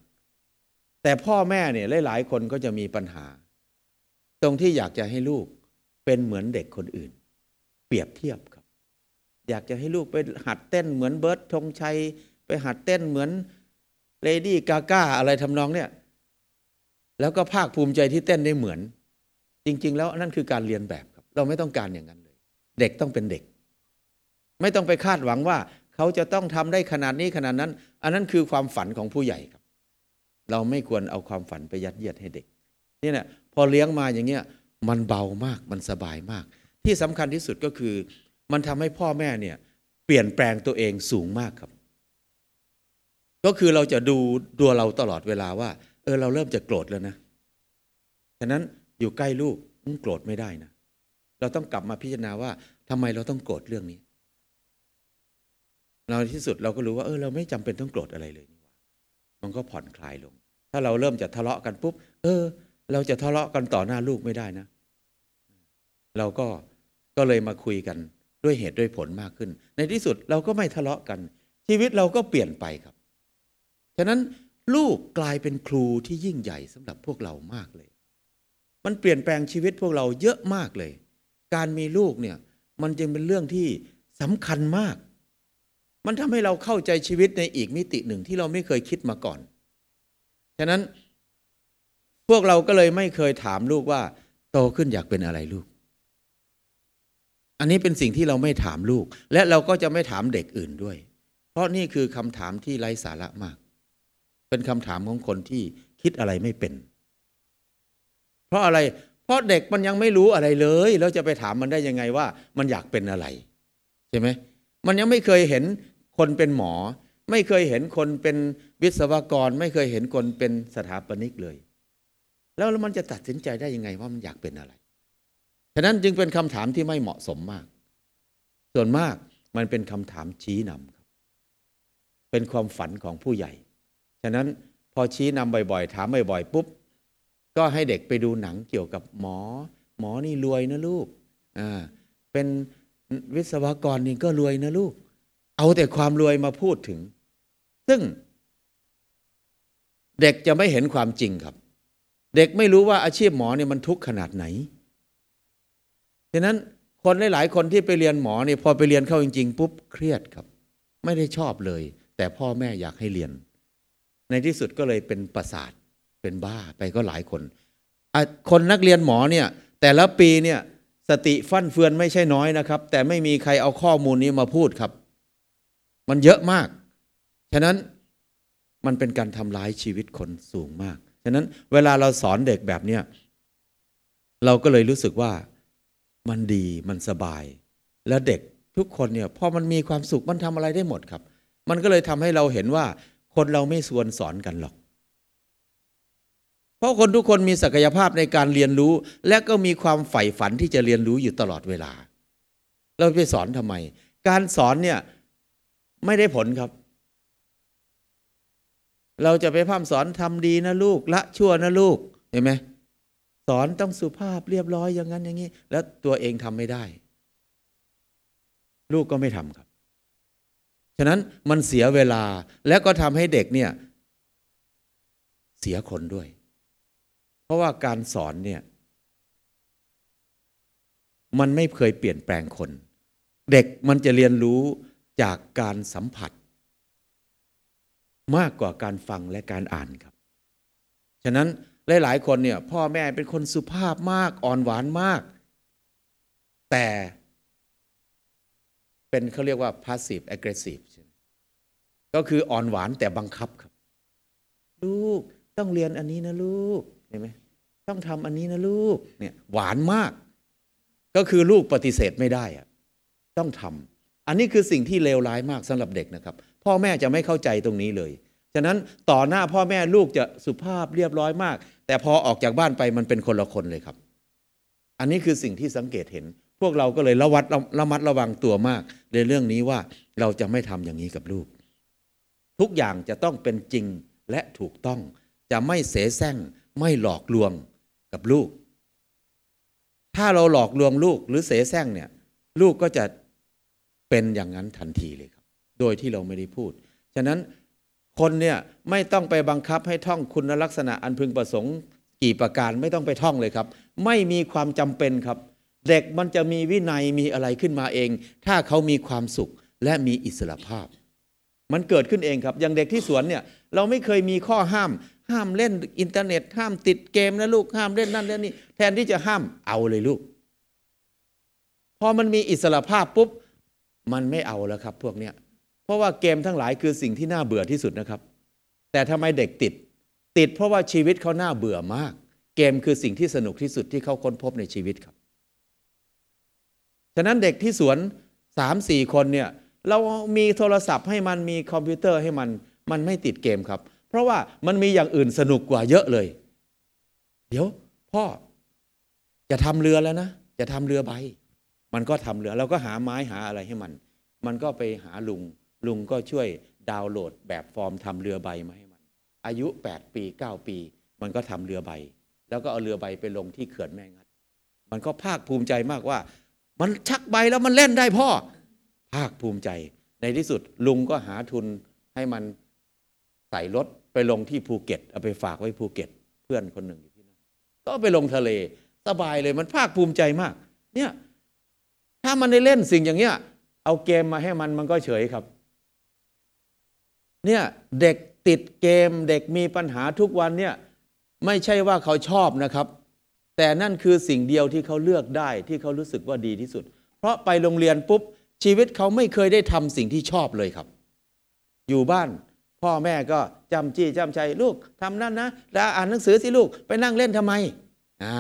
แต่พ่อแม่เนี่ยหลายๆคนก็จะมีปัญหา ตรงที่อยากจะให้ลูกเป็นเหมือนเด็กคนอื่น เปรียบเทียบครับ อยากจะให้ลูกไปหัดเต้นเหมือนเบิร์ตธงชัย ไปหัดเต้นเหมือนเลดี้กาก้าอะไรทำนองเนี่ย แล้วก็ภาคภูมิใจที่เต้นได้เหมือน จริง ๆ แล้วนั่นคือการเลียนแบบ เราไม่ต้องการอย่างนั้นเลย เด็กต้องเป็นเด็ก ไม่ต้องไปคาดหวังว่า เขาจะต้องทำได้ขนาดนี้ขนาดนั้น อันนั้นคือความฝันของผู้ใหญ่ครับ เราไม่ควรเอาความฝันไปยัดเยียดให้เด็กนี่นะพอเลี้ยงมาอย่างเงี้ยมันเบามากมันสบายมาก ที่สำคัญที่สุดก็คือ มันทำให้พ่อแม่เนี่ยเปลี่ยนแปลงตัวเองสูงมากครับ ก็คือเราจะดูตัวเราตลอดเวลาว่า เออเราเริ่มจะโกรธแล้วนะฉะนั้นอยู่ใกล้ลูกโกรธไม่ได้นะ เราต้องกลับมาพิจารณาว่าทำไมเราต้องโกรธเรื่องนี้ เราที่สุดเราก็รู้ว่า เออเราไม่จำเป็นต้องโกรธอะไรเลยนี่ว่ามันก็ผ่อนคลายลง ถ้าเราเริ่มจะทะเลาะกันปุ๊บ เออ เราจะทะเลาะกันต่อหน้าลูกไม่ได้นะ เราก็ก็เลยมาคุยกันด้วยเหตุด้วยผลมากขึ้น ในที่สุดเราก็ไม่ทะเลาะกัน ชีวิตเราก็เปลี่ยนไปครับ ฉะนั้นลูกกลายเป็นครูที่ยิ่งใหญ่สำหรับพวกเรามากเลย มันเปลี่ยนแปลงชีวิตพวกเราเยอะมากเลย การมีลูกเนี่ยมันจึงเป็นเรื่องที่สำคัญมาก มันทำให้เราเข้าใจชีวิตในอีกมิติหนึ่งที่เราไม่เคยคิดมาก่อน ฉะนั้นพวกเราก็เลยไม่เคยถามลูกว่า โตขึ้นอยากเป็นอะไรลูก อันนี้เป็นสิ่งที่เราไม่ถามลูก และเราก็จะไม่ถามเด็กอื่นด้วย เพราะนี่คือคำถามที่ไร้สาระมาก เป็นคำถามของคนที่คิดอะไรไม่เป็น เพราะอะไร เพราะเด็กมันยังไม่รู้อะไรเลย แล้วจะไปถามมันได้ยังไงว่า มันอยากเป็นอะไรใช่ไหมมันยังไม่เคยเห็นคนเป็นหมอ ไม่เคยเห็นคนเป็นวิศวกร ไม่เคยเห็นคนเป็นสถาปนิกเลย แล้วมันจะตัดสินใจได้ยังไงว่ามันอยากเป็นอะไรฉะนั้นจึงเป็นคำถามที่ไม่เหมาะสมมาก ส่วนมากมันเป็นคำถามชี้นำครับ เป็นความฝันของผู้ใหญ่ ฉะนั้นพอชี้นำบ่อยๆ ถามบ่อยๆปุ๊บ ก็ให้เด็กไปดูหนังเกี่ยวกับหมอ หมอนี่รวยนะลูกอ่าเป็นวิศวกรนี่ก็รวยนะลูก เอาแต่ความรวยมาพูดถึง ซึ่ง เด็กจะไม่เห็นความจริงครับ เด็กไม่รู้ว่าอาชีพหมอเนี่ยมันทุกข์ขนาดไหนฉะนั้นคนหลาย ๆ คนที่ไปเรียนหมอเนี่ยพอไปเรียนเข้าจริง ๆ ปุ๊บเครียดครับ ไม่ได้ชอบเลย แต่พ่อแม่อยากให้เรียน ในที่สุดก็เลยเป็นประสาท เป็นบ้าไปก็หลายคน คนนักเรียนหมอเนี่ยแต่ละปีเนี่ยสติฟั่นเฟือนไม่ใช่น้อยนะครับ แต่ไม่มีใครเอาข้อมูลนี้มาพูดครับ มันเยอะมาก ฉะนั้นมันเป็นการทำร้ายชีวิตคนสูงมาก ฉะนั้นเวลาเราสอนเด็กแบบเนี้ยเราก็เลยรู้สึกว่ามันดีมันสบาย แล้วเด็กทุกคนเนี่ยพอมันมีความสุขมันทำอะไรได้หมดครับ มันก็เลยทำให้เราเห็นว่าคนเราไม่ส่วนสอนกันหรอก เพราะคนทุกคนมีศักยภาพในการเรียนรู้ และก็มีความใฝ่ฝันที่จะเรียนรู้อยู่ตลอดเวลา เราไปสอนทำไม การสอนเนี่ยไม่ได้ผลครับ เราจะไปพร่ำสอนทำดีนะลูกละชั่วนะลูกเห็นไหมสอนต้องสุภาพเรียบร้อยอย่างนั้นอย่างนี้ แล้วตัวเองทำไม่ได้ ลูกก็ไม่ทำครับฉะนั้นมันเสียเวลาและก็ทำให้เด็กเนี่ย เสียคนด้วย เพราะว่าการสอนเนี่ย มันไม่เคยเปลี่ยนแปลงคน เด็กมันจะเรียนรู้จากการสัมผัส มากกว่าการฟังและการอ่านครับ ฉะนั้นหลาย ๆ คนเนี่ย พ่อแม่เป็นคนสุภาพมากอ่อนหวานมาก แต่เป็นเขาเรียกว่า passive aggressive ก็คืออ่อนหวานแต่บังคับครับ ลูกต้องเรียนอันนี้นะลูก เห็นไหมต้องทำอันนี้นะลูกเนี่ยหวานมาก ก็คือลูกปฏิเสธไม่ได้อะต้องทำอันนี้คือสิ่งที่เลวร้ายมากสำหรับเด็กนะครับ พ่อแม่จะไม่เข้าใจตรงนี้เลย ฉะนั้นต่อหน้าพ่อแม่ลูกจะสุภาพเรียบร้อยมาก แต่พอออกจากบ้านไปมันเป็นคนละคนเลยครับ อันนี้คือสิ่งที่สังเกตเห็น พวกเราก็เลยระวัดระมัดระวังตัวมาก ในเรื่องนี้ว่าเราจะไม่ทำอย่างนี้กับลูก ทุกอย่างจะต้องเป็นจริงและถูกต้อง จะไม่เสแสร้ง ไม่หลอกลวงกับลูก ถ้าเราหลอกลวงลูกหรือเสแสร้งเนี่ยลูกก็จะเป็นอย่างนั้นทันทีเลยครับ โดยที่เราไม่ได้พูด ฉะนั้นคนเนี่ยไม่ต้องไปบังคับให้ท่องคุณลักษณะอันพึงประสงค์ กี่ประการไม่ต้องไปท่องเลยครับ ไม่มีความจำเป็นครับ เด็กมันจะมีวินัยมีอะไรขึ้นมาเอง ถ้าเขามีความสุขและมีอิสรภาพ มันเกิดขึ้นเองครับ อย่างเด็กที่สวนเนี่ยเราไม่เคยมีข้อห้าม ห้ามเล่นอินเทอร์เน็ต ห้ามติดเกมนะลูกห้ามเล่นนั่นเล่นนี่แทนที่จะห้ามเอาเลยลูก พอมันมีอิสรภาพปุ๊บ มันไม่เอาแล้วครับ พวกเนี้ยเพราะว่าเกมทั้งหลายคือสิ่งที่น่าเบื่อที่สุดนะครับ แต่ทำไมเด็กติด ติดเพราะว่าชีวิตเขาน่าเบื่อมาก เกมคือสิ่งที่สนุกที่สุดที่เขาค้นพบในชีวิตครับฉะนั้นเด็กที่สวนสามสี่คนเนี่ยเรามีโทรศัพท์ให้มันมีคอมพิวเตอร์ให้มันมันไม่ติดเกมครับ เพราะว่ามันมีอย่างอื่นสนุกกว่าเยอะเลย เดี๋ยวพ่อจะทำเรือแล้วนะจะทำเรือใบ มันก็ทำเรือเราก็หาไม้หาอะไรให้มัน มันก็ไปหาลุง ลุงก็ช่วยดาวน์โหลดแบบฟอร์มทำเรือใบมาให้มัน อายุ 8 ปี 9 ปี มันก็ทำเรือใบ แล้วก็เอาเรือใบไปลงที่เขื่อนแม่งัด มันก็ภาคภูมิใจมากว่า มันชักใบแล้วมันเล่นได้พ่อ ภาคภูมิใจ ในที่สุดลุงก็หาทุนให้มันใส่รถ ไปลงที่ภูเก็ต เอาไปฝากไว้ภูเก็ต เพื่อนคนหนึ่งอยู่ที่นั่นก็ไปลงทะเลสบายเลยมันภาคภูมิใจมาก เนี่ยถ้ามันได้เล่นสิ่งอย่างเงี้ย เอาเกมมาให้มันมันก็เฉยครับ เนี่ยเด็กติดเกมเด็กมีปัญหาทุกวันเนี่ยไม่ใช่ว่าเขาชอบนะครับ แต่นั่นคือสิ่งเดียวที่เขาเลือกได้ที่เขารู้สึกว่าดีที่สุด เพราะไปโรงเรียนปุ๊บชีวิตเขาไม่เคยได้ทำสิ่งที่ชอบเลยครับ อยู่บ้าน พ่อแม่ก็จำจี้จำใจลูกทำนั่นนะแล้วอ่านหนังสือสิลูกไปนั่งเล่นทำไมอ่า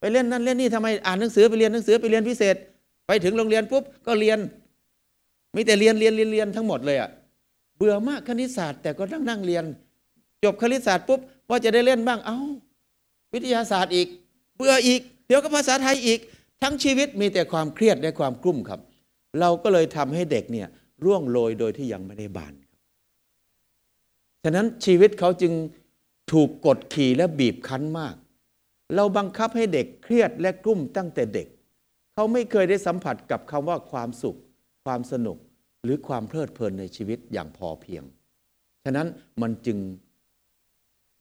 ไปเล่นนั่นเล่นนี่ทำไมอ่านหนังสือไปเรียนหนังสือไปเรียนพิเศษ ไปถึงโรงเรียนปุ๊บก็เรียนมีแต่เรียนเรียนเรียนเรียนทั้งหมดเลยอะ่ะเบื่อมากคณิตศาสตร์ แต่ก็นั่งนั่งเรียน จบคณิตศาสตร์ปุ๊บว่าจะได้เล่นบ้างเอา้า วิทยาศาสตร์อีก เบื่ออีก เดี๋ยวก็ภาษาไทยอีก ทั้งชีวิตมีแต่ความเครียดและความกลุ้มครับ เราก็เลยทำให้เด็กเนี่ยร่วงโรยโดยที่ยังไม่ได้บาน ฉะนั้นชีวิตเขาจึงถูกกดขี่และบีบคั้นมาก เราบังคับให้เด็กเครียดและกลุ้มตั้งแต่เด็ก เขาไม่เคยได้สัมผัสกับคำว่าความสุข ความสนุกหรือความเพลิดเพลินในชีวิตอย่างพอเพียง ฉะนั้นมันจึง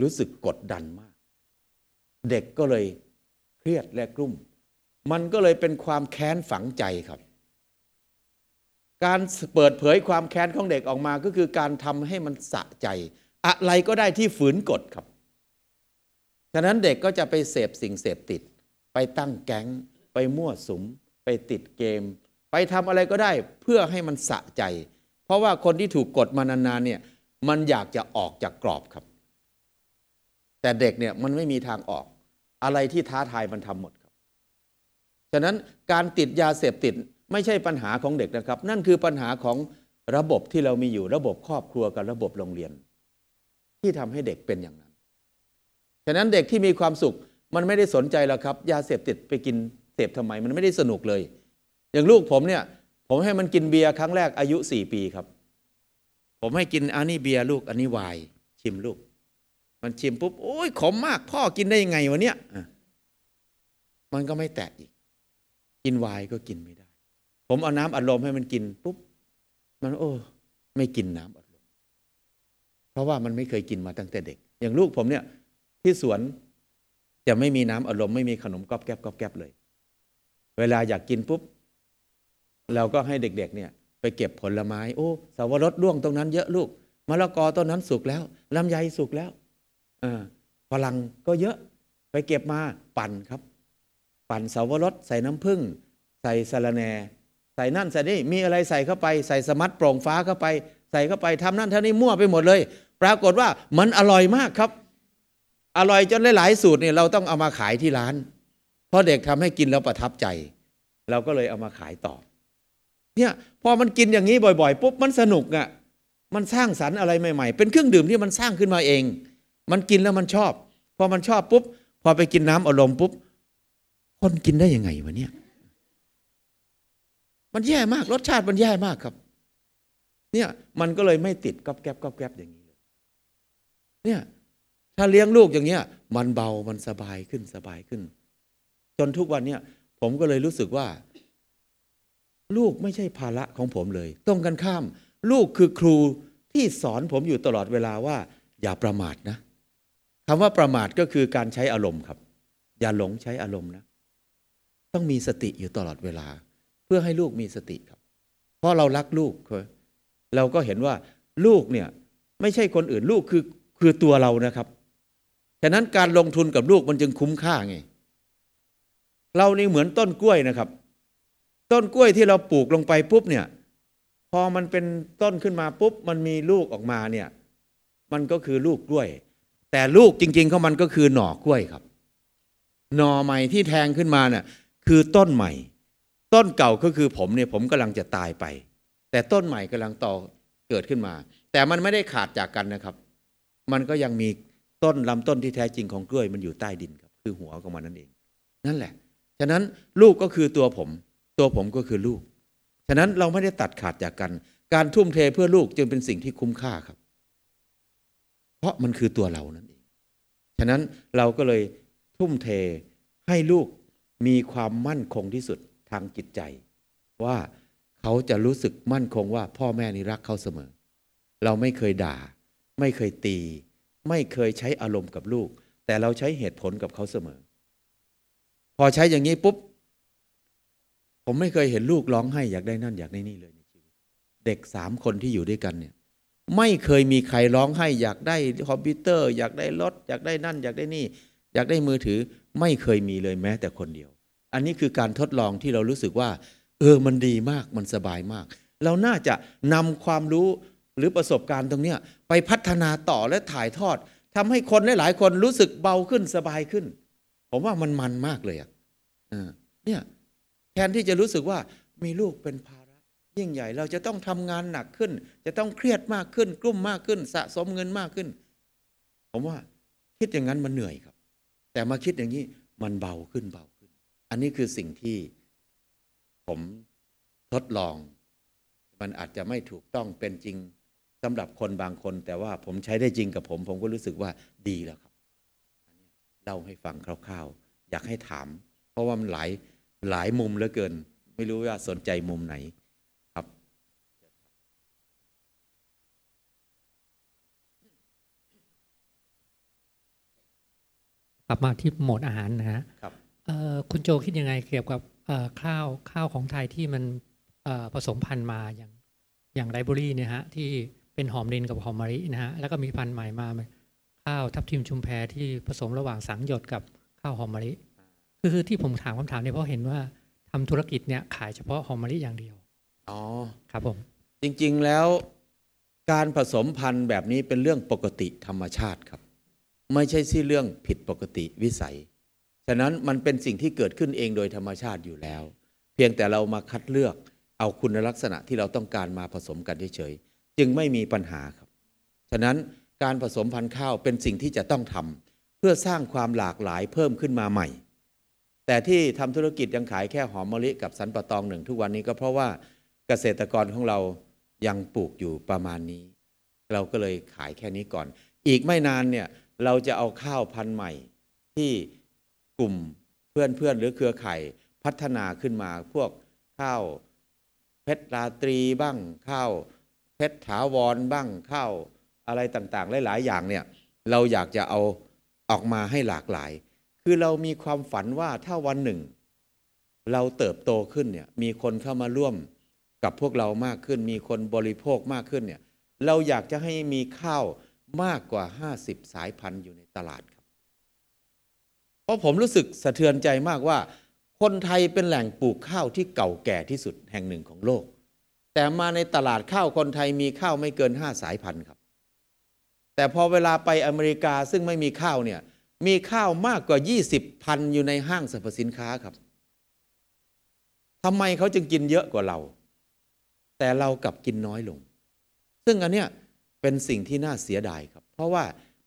รู้สึกกดดันมาก เด็กก็เลยเครียดและกลุ้ม มันก็เลยเป็นความแค้นฝังใจครับ การเปิดเผยความแค้นของเด็กออกมาก็คือการทำให้มันสะใจ อะไรก็ได้ที่ฝืนกฎครับ ฉะนั้นเด็กก็จะไปเสพสิ่งเสพติด ไปตั้งแก๊ง ไปมั่วสุม ไปติดเกม ไปทำอะไรก็ได้เพื่อให้มันสะใจ เพราะว่าคนที่ถูกกดมานานๆเนี่ยมันอยากจะออกจากกรอบครับ แต่เด็กเนี่ยมันไม่มีทางออก อะไรที่ท้าทายมันทำหมดครับ ฉะนั้นการติดยาเสพติด ไม่ใช่ปัญหาของเด็กนะครับ นั่นคือปัญหาของระบบที่เรามีอยู่ระบบครอบครัวกับระบบโรงเรียน ที่ทำให้เด็กเป็นอย่างนั้น ฉะนั้นเด็กที่มีความสุขมันไม่ได้สนใจแล้วครับ ยาเสพติดไปกินเสพทำไม มันไม่ได้สนุกเลย อย่างลูกผมเนี่ย ผมให้มันกินเบียร์ครั้งแรกอายุสี่ปีครับ ผมให้กินอันนี้เบียร์ลูกอันนี้ไวน์ชิมลูก มันชิมปุ๊บโอ้ยขมมากพ่อกินได้ยังไงวะเนี่ยมันก็ไม่แตะอีก กินไวน์ก็กินไม่ได้ ผมเอาน้ำอัดลมให้มันกินปุ๊บมันโอ้ ไม่กินน้ำอัดลมเพราะว่ามันไม่เคยกินมาตั้งแต่เด็ก อย่างลูกผมเนี่ย ที่สวนจะไม่มีน้ำอัดลมไม่มีขนมก๊อบแก๊บก๊อบแก๊บเลย เวลาอยากกินปุ๊บ เราก็ให้เด็ก ๆ เนี่ย ไปเก็บผลไม้ โอ้สาวรสร่วงตรงนั้นเยอะลูกมะละกอต้นนั้นสุกแล้วลำไยสุกแล้วอ่าฝรั่งก็เยอะ ไปเก็บมาปั่นครับ ปั่นสาวรสใส่น้ำผึ้งใส่สะระแหน่ ใส่นั่นใส่นี่มีอะไรใส่เข้าไป ใส่สมัดโปร่งฟ้าเข้าไป ใส่เข้าไปทำนั่นเท่านี้มั่วไปหมดเลย ปรากฏว่ามันอร่อยมากครับ อร่อยจนหลายๆสูตรเนี่ยเราต้องเอามาขายที่ร้าน เพราะเด็กทำให้กินแล้วประทับใจ เราก็เลยเอามาขายต่อเนี่ยพอมันกินอย่างนี้บ่อยๆปุ๊บมันสนุกอะ่ะมันสร้างสรรค์อะไรใหม่ๆ เป็นเครื่องดื่มที่มันสร้างขึ้นมาเอง มันกินแล้วมันชอบ พอมันชอบปุ๊บ พอไปกินน้ำอารมณ์ปุ๊บ คนกินได้ยังไงวะเนี่ย มันแย่มาก รสชาติมันแย่มากครับ เนี่ยมันก็เลยไม่ติดก๊อบแก๊บก๊อบแก๊บอย่างนี้เนี่ยถ้าเลี้ยงลูกอย่างเนี้ย มันเบามันสบายขึ้นสบายขึ้น จนทุกวันเนี่ย ผมก็เลยรู้สึกว่า ลูกไม่ใช่ภาระของผมเลย ตรงกันข้าม ลูกคือครูที่สอนผมอยู่ตลอดเวลาว่า อย่าประมาทนะคำว่าประมาทก็คือการใช้อารมณ์ครับ อย่าหลงใช้อารมณ์นะ ต้องมีสติอยู่ตลอดเวลา พื่อให้ลูกมีสติครับ เพราะเรารักลูกเราก็เห็นว่าลูกเนี่ยไม่ใช่คนอื่นลูกคือคือตัวเรานะครับฉะนั้นการลงทุนกับลูกมันจึงคุ้มค่าไง เรานี่เหมือนต้นกล้วยนะครับ ต้นกล้วยที่เราปลูกลงไปปุ๊บเนี่ย พอมันเป็นต้นขึ้นมาปุ๊บ มันมีลูกออกมาเนี่ย มันก็คือลูกกล้วย แต่ลูกจริงๆของมันก็คือหน่อกล้วยครับ หน่อใหม่ที่แทงขึ้นมาเนี่ยคือต้นใหม่ ต้นเก่าก็คือผมเนี่ยผมกำลังจะตายไป แต่ต้นใหม่กำลังต่อเกิดขึ้นมา แต่มันไม่ได้ขาดจากกันนะครับ มันก็ยังมีต้นลำต้นที่แท้จริงของกล้วยมันอยู่ใต้ดินครับ คือหัวของมันนั่นเอง นั่นแหละ ฉะนั้นลูกก็คือตัวผม ตัวผมก็คือลูก ฉะนั้นเราไม่ได้ตัดขาดจากกัน การทุ่มเทเพื่อลูกจึงเป็นสิ่งที่คุ้มค่าครับ เพราะมันคือตัวเรานั่นเอง ฉะนั้นเราก็เลยทุ่มเทให้ลูกมีความมั่นคงที่สุด ทางจิตใจ ว่าเขาจะรู้สึกมั่นคงว่าพ่อแม่นี่รักเขาเสมอ เราไม่เคยด่า ไม่เคยตี ไม่เคยใช้อารมณ์กับลูก แต่เราใช้เหตุผลกับเขาเสมอ พอใช้อย่างนี้ปุ๊บ ผมไม่เคยเห็นลูกร้องไห้อยากได้นั่นอยากได้นี่เลยในชีวิตเด็กสามคนที่อยู่ด้วยกันเนี่ยไม่เคยมีใครร้องไห้อยากได้คอมพิวเตอร์ อยากได้รถอยากได้นั่น อยากได้นี่ อยากได้มือถือ ไม่เคยมีเลยแม้แต่คนเดียว อันนี้คือการทดลองที่เรารู้สึกว่า เออมันดีมากมันสบายมาก เราน่าจะนำความรู้หรือประสบการณ์ตรงเนี้ไปพัฒนาต่อและถ่ายทอดทำให้คนหลายๆคนรู้สึกเบาขึ้นสบายขึ้น ผมว่ามันมันมากเลยอะเนี่ยแทนที่จะรู้สึกว่ามีลูกเป็นภาระยิ่งใหญ่ เราจะต้องทำงานหนักขึ้น จะต้องเครียดมากขึ้น กลุ้มมากขึ้น สะสมเงินมากขึ้น ผมว่าคิดอย่างนั้นมันเหนื่อยครับ แต่มาคิดอย่างนี้มันเบาขึ้นเบา อันนี้คือสิ่งที่ผมทดลอง มันอาจจะไม่ถูกต้องเป็นจริงสำหรับคนบางคน แต่ว่าผมใช้ได้จริงกับผม ผมก็รู้สึกว่าดีแล้วครับเล่าให้ฟังคร่าวๆ อยากให้ถาม เพราะว่ามันหลายหลายมุมเหลือเกิน ไม่รู้ว่าสนใจมุมไหนครับ กลับมาที่โหมดอาหารนะฮะครับเอ่อ คุณโจคิดยังไงเกี่ยวกับเอ่อข้าวข้าวของไทยที่มันเอ่อผสมพันธุ์มาอย่างอย่างไรบรี่เนี่ยฮะที่เป็นหอมดินกับหอมมะลินะฮะแล้วก็มีพันธุ์ใหม่มาข้าวทับทิมชุมแพที่ผสมระหว่างสังหยดกับข้าวหอมมะลิคือคือที่ผมถามคำถามเนี่ยเพราะเห็นว่าทำธุรกิจเนี่ยขายเฉพาะหอมมะลิอย่างเดียวอ๋อครับผมจริงๆแล้วการผสมพันธุ์แบบนี้เป็นเรื่องปกติธรรมชาติครับ ไม่ใช่ที่เรื่องผิดปกติวิสัย ฉะนั้นมันเป็นสิ่งที่เกิดขึ้นเองโดยธรรมชาติอยู่แล้ว เพียงแต่เรามาคัดเลือกเอาคุณลักษณะที่เราต้องการมาผสมกันเฉยๆจึงไม่มีปัญหาครับ ฉะนั้นการผสมพันธุ์ข้าวเป็นสิ่งที่จะต้องทำเพื่อสร้างความหลากหลายเพิ่มขึ้นมาใหม่ แต่ที่ทำธุรกิจยังขายแค่หอมมะลิกับสันปะตองหนึ่งทุกวันนี้ก็เพราะว่าเกษตรกรของเรายังปลูกอยู่ประมาณนี้ เราก็เลยขายแค่นี้ก่อน อีกไม่นานเนี่ยเราจะเอาข้าวพันธุ์ใหม่ที่ กลุ่มเพื่อนๆหรือเครือข่ายพัฒนาขึ้นมาพวกข้าวเพชรราตรีบ้างข้าวเพชรถาวรบ้างข้าวอะไรต่างๆ หลาย ๆ อย่างเนี่ยเราอยากจะเอาออกมาให้หลากหลาย คือเรามีความฝันว่าถ้าวันหนึ่ง เราเติบโตขึ้นเนี่ยมีคนเข้ามาร่วมกับพวกเรามากขึ้น มีคนบริโภคมากขึ้นเนี่ยเราอยากจะให้มีข้าวมากกว่า 50 สายพันธุ์อยู่ในตลาด รับเพราะผมรู้สึกสะเทือนใจมากว่า คนไทยเป็นแหล่งปลูกข้าวที่เก่าแก่ที่สุดแห่งหนึ่งของโลก แต่มาในตลาดข้าวคนไทยมีข้าวไม่เกิน5สายพันธุ์ครับ แต่พอเวลาไปอเมริกาซึ่งไม่มีข้าวเนี่ยมีข้าวมากกว่า 20พันอยู่ในห้างสรรพสินค้าครับทำไมเขาจึงกินเยอะกว่าเรา แต่เรากลับกินน้อยลง ซึ่งอันเนี้ยเป็นสิ่งที่น่าเสียดายครับ เพราะว่า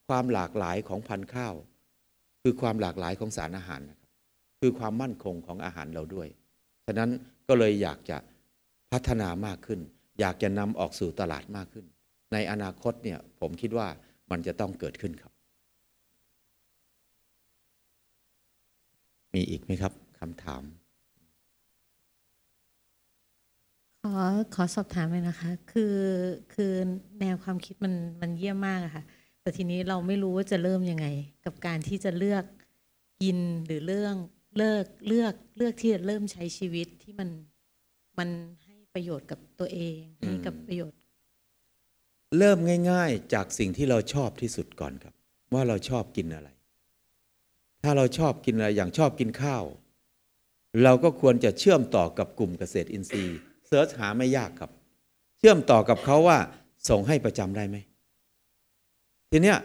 ความหลากหลายของพันธุ์ข้าว คือความหลากหลายของสารอาหารนะครับคือความมั่นคงของอาหารเราด้วย ฉะนั้นก็เลยอยากจะพัฒนามากขึ้น อยากจะนำออกสู่ตลาดมากขึ้น ในอนาคตเนี่ยผมคิดว่ามันจะต้องเกิดขึ้นครับ มีอีกไหมครับคำถาม ขอขอสอบถามเลยนะคะ คือคือแนวความคิดมันมันเยี่ยมมากอะค่ะ แต่ทีนี้เราไม่รู้ว่าจะเริ่มยังไง กับการที่จะเลือกกินหรือเรื่องเลิกเลือกเลือกที่จะเริ่มใช้ชีวิตที่มันมันให้ประโยชน์กับตัวเองให้กับประโยชน์ เริ่มง่าย ๆ จากสิ่งที่เราชอบที่สุดก่อนครับ ว่าเราชอบกินอะไร ถ้าเราชอบกินอะไรอย่างชอบกินข้าว เราก็ควรจะเชื่อมต่อกับกลุ่มเกษตรอินทรีย์เสิร์ชหาไม่ยากครับ เชื่อมต่อกับเขาว่าส่งให้ประจำได้ไหม ทีเนี้ย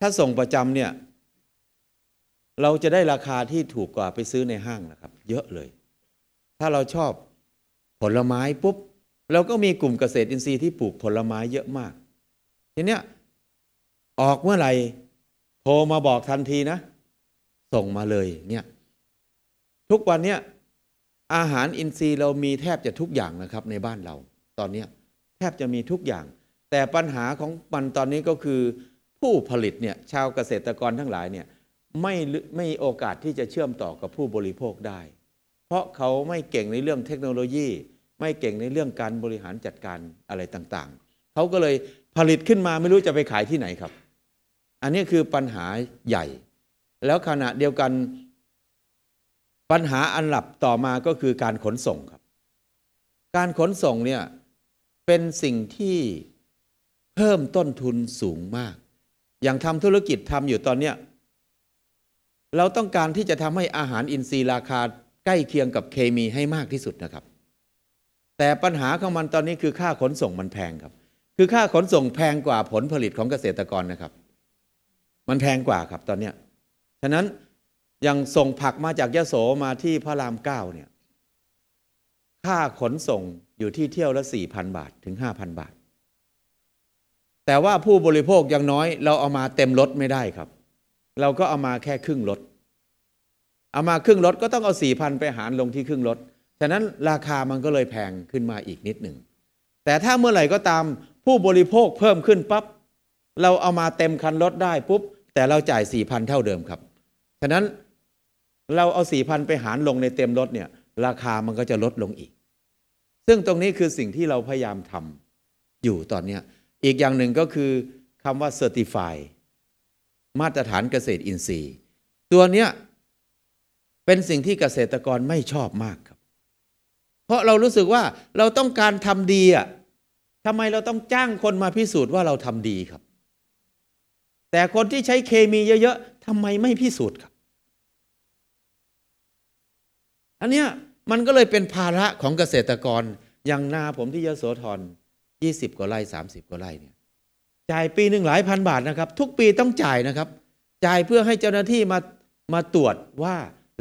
ถ้าส่งประจำเนี่ย เราจะได้ราคาที่ถูกกว่าไปซื้อในห้างนะครับ เยอะเลย ถ้าเราชอบผลไม้ปุ๊บเราก็มีกลุ่มเกษตรอินทรีย์ที่ปลูกผลไม้เยอะมาก ทีเนี้ยออกเมื่อไหร่โทรมาบอกทันทีนะ ส่งมาเลยเนี่ยทุกวันเนี้ยอาหารอินทรีย์เรามีแทบจะทุกอย่างนะครับในบ้านเรา ตอนเนี้ยแทบจะมีทุกอย่าง แต่ปัญหาของมันตอนนี้ก็คือ ผู้ผลิตเนี่ยชาวเกษตรกรทั้งหลายเนี่ยไม่ไม่มีโอกาสที่จะเชื่อมต่อกับผู้บริโภคได้ เพราะเขาไม่เก่งในเรื่องเทคโนโลยี ไม่เก่งในเรื่องการบริหารจัดการอะไรต่างๆ เขาก็เลยผลิตขึ้นมาไม่รู้จะไปขายที่ไหนครับ อันนี้คือปัญหาใหญ่ แล้วขณะเดียวกันปัญหาอันหลับต่อมาก็คือการขนส่งครับ การขนส่งเนี่ยเป็นสิ่งที่เพิ่มต้นทุนสูงมาก อย่างทำธุรกิจทำอยู่ตอนเนี้ยเราต้องการที่จะทำให้อาหารอินทรีย์ราคาใกล้เคียงกับเคมีให้มากที่สุดนะครับ แต่ปัญหาของมันตอนนี้คือค่าขนส่งมันแพงครับ คือค่าขนส่งแพงกว่าผลผลิตของเกษตรกรนะครับ มันแพงกว่าครับตอนเนี้ยฉะนั้นอย่างส่งผักมาจากยะโสมาที่พระรามเก้าเนี่ย ค่าขนส่งอยู่ที่เที่ยวละสี่พันบาทถึงห้าพันบาท แต่ว่าผู้บริโภคยังน้อย เราเอามาเต็มรถไม่ได้ครับ เราก็เอามาแค่ครึ่งรถ เอามาครึ่งรถก็ต้องเอาสี่พันไปหารลงที่ครึ่งรถ ฉะนั้นราคามันก็เลยแพงขึ้นมาอีกนิดหนึ่ง แต่ถ้าเมื่อไหร่ก็ตามผู้บริโภคเพิ่มขึ้นปั๊บ เราเอามาเต็มคันรถได้ปุ๊บ แต่เราจ่ายสี่พันเท่าเดิมครับ ฉะนั้นเราเอาสี่พันไปหารลงในเต็มรถเนี่ยราคามันก็จะลดลงอีก ซึ่งตรงนี้คือสิ่งที่เราพยายามทำอยู่ตอนเนี้ย อีกอย่างหนึ่งก็คือคำว่า certify มาตรฐานเกษตรอินทรีย์ ตัวเนี้ยเป็นสิ่งที่เกษตรกรไม่ชอบมากครับ เพราะเรารู้สึกว่าเราต้องการทำดีอะทำไมเราต้องจ้างคนมาพิสูจน์ว่าเราทำดีครับ แต่คนที่ใช้เคมีเยอะๆทำไมไม่พิสูจน์ครับ อันเนี้ยมันก็เลยเป็นภาระของเกษตรกรอย่างนาผมที่ยโสธร 20กว่าไร่30กว่าไร่เนี่ยจ่ายปีหนึ่งหลายพันบาทนะครับ ทุกปีต้องจ่ายนะครับ จ่ายเพื่อให้เจ้าหน้าที่มามาตรวจว่า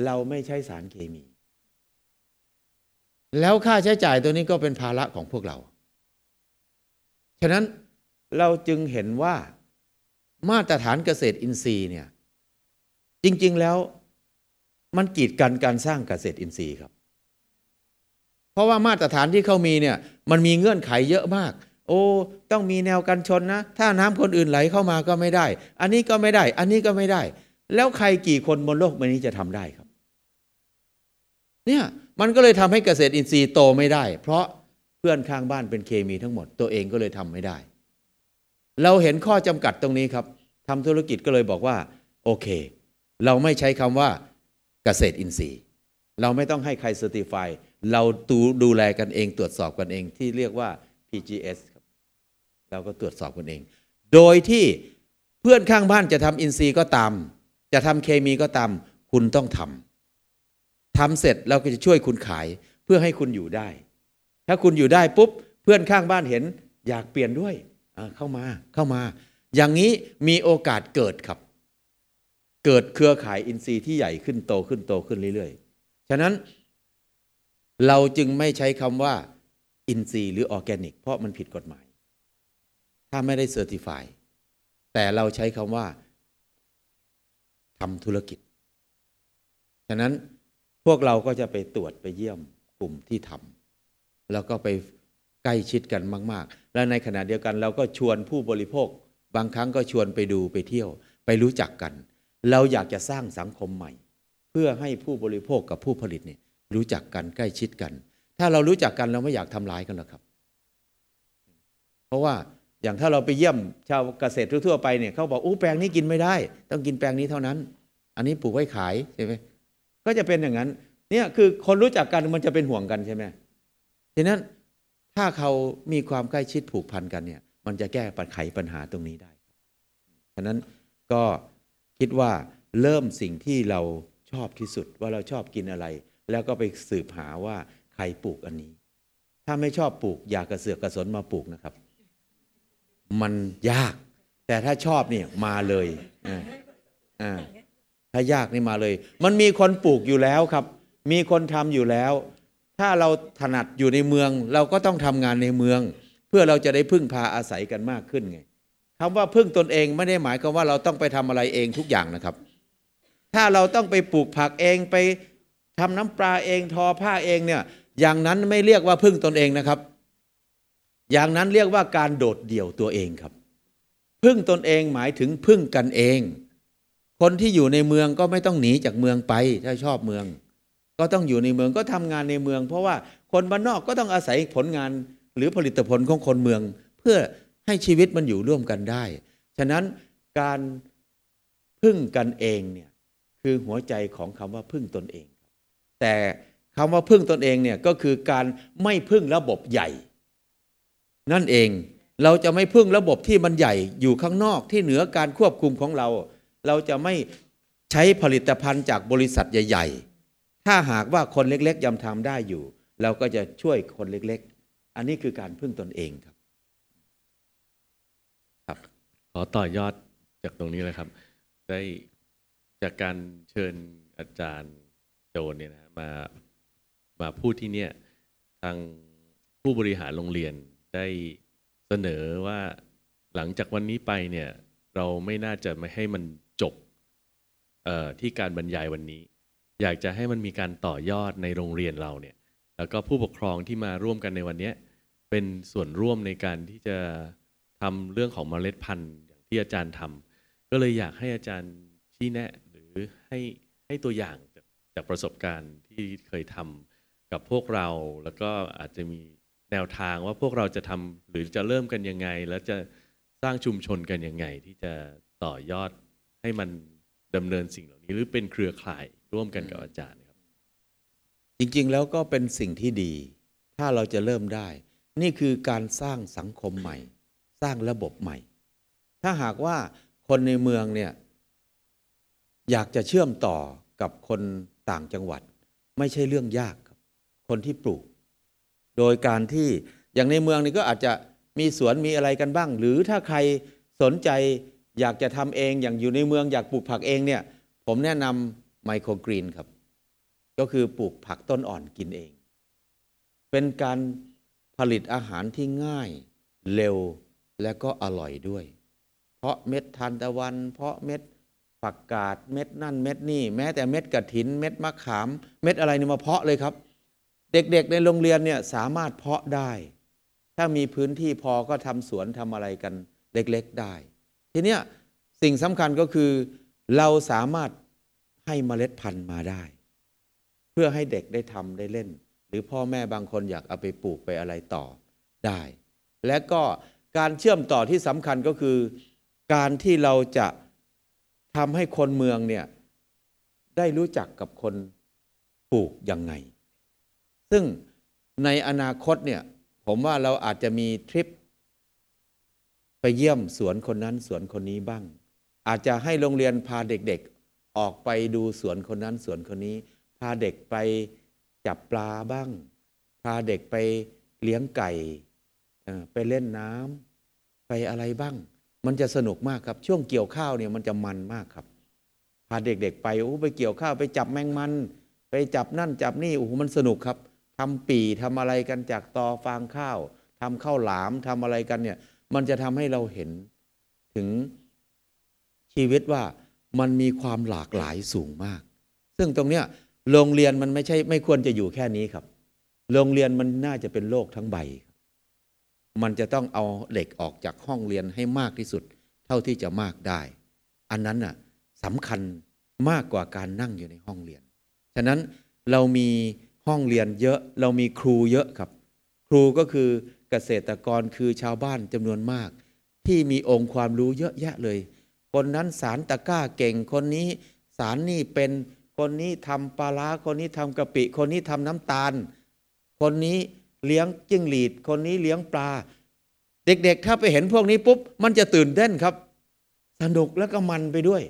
เราไม่ใช้สารเคมี แล้วค่าใช้จ่ายตัวนี้ก็เป็นภาระของพวกเรา ฉะนั้นเราจึงเห็นว่ามาตรฐานเกษตรอินทรีย์เนี่ยจริง ๆ แล้วมันกีดกันการสร้างเกษตรอินทรีย์ครับ เพราะว่ามาตรฐานที่เขามีเนี่ย มันมีเงื่อนไขเยอะมาก โอ้ต้องมีแนวกันชนนะ ถ้าน้ำคนอื่นไหลเข้ามาก็ไม่ได้ อันนี้ก็ไม่ได้ อันนี้ก็ไม่ได้ แล้วใครกี่คนบนโลกใบนี้จะทำได้ครับ เนี่ยมันก็เลยทำให้เกษตรอินทรีย์โตไม่ได้ เพราะเพื่อนข้างบ้านเป็นเคมีทั้งหมด ตัวเองก็เลยทำไม่ได้ เราเห็นข้อจำกัดตรงนี้ครับทำธุรกิจก็เลยบอกว่า โอเค เราไม่ใช้คำว่าเกษตรอินทรีย์ เราไม่ต้องให้ใครเซอร์ติฟาย เราดูดูแลกันเองตรวจสอบกันเองที่เรียกว่า PGS ครับเราก็ตรวจสอบกันเอง โดยที่เพื่อนข้างบ้านจะทำอินทรีย์ก็ตาม จะทำเคมีก็ตาม คุณต้องทำทำเสร็จเราก็จะช่วยคุณขายเพื่อให้คุณอยู่ได้ ถ้าคุณอยู่ได้ปุ๊บ เพื่อนข้างบ้านเห็น อยากเปลี่ยนด้วยเข้ามาเข้ามา อย่างนี้มีโอกาสเกิดครับ เกิดเครือข่ายอินทรีย์ที่ใหญ่ขึ้นโตขึ้นโตขึ้นเรื่อยๆ ฉะนั้น เราจึงไม่ใช้คำว่าอินทรีย์หรือออร์แกนิก เพราะมันผิดกฎหมาย ถ้าไม่ได้ certify แต่เราใช้คำว่าธรรมธุรกิจ ฉะนั้นพวกเราก็จะไปตรวจไปเยี่ยมกลุ่มที่ทำแล้วก็ไปใกล้ชิดกันมาก ๆ และในขณะเดียวกันเราก็ชวนผู้บริโภค บางครั้งก็ชวนไปดูไปเที่ยว ไปรู้จักกัน เราอยากจะสร้างสังคมใหม่ เพื่อให้ผู้บริโภคกับผู้ผลิตเนี่ย รู้จักกันใกล้ชิดกัน ถ้าเรารู้จักกันเราไม่อยากทำร้ายกันหรอกครับ เพราะว่าอย่างถ้าเราไปเยี่ยมชาวเกษตรทั่วๆไปเนี่ยเขาบอกอู้แปลงนี้กินไม่ได้ ต้องกินแปลงนี้เท่านั้น อันนี้ปลูกไว้ขายใช่ไหมก็จะเป็นอย่างนั้น เนี่ยคือคนรู้จักกันมันจะเป็นห่วงกันใช่ไหมฉะนั้นถ้าเขามีความใกล้ชิดผูกพันกันเนี่ย มันจะแก้ปัญไขปัญหาตรงนี้ได้ฉะนั้นก็คิดว่าเริ่มสิ่งที่เราชอบที่สุดว่าเราชอบกินอะไร แล้วก็ไปสืบหาว่าใครปลูกอันนี้ ถ้าไม่ชอบปลูกอย่ากระเสือกกระสนมาปลูกนะครับ มันยาก แต่ถ้าชอบเนี่ยมาเลยอ่าอ่าถ้ายากนี่มาเลย มันมีคนปลูกอยู่แล้วครับ มีคนทำอยู่แล้ว ถ้าเราถนัดอยู่ในเมือง เราก็ต้องทำงานในเมือง เพื่อเราจะได้พึ่งพาอาศัยกันมากขึ้นไงคำว่าพึ่งตนเองไม่ได้หมายความว่าเราต้องไปทำอะไรเองทุกอย่างนะครับ ถ้าเราต้องไปปลูกผักเองไป ทำน้ำปลาเองทอผ้าเองเนี่ยอย่างนั้นไม่เรียกว่าพึ่งตนเองนะครับ อย่างนั้นเรียกว่าการโดดเดี่ยวตัวเองครับ พึ่งตนเองหมายถึงพึ่งกันเอง คนที่อยู่ในเมืองก็ไม่ต้องหนีจากเมืองไปถ้าชอบเมือง ก็ต้องอยู่ในเมืองก็ทำงานในเมือง เพราะว่าคนบ้านนอกก็ต้องอาศัยผลงานหรือผลิตผลของคนเมือง เพื่อให้ชีวิตมันอยู่ร่วมกันได้ ฉะนั้นการพึ่งกันเองเนี่ยคือหัวใจของคำว่าพึ่งตนเอง แต่คำว่าพึ่งตนเองเนี่ยก็คือการไม่พึ่งระบบใหญ่ นั่นเองเราจะไม่พึ่งระบบที่มันใหญ่อยู่ข้างนอกที่เหนือการควบคุมของเรา เราจะไม่ใช้ผลิตภัณฑ์จากบริษัทใหญ่ ๆ ถ้าหากว่าคนเล็กๆยังทำได้อยู่ เราก็จะช่วยคนเล็กๆ อันนี้คือการพึ่งตนเองครับครับ ขอต่อยอดจากตรงนี้เลยครับ ได้จากการเชิญอาจารย์โจนเนี่ยนะ มามาพูดที่เนี่ยทางผู้บริหารโรงเรียนได้เสนอว่าหลังจากวันนี้ไปเนี่ยเราไม่น่าจะไม่ให้มันจบที่การบรรยายวันนี้ อยากจะให้มันมีการต่อยอดในโรงเรียนเราเนี่ยแล้วก็ผู้ปกครองที่มาร่วมกันในวันนี้เป็นส่วนร่วมในการที่จะทำเรื่องของเมล็ดพันธุ์อย่างที่อาจารย์ทำก็เลยอยากให้อาจารย์ชี้แนะ หรือให้ให้ตัวอย่างจากจากประสบการณ์ ที่เคยทำกับพวกเรา แล้วก็อาจจะมีแนวทางว่าพวกเราจะทำหรือจะเริ่มกันยังไง แล้วจะสร้างชุมชนกันยังไง ที่จะต่อยอดให้มันดำเนินสิ่งเหล่านี้ หรือเป็นเครือข่ายร่วมกันกับอาจารย์ครับ จริงๆแล้วก็เป็นสิ่งที่ดี ถ้าเราจะเริ่มได้ นี่คือการสร้างสังคมใหม่ สร้างระบบใหม่ ถ้าหากว่าคนในเมืองเนี่ยอยากจะเชื่อมต่อกับคนต่างจังหวัด ไม่ใช่เรื่องยากครับ คนที่ปลูก โดยการที่อย่างในเมืองนี่ก็อาจจะมีสวนมีอะไรกันบ้าง หรือถ้าใครสนใจอยากจะทำเองอย่างอยู่ในเมืองอยากปลูกผักเองเนี่ย ผมแนะนำไมโครกรีนครับ ก็คือปลูกผักต้นอ่อนกินเอง เป็นการผลิตอาหารที่ง่ายเร็วและก็อร่อยด้วย เพราะเม็ดทานตะวัน เพราะเม็ด ผักกาดเม็ดนั่นเม็ดนี่ แม้แต่เม็ดกระถิน เม็ดมะขาม เม็ดอะไรนี่มาเพาะเลยครับ เด็กๆในโรงเรียนเนี่ยสามารถเพาะได้ ถ้ามีพื้นที่พอก็ทำสวนทำอะไรกันเล็กๆได้ ทีเนี้ยสิ่งสำคัญก็คือ เราสามารถให้เมล็ดพันธุ์มาได้ เพื่อให้เด็กได้ทำได้เล่น หรือพ่อแม่บางคนอยากเอาไปปลูกไปอะไรต่อได้ และก็การเชื่อมต่อที่สำคัญก็คือ การที่เราจะ ทำให้คนเมืองเนี่ยได้รู้จักกับคนปลูกยังไง ซึ่งในอนาคตเนี่ยผมว่าเราอาจจะมีทริป ไปเยี่ยมสวนคนนั้นสวนคนนี้บ้าง อาจจะให้โรงเรียนพาเด็กๆ ออกไปดูสวนคนนั้นสวนคนนี้ พาเด็กไปจับปลาบ้าง พาเด็กไปเลี้ยงไก่ ไปเล่นน้ำไปอะไรบ้าง มันจะสนุกมากครับ ช่วงเกี่ยวข้าวเนี่ยมันจะมันมากครับพาเด็กๆ ไปโอ้ไปเกี่ยวข้าวไปจับแมงมัน ไปจับนั่นจับนี่โอ้โหมันสนุกครับทำปีทำอะไรกันจากตอฟางข้าวทำข้าวหลามทำอะไรกันเนี่ย มันจะทำให้เราเห็นถึงชีวิตว่ามันมีความหลากหลายสูงมาก ซึ่งตรงเนี้ยโรงเรียนมันไม่ใช่ไม่ควรจะอยู่แค่นี้ครับ โรงเรียนมันน่าจะเป็นโลกทั้งใบครับ มันจะต้องเอาเด็กออกจากห้องเรียนให้มากที่สุด เท่าที่จะมากได้ อันนั้นน่ะสำคัญมากกว่าการนั่งอยู่ในห้องเรียน ฉะนั้นเรามีห้องเรียนเยอะเรามีครูเยอะครับ ครูก็คือเกษตรกรคือชาวบ้านจำนวนมาก ที่มีองค์ความรู้เยอะแยะเลย คนนั้นสารตะก้าเก่งคนนี้สารนี่เป็นคนนี้ทำปลาร้าคนนี้ทำกะปิ คนนี้ทำน้ำตาล คนนี้ เลี้ยงจิ้งหรีด คนนี้เลี้ยงปลา เด็กๆ ถ้าไปเห็นพวกนี้ปุ๊บ มันจะตื่นเต้นครับ สนุกแล้วก็มันไปด้วย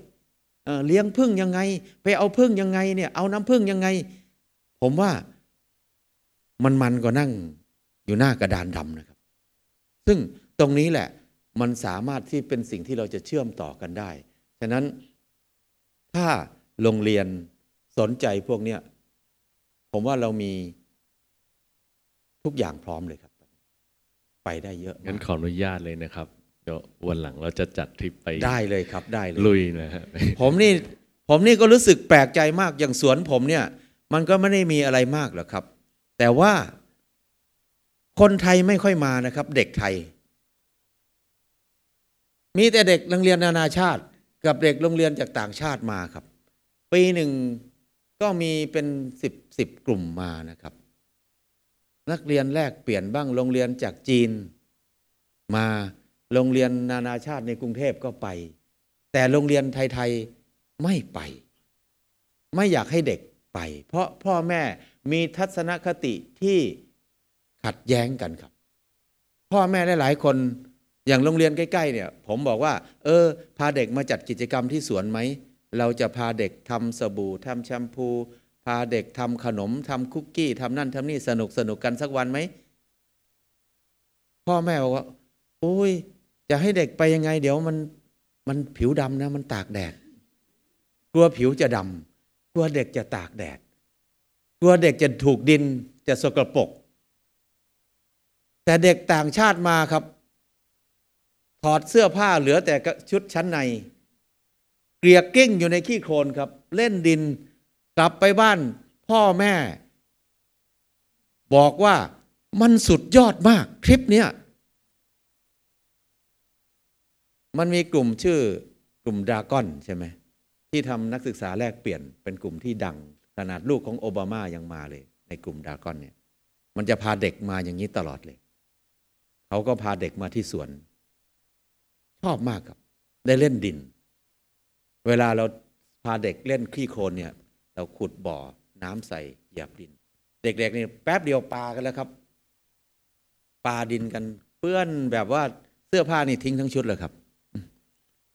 เเลี้ยงพึ่งยังไง ไปเอาพึ่งยังไงเนี่ย เอาน้ำพึ่งยังไง ผมว่ามันมันกว่านั่งอยู่หน้ากระดานดำนะครับ ซึ่งตรงนี้แหละมันสามารถที่เป็นสิ่งที่เราจะเชื่อมต่อกันได้ ฉะนั้นถ้าโรงเรียนสนใจพวกเนี้ยผมว่าเรามี ทุกอย่างพร้อมเลยครับ ไปได้เยอะมากงั้นขออนุญาตเลยนะครับเดี๋ยววันหลังเราจะจัดทริปไปได้เลยครับได้เลยลุยนะฮะผมนี่ผมนี่ก็รู้สึกแปลกใจมากอย่างสวนผมเนี่ย มันก็ไม่ได้มีอะไรมากหรอกครับ แต่ว่าคนไทยไม่ค่อยมานะครับ เด็กไทย มีแต่เด็กโรงเรียนนานาชาติ กับเด็กโรงเรียนจากต่างชาติมาครับ ปีหนึ่งก็มีเป็นสิบสิบกลุ่มมานะครับ นักเรียนแลกเปลี่ยนบ้างโรงเรียนจากจีน มาโรงเรียนนานาชาติในกรุงเทพก็ไป แต่โรงเรียนไทยๆไม่ไป ไม่อยากให้เด็กไป เพราะพ่อแม่มีทัศนคติที่ขัดแย้งกันครับ พ่อแม่หลายๆคนอย่างโรงเรียนใกล้ๆเนี่ย ผมบอกว่า เออ พาเด็กมาจัดกิจกรรมที่สวนไหม เราจะพาเด็กทำสบู่ทำแชมพู พาเด็กทำขนมทำคุกกี้ทำนั่นทำนี่สนุกสนุกกันสักวันไหมพ่อแม่บอกว่าโอ้ย จะให้เด็กไปยังไง เดี๋ยวมันมันผิวดำนะ มันตากแดด กลัวผิวจะดำกลัวเด็กจะตากแดด กลัวเด็กจะถูกดินจะสกรปรกแต่เด็กต่างชาติมาครับ ถอดเสื้อผ้าเหลือแต่ชุดชั้นใน เกลียกกิ้งอยู่ในขี้โคลนครับ เล่นดิน กลับไปบ้านพ่อแม่ บอกว่ามันสุดยอดมากทริปเนี้ยมันมีกลุ่มชื่อกลุ่มดากอนใช่ไหมที่ทำนักศึกษาแลกเปลี่ยนเป็นกลุ่มที่ดัง ขนาดลูกของโอบามายังมาเลย ในกลุ่มดากอนเนี่ยมันจะพาเด็กมาอย่างนี้ตลอดเลย เขาก็พาเด็กมาที่สวน ชอบมากครับ ได้เล่นดิน เวลาเราพาเด็กเล่นขี้โคลนเนี่ย เราขุดบ่อน้ำใส่เหยียบดิน เด็กๆนี่แป๊บเดียวปากันแล้วครับปาดินกัน เปื้อนแบบว่าเสื้อผ้านี่ทิ้งทั้งชุดเลยครับ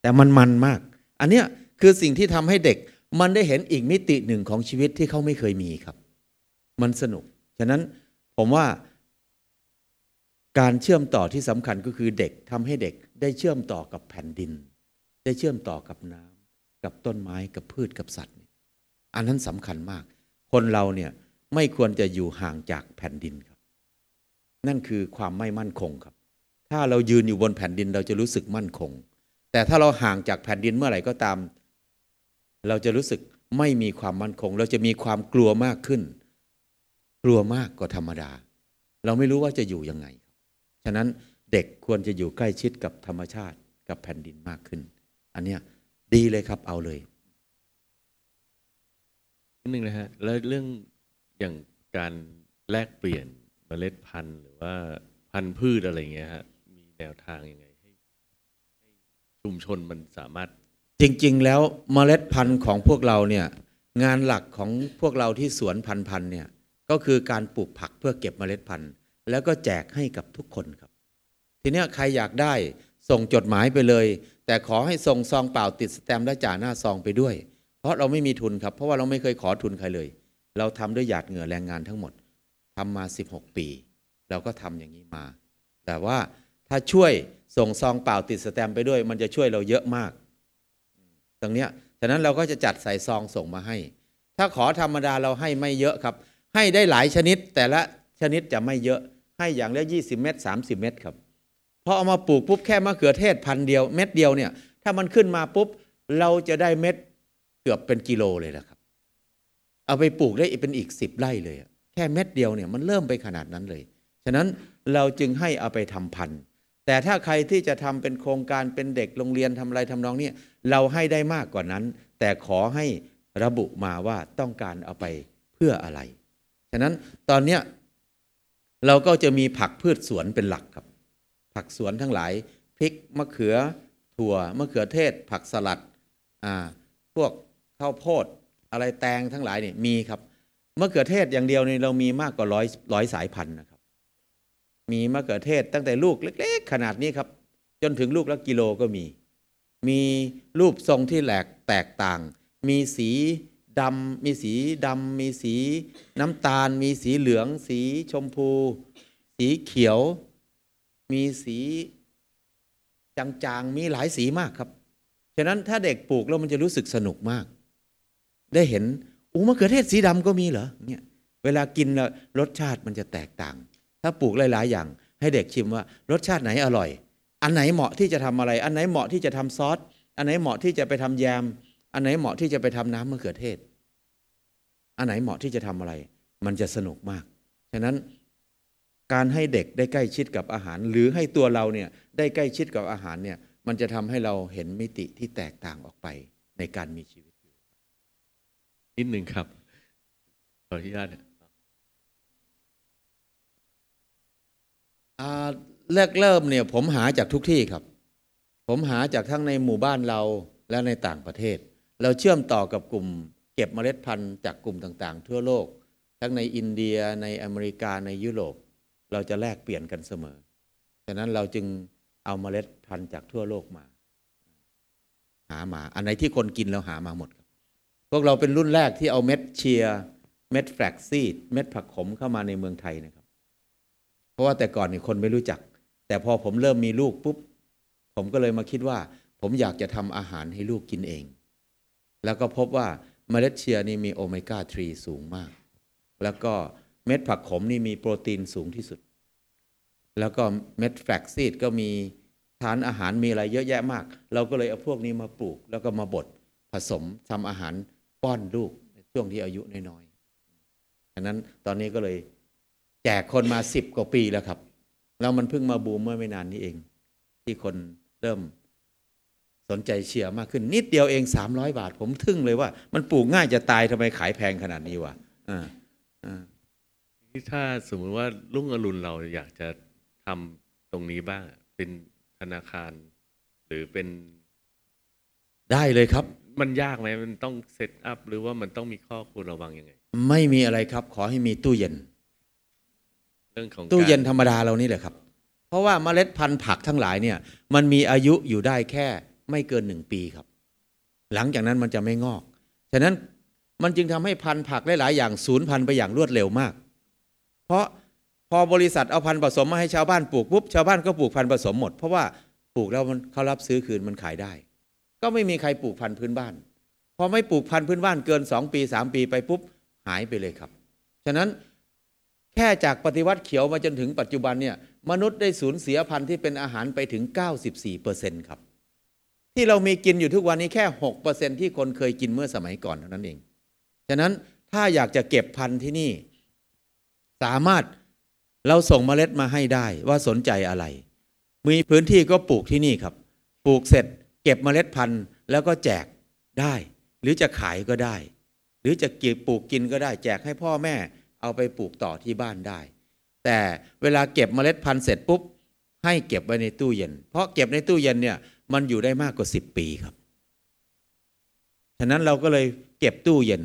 แต่มันมันมาก อันเนี้ยคือสิ่งที่ทำให้เด็กมันได้เห็นอีกมิติหนึ่งของชีวิตที่เขาไม่เคยมีครับ มันสนุก ฉะนั้นผมว่าการเชื่อมต่อที่สำคัญก็คือเด็กทำให้เด็กได้เชื่อมต่อกับแผ่นดิน ได้เชื่อมต่อกับน้ำกับต้นไม้กับพืชกับสัตว์ อันนั้นสำคัญมาก คนเราเนี่ยไม่ควรจะอยู่ห่างจากแผ่นดินครับ นั่นคือความไม่มั่นคงครับ ถ้าเรายืนอยู่บนแผ่นดินเราจะรู้สึกมั่นคง แต่ถ้าเราห่างจากแผ่นดินเมื่อไหร่ก็ตาม เราจะรู้สึกไม่มีความมั่นคง เราจะมีความกลัวมากขึ้น กลัวมากกว่าธรรมดา เราไม่รู้ว่าจะอยู่ยังไง ฉะนั้นเด็กควรจะอยู่ใกล้ชิดกับธรรมชาติกับแผ่นดินมากขึ้น อันเนี้ยดีเลยครับเอาเลย นึงนะฮะแล้วเรื่องอย่างการแลกเปลี่ยนเมล็ดพันธุ์ หรือว่าพันธุ์พืชอะไรเงี้ยฮะมีแนวทางยังไงให้ให้ชุมชนมันสามารถ จริง ๆ แล้วเมล็ดพันธุ์ของพวกเราเนี่ยงานหลักของพวกเราที่สวนพันธุ์พันธุ์เนี่ยก็คือการปลูกผักเพื่อเก็บเมล็ดพันธุ์ แล้วก็แจกให้กับทุกคนครับ ทีนี้ใครอยากได้ส่งจดหมายไปเลย แต่ขอให้ส่งซองเปล่าติดสแตมป์และจ่าหน้าซองไปด้วย เพราะเราไม่มีทุนครับ เพราะว่าเราไม่เคยขอทุนใครเลย เราทำด้วยหยาดเหงื่อแรงงานทั้งหมดทำมา 16 ปี เราก็ทำอย่างนี้มา แต่ว่าถ้าช่วยส่งซองเปล่าติดสแตมป์ไปด้วย มันจะช่วยเราเยอะมากตรงเนี้ยฉะนั้นเราก็จะจัดใส่ซองส่งมาให้ ถ้าขอธรรมดาเราให้ไม่เยอะครับ ให้ได้หลายชนิด แต่ละชนิดจะไม่เยอะ ให้อย่างละ20 เม็ด30 เม็ดครับพอเอามาปลูกปุ๊บแค่มะเขือเทศพันเดียวเม็ดเดียวเนี่ย ถ้ามันขึ้นมาปุ๊บเราจะได้เม็ด กือบเป็นกิโลเลยนะครับ เอาไปปลูกได้เป็นอีกสิบไร่เลย แค่เม็ดเดียวเนี่ยมันเริ่มไปขนาดนั้นเลย ฉะนั้นเราจึงให้เอาไปทำพันธุ์ แต่ถ้าใครที่จะทำเป็นโครงการเป็นเด็กโรงเรียนทำอะไรทำนองเนี้ยเราให้ได้มากกว่านั้น แต่ขอให้ระบุมาว่าต้องการเอาไปเพื่ออะไร ฉะนั้นตอนเนี้ยเราก็จะมีผักพืชสวนเป็นหลักครับ ผักสวนทั้งหลายพริกมะเขือถั่วมะเขือเทศ ผักสลัดอ่าพวก ข้าวโพดอะไรแตงทั้งหลายเนี่ยมีครับมะเขือเทศอย่างเดียวเนี่ยเรามีมากกว่าร้อยร้อยสายพันธุ์นะครับ มีมะเขือเทศตั้งแต่ลูกเล็ก ๆ ขนาดนี้ครับ จนถึงลูกละกิโลก็มี มีรูปทรงที่แหลกแตกต่าง มีสีดำมีสีดำมีสีน้ำตาล มีสีเหลือง สีชมพู สีเขียว มีสีจางๆ มีหลายสีมากครับ ฉะนั้นถ้าเด็กปลูกแล้วมันจะรู้สึกสนุกมาก ได้เห็นอู้มะเขือเทศสีดำก็มีเหรอเนี่ยเวลากินแล้วรสชาติมันจะแตกต่าง ถ้าปลูกหลาย ๆ อย่าง ให้เด็กชิมว่ารสชาติไหนอร่อย อันไหนเหมาะที่จะทำอะไร อันไหนเหมาะที่จะทำซอสอันไหนเหมาะที่จะไปทำแยม อันไหนเหมาะที่จะไปทำน้ำมะเขือเทศ อันไหนเหมาะที่จะทำอะไร มันจะสนุกมาก ฉะนั้นการให้เด็กได้ใกล้ชิดกับอาหาร หรือให้ตัวเราเนี่ยได้ใกล้ชิดกับอาหารเนี่ยมันจะทำให้เราเห็นมิติที่แตกต่างออกไปในการมีชีวิต นิดหนึ่งครับ ขออนุญาตเนี่ยอ่าแรกเริ่มเนี่ยผมหาจากทุกที่ครับ ผมหาจากทั้งในหมู่บ้านเราและในต่างประเทศ เราเชื่อมต่อกับกลุ่ม เก็บเมล็ดพันธุ์จากกลุ่มต่างๆ ทั่วโลก ทั้งในอินเดียในอเมริกาในยุโรป เราจะแลกเปลี่ยนกันเสมอฉะนั้นเราจึงเอาเมล็ดพันธุ์จากทั่วโลกมา หามา อันไหนที่คนกินเราหามาหมด พวกเราเป็นรุ่นแรกที่เอาเม็ดเชียร์เม็ด flaxseed เม็ดผักขมเข้ามาในเมืองไทยนะครับ เพราะว่าแต่ก่อนนี่คนไม่รู้จัก แต่พอผมเริ่มมีลูกปุ๊บ ผมก็เลยมาคิดว่า ผมอยากจะทำอาหารให้ลูกกินเอง แล้วก็พบว่าเมล็ดเชียร์นี่มีโอเมก้า 3 สูงมาก แล้วก็เม็ดผักขมนี่มีโปรตีนสูงที่สุด แล้วก็เม็ด flaxseed ก็มีสารอาหารมีอะไรเยอะแยะมาก เราก็เลยเอาพวกนี้มาปลูกแล้วก็มาบดผสมทำอาหาร ป้อนลูกในช่วงที่อายุน้อยๆดังนั้นตอนนี้ก็เลยแจกคนมาสิบกว่าปีแล้วครับ แล้วมันเพิ่งมาบูมเมื่อไม่นานนี้เอง ที่คนเริ่มสนใจเชียร์มากขึ้น นิดเดียวเองสามร้อยบาท ผมทึ่งเลยว่า มันปลูกง่ายจะตายทำไมขายแพงขนาดนี้วะอ่าอ่านี่ถ้าสมมุติว่ารุ่งอรุณเราอยากจะทำตรงนี้บ้างอะเป็นธนาคาร หรือเป็น ได้เลยครับ มันยากไหมมันต้องเซตอัพหรือว่ามันต้องมีข้อควรระวังยังไง ไม่มีอะไรครับ ขอให้มีตู้เย็น เรื่องของตู้เย็นการธรรมดาเรานี่แหละครับ เพราะว่าเมล็ดพันธุ์ผักทั้งหลายเนี่ย มันมีอายุอยู่ได้แค่ไม่เกินหนึ่งปีครับ หลังจากนั้นมันจะไม่งอก ฉะนั้นมันจึงทำให้พันธุ์ผักหลาย ๆ อย่างสูญพันธุ์ไปอย่างรวดเร็วมาก เพราะพอบริษัทเอาพันธุ์ผสมมาให้ชาวบ้านปลูกปุ๊บชาวบ้านก็ปลูกพันธุ์ผสมหมด เพราะว่าปลูกแล้วมันเขารับซื้อคืนมันขายได้ ก็ไม่มีใครปลูกพันธุ์พื้นบ้าน พอไม่ปลูกพันธุ์พื้นบ้านเกินสองปีสามปีไปปุ๊บหายไปเลยครับ ฉะนั้นแคแค่จากปฏิวัติเขียวมาจนถึงปัจจุบันเนี่ยมนุษย์ได้สูญเสียพันธุ์ที่เป็นอาหารไปถึง 94%ครับที่เรามีกินอยู่ทุกวันนี้แค่ 6%ที่คนเคยกินเมื่อสมัยก่อนเท่านั้นเอง ฉะนั้นถ้าอยากจะเก็บพันธุ์ที่นี่ สามารถเราส่งเมล็ดมาให้ได้ว่าสนใจอะไร มีพื้นที่ก็ปลูกที่นี่ครับ ปลูกเสร็จ เก็บเมล็ดพันธุ์แล้วก็แจกได้ หรือจะขายก็ได้ หรือจะกินปลูกกินก็ได้ แจกให้พ่อแม่เอาไปปลูกต่อที่บ้านได้ แต่เวลาเก็บเมล็ดพันธุ์เสร็จปุ๊บ ให้เก็บไว้ในตู้เย็น เพราะเก็บในตู้เย็นเนี่ยมันอยู่ได้มากกว่า 10 ปีครับฉะนั้นเราก็เลยเก็บตู้เย็น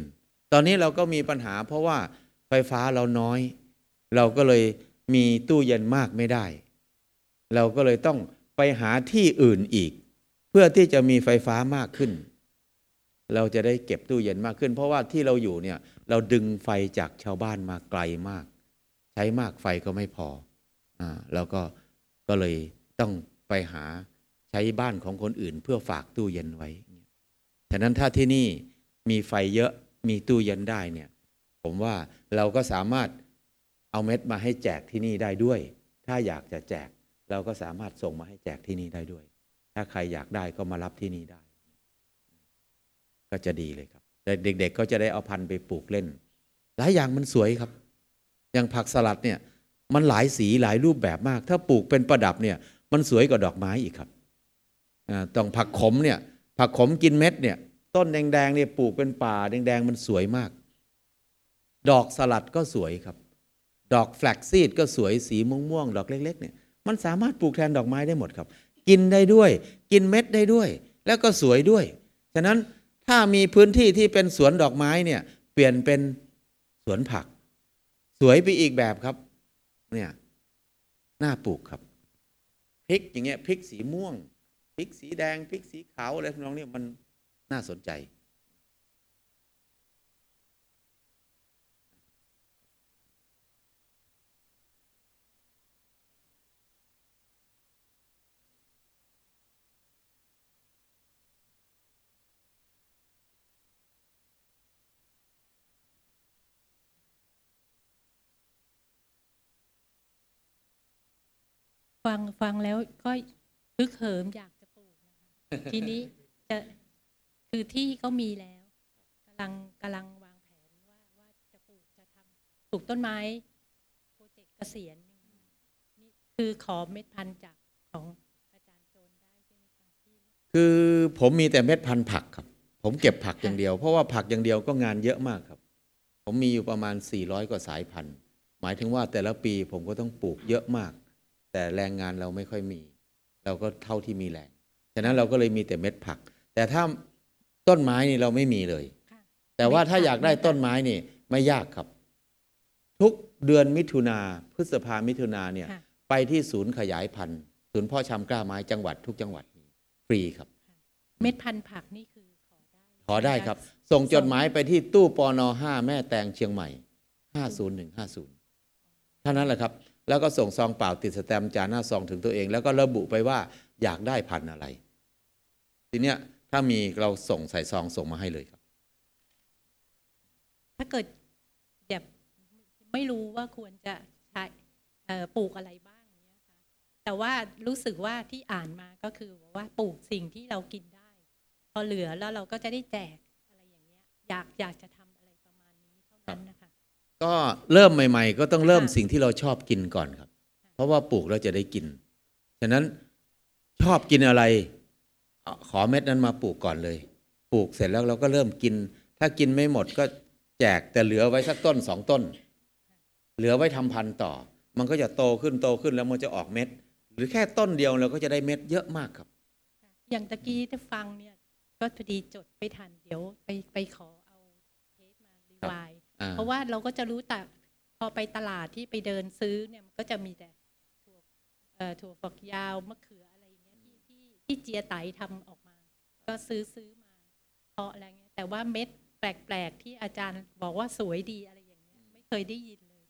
ตอนนี้เราก็มีปัญหา เพราะว่าไฟฟ้าเราน้อย เราก็เลยมีตู้เย็นมากไม่ได้ เราก็เลยต้องไปหาที่อื่นอีก เพื่อที่จะมีไฟฟ้ามากขึ้น เราจะได้เก็บตู้เย็นมากขึ้น เพราะว่าที่เราอยู่เนี่ยเราดึงไฟจากชาวบ้านมาไกลมาก ใช้มากไฟก็ไม่พออ่าแล้วก็ก็เลยต้องไปหาใช้บ้านของคนอื่น เพื่อฝากตู้เย็นไว้ฉะนั้นถ้าที่นี่มีไฟเยอะมีตู้เย็นได้เนี่ยผมว่าเราก็สามารถเอาเม็ดมาให้แจกที่นี่ได้ด้วย ถ้าอยากจะแจกเราก็สามารถส่งมาให้แจกที่นี่ได้ด้วย ถ้าใครอยากได้ก็มารับที่นี่ได้ ก็จะดีเลยครับแต่เด็กๆก็จะได้เอาพันธุ์ไปปลูกเล่น หลายอย่างมันสวยครับ อย่างผักสลัดเนี่ย มันหลายสีหลายรูปแบบมาก ถ้าปลูกเป็นประดับเนี่ย มันสวยกว่าดอกไม้อีกครับต้องผักขมเนี่ย ผักขมกินเม็ดเนี่ย ต้นแดงๆเนี่ยปลูกเป็นป่าแดงๆมันสวยมาก ดอกสลัดก็สวยครับ ดอกแฟลกซีดก็สวยสีม่วงๆดอกเล็ก ๆ เนี่ย มันสามารถปลูกแทนดอกไม้ได้หมดครับ กินได้ด้วย กินเม็ดได้ด้วย แล้วก็สวยด้วย ฉะนั้นถ้ามีพื้นที่ที่เป็นสวนดอกไม้เนี่ย เปลี่ยนเป็นสวนผัก สวยไปอีกแบบครับ เนี่ยน่าปลูกครับพริกอย่างเงี้ยพริกสีม่วงพริกสีแดงพริกสีขาวอะไรทำนองเนี้ยมันน่าสนใจ ฟังฟังแล้วก็ฮึกเหิมอยากจะปลูกนะคะทีนี้จะคือที่ก็มีแล้วกำลังกำลังวางแผนว่าว่าจะปลูกจะทำปลูกต้นไม้โปรเจกต์เกษียณอย่งเงี้ยนี่คือขอเม็ดพันธุ์จากของอาจารย์โจนได้ใช่ไหมคะที่คือผมมีแต่เม็ดพันธุ์ผักครับ ผมเก็บผักอย่างเดียว เพราะว่าผักอย่างเดียวก็งานเยอะมากครับ ผมมีอยู่ประมาณ 400 กว่าสายพันธุ์ หมายถึงว่าแต่ละปีผมก็ต้องปลูกเยอะมาก แต่แรงงานเราไม่ค่อยมี เราก็เท่าที่มีแรงฉะนั้นเราก็เลยมีแต่เม็ดผัก แต่ถ้าต้นไม้นี่เราไม่มีเลยค่ะแต่ว่าถ้าอยากได้ต้นไม้นี่ไม่ยากครับ ทุกเดือนมิถุนาพฤษภามิถุนาเนี่ยค่ะไปที่ศูนย์ขยายพันธุ์ศูนย์เพ่อชำกล้าไม้จังหวัดทุกจังหวัดมีฟรีครับ เม็ดพันธุ์ผักนี่คือขอได้ขอได้ครับ ส่งจดหมายไปที่ตู้ปอน5แม่แตงเชียงใหม่ 50150เท่านั้นแหละครับ แล้วก็ส่งซองเปล่าติดสแตมป์จานหน้าซองถึงตัวเอง แล้วก็ระบุไปว่าอยากได้พันธุ์อะไร ทีเนี้ยถ้ามีเราส่งใส่ซองส่งมาให้เลยครับ ถ้าเกิดแบบไม่รู้ว่าควรจะใช้เอ่อปลูกอะไรบ้างเนี้ยค่ะแต่ว่ารู้สึกว่าที่อ่านมาก็คือว่าปลูกสิ่งที่เรากินได้ พอเหลือแล้วเราก็จะได้แจกอะไรอย่างเงี้ยอยากอยากจะทำอะไรประมาณนี้เท่านั้นนะคะ ก็เริ่มใหม่ ๆ ก็ต้องเริ่มค่ะสิ่งที่เราชอบกินก่อนครับ เพราะว่าปลูกแล้วจะได้กิน ฉะนั้นชอบกินอะไรเอาขอเม็ดนั้นมาปลูกก่อนเลย ปลูกเสร็จแล้วเราก็เริ่มกิน ถ้ากินไม่หมดก็แจกแต่เหลือไว้สักต้นสองต้น เหลือไว้ทำพันธุ์ต่อ มันก็จะโตขึ้นโตขึ้นแล้วมันจะออกเม็ด หรือแค่ต้นเดียวเราก็จะได้เม็ดเยอะมากครับ อย่างตะกี้ที่ฟังเนี่ยก็พอดีจดไปทันเดี๋ยวไปไปขอเอาเทปมารีไวายอ่า เพราะว่าเราก็จะรู้แต่พอไปตลาดที่ไปเดินซื้อเนี่ยมันก็จะมีแต่ถั่วเอ่อถั่วฝักยาวมะเขืออะไรอย่างเงี้ยที่ที่ที่เจียไตทำออกมา ก็ซื้อซื้อมาเพาะอะไรเงี้ยแต่ว่าเม็ดแปลกๆที่อาจารย์บอกว่าสวยดีอะไรอย่างเงี้ยไม่เคยได้ยินเลย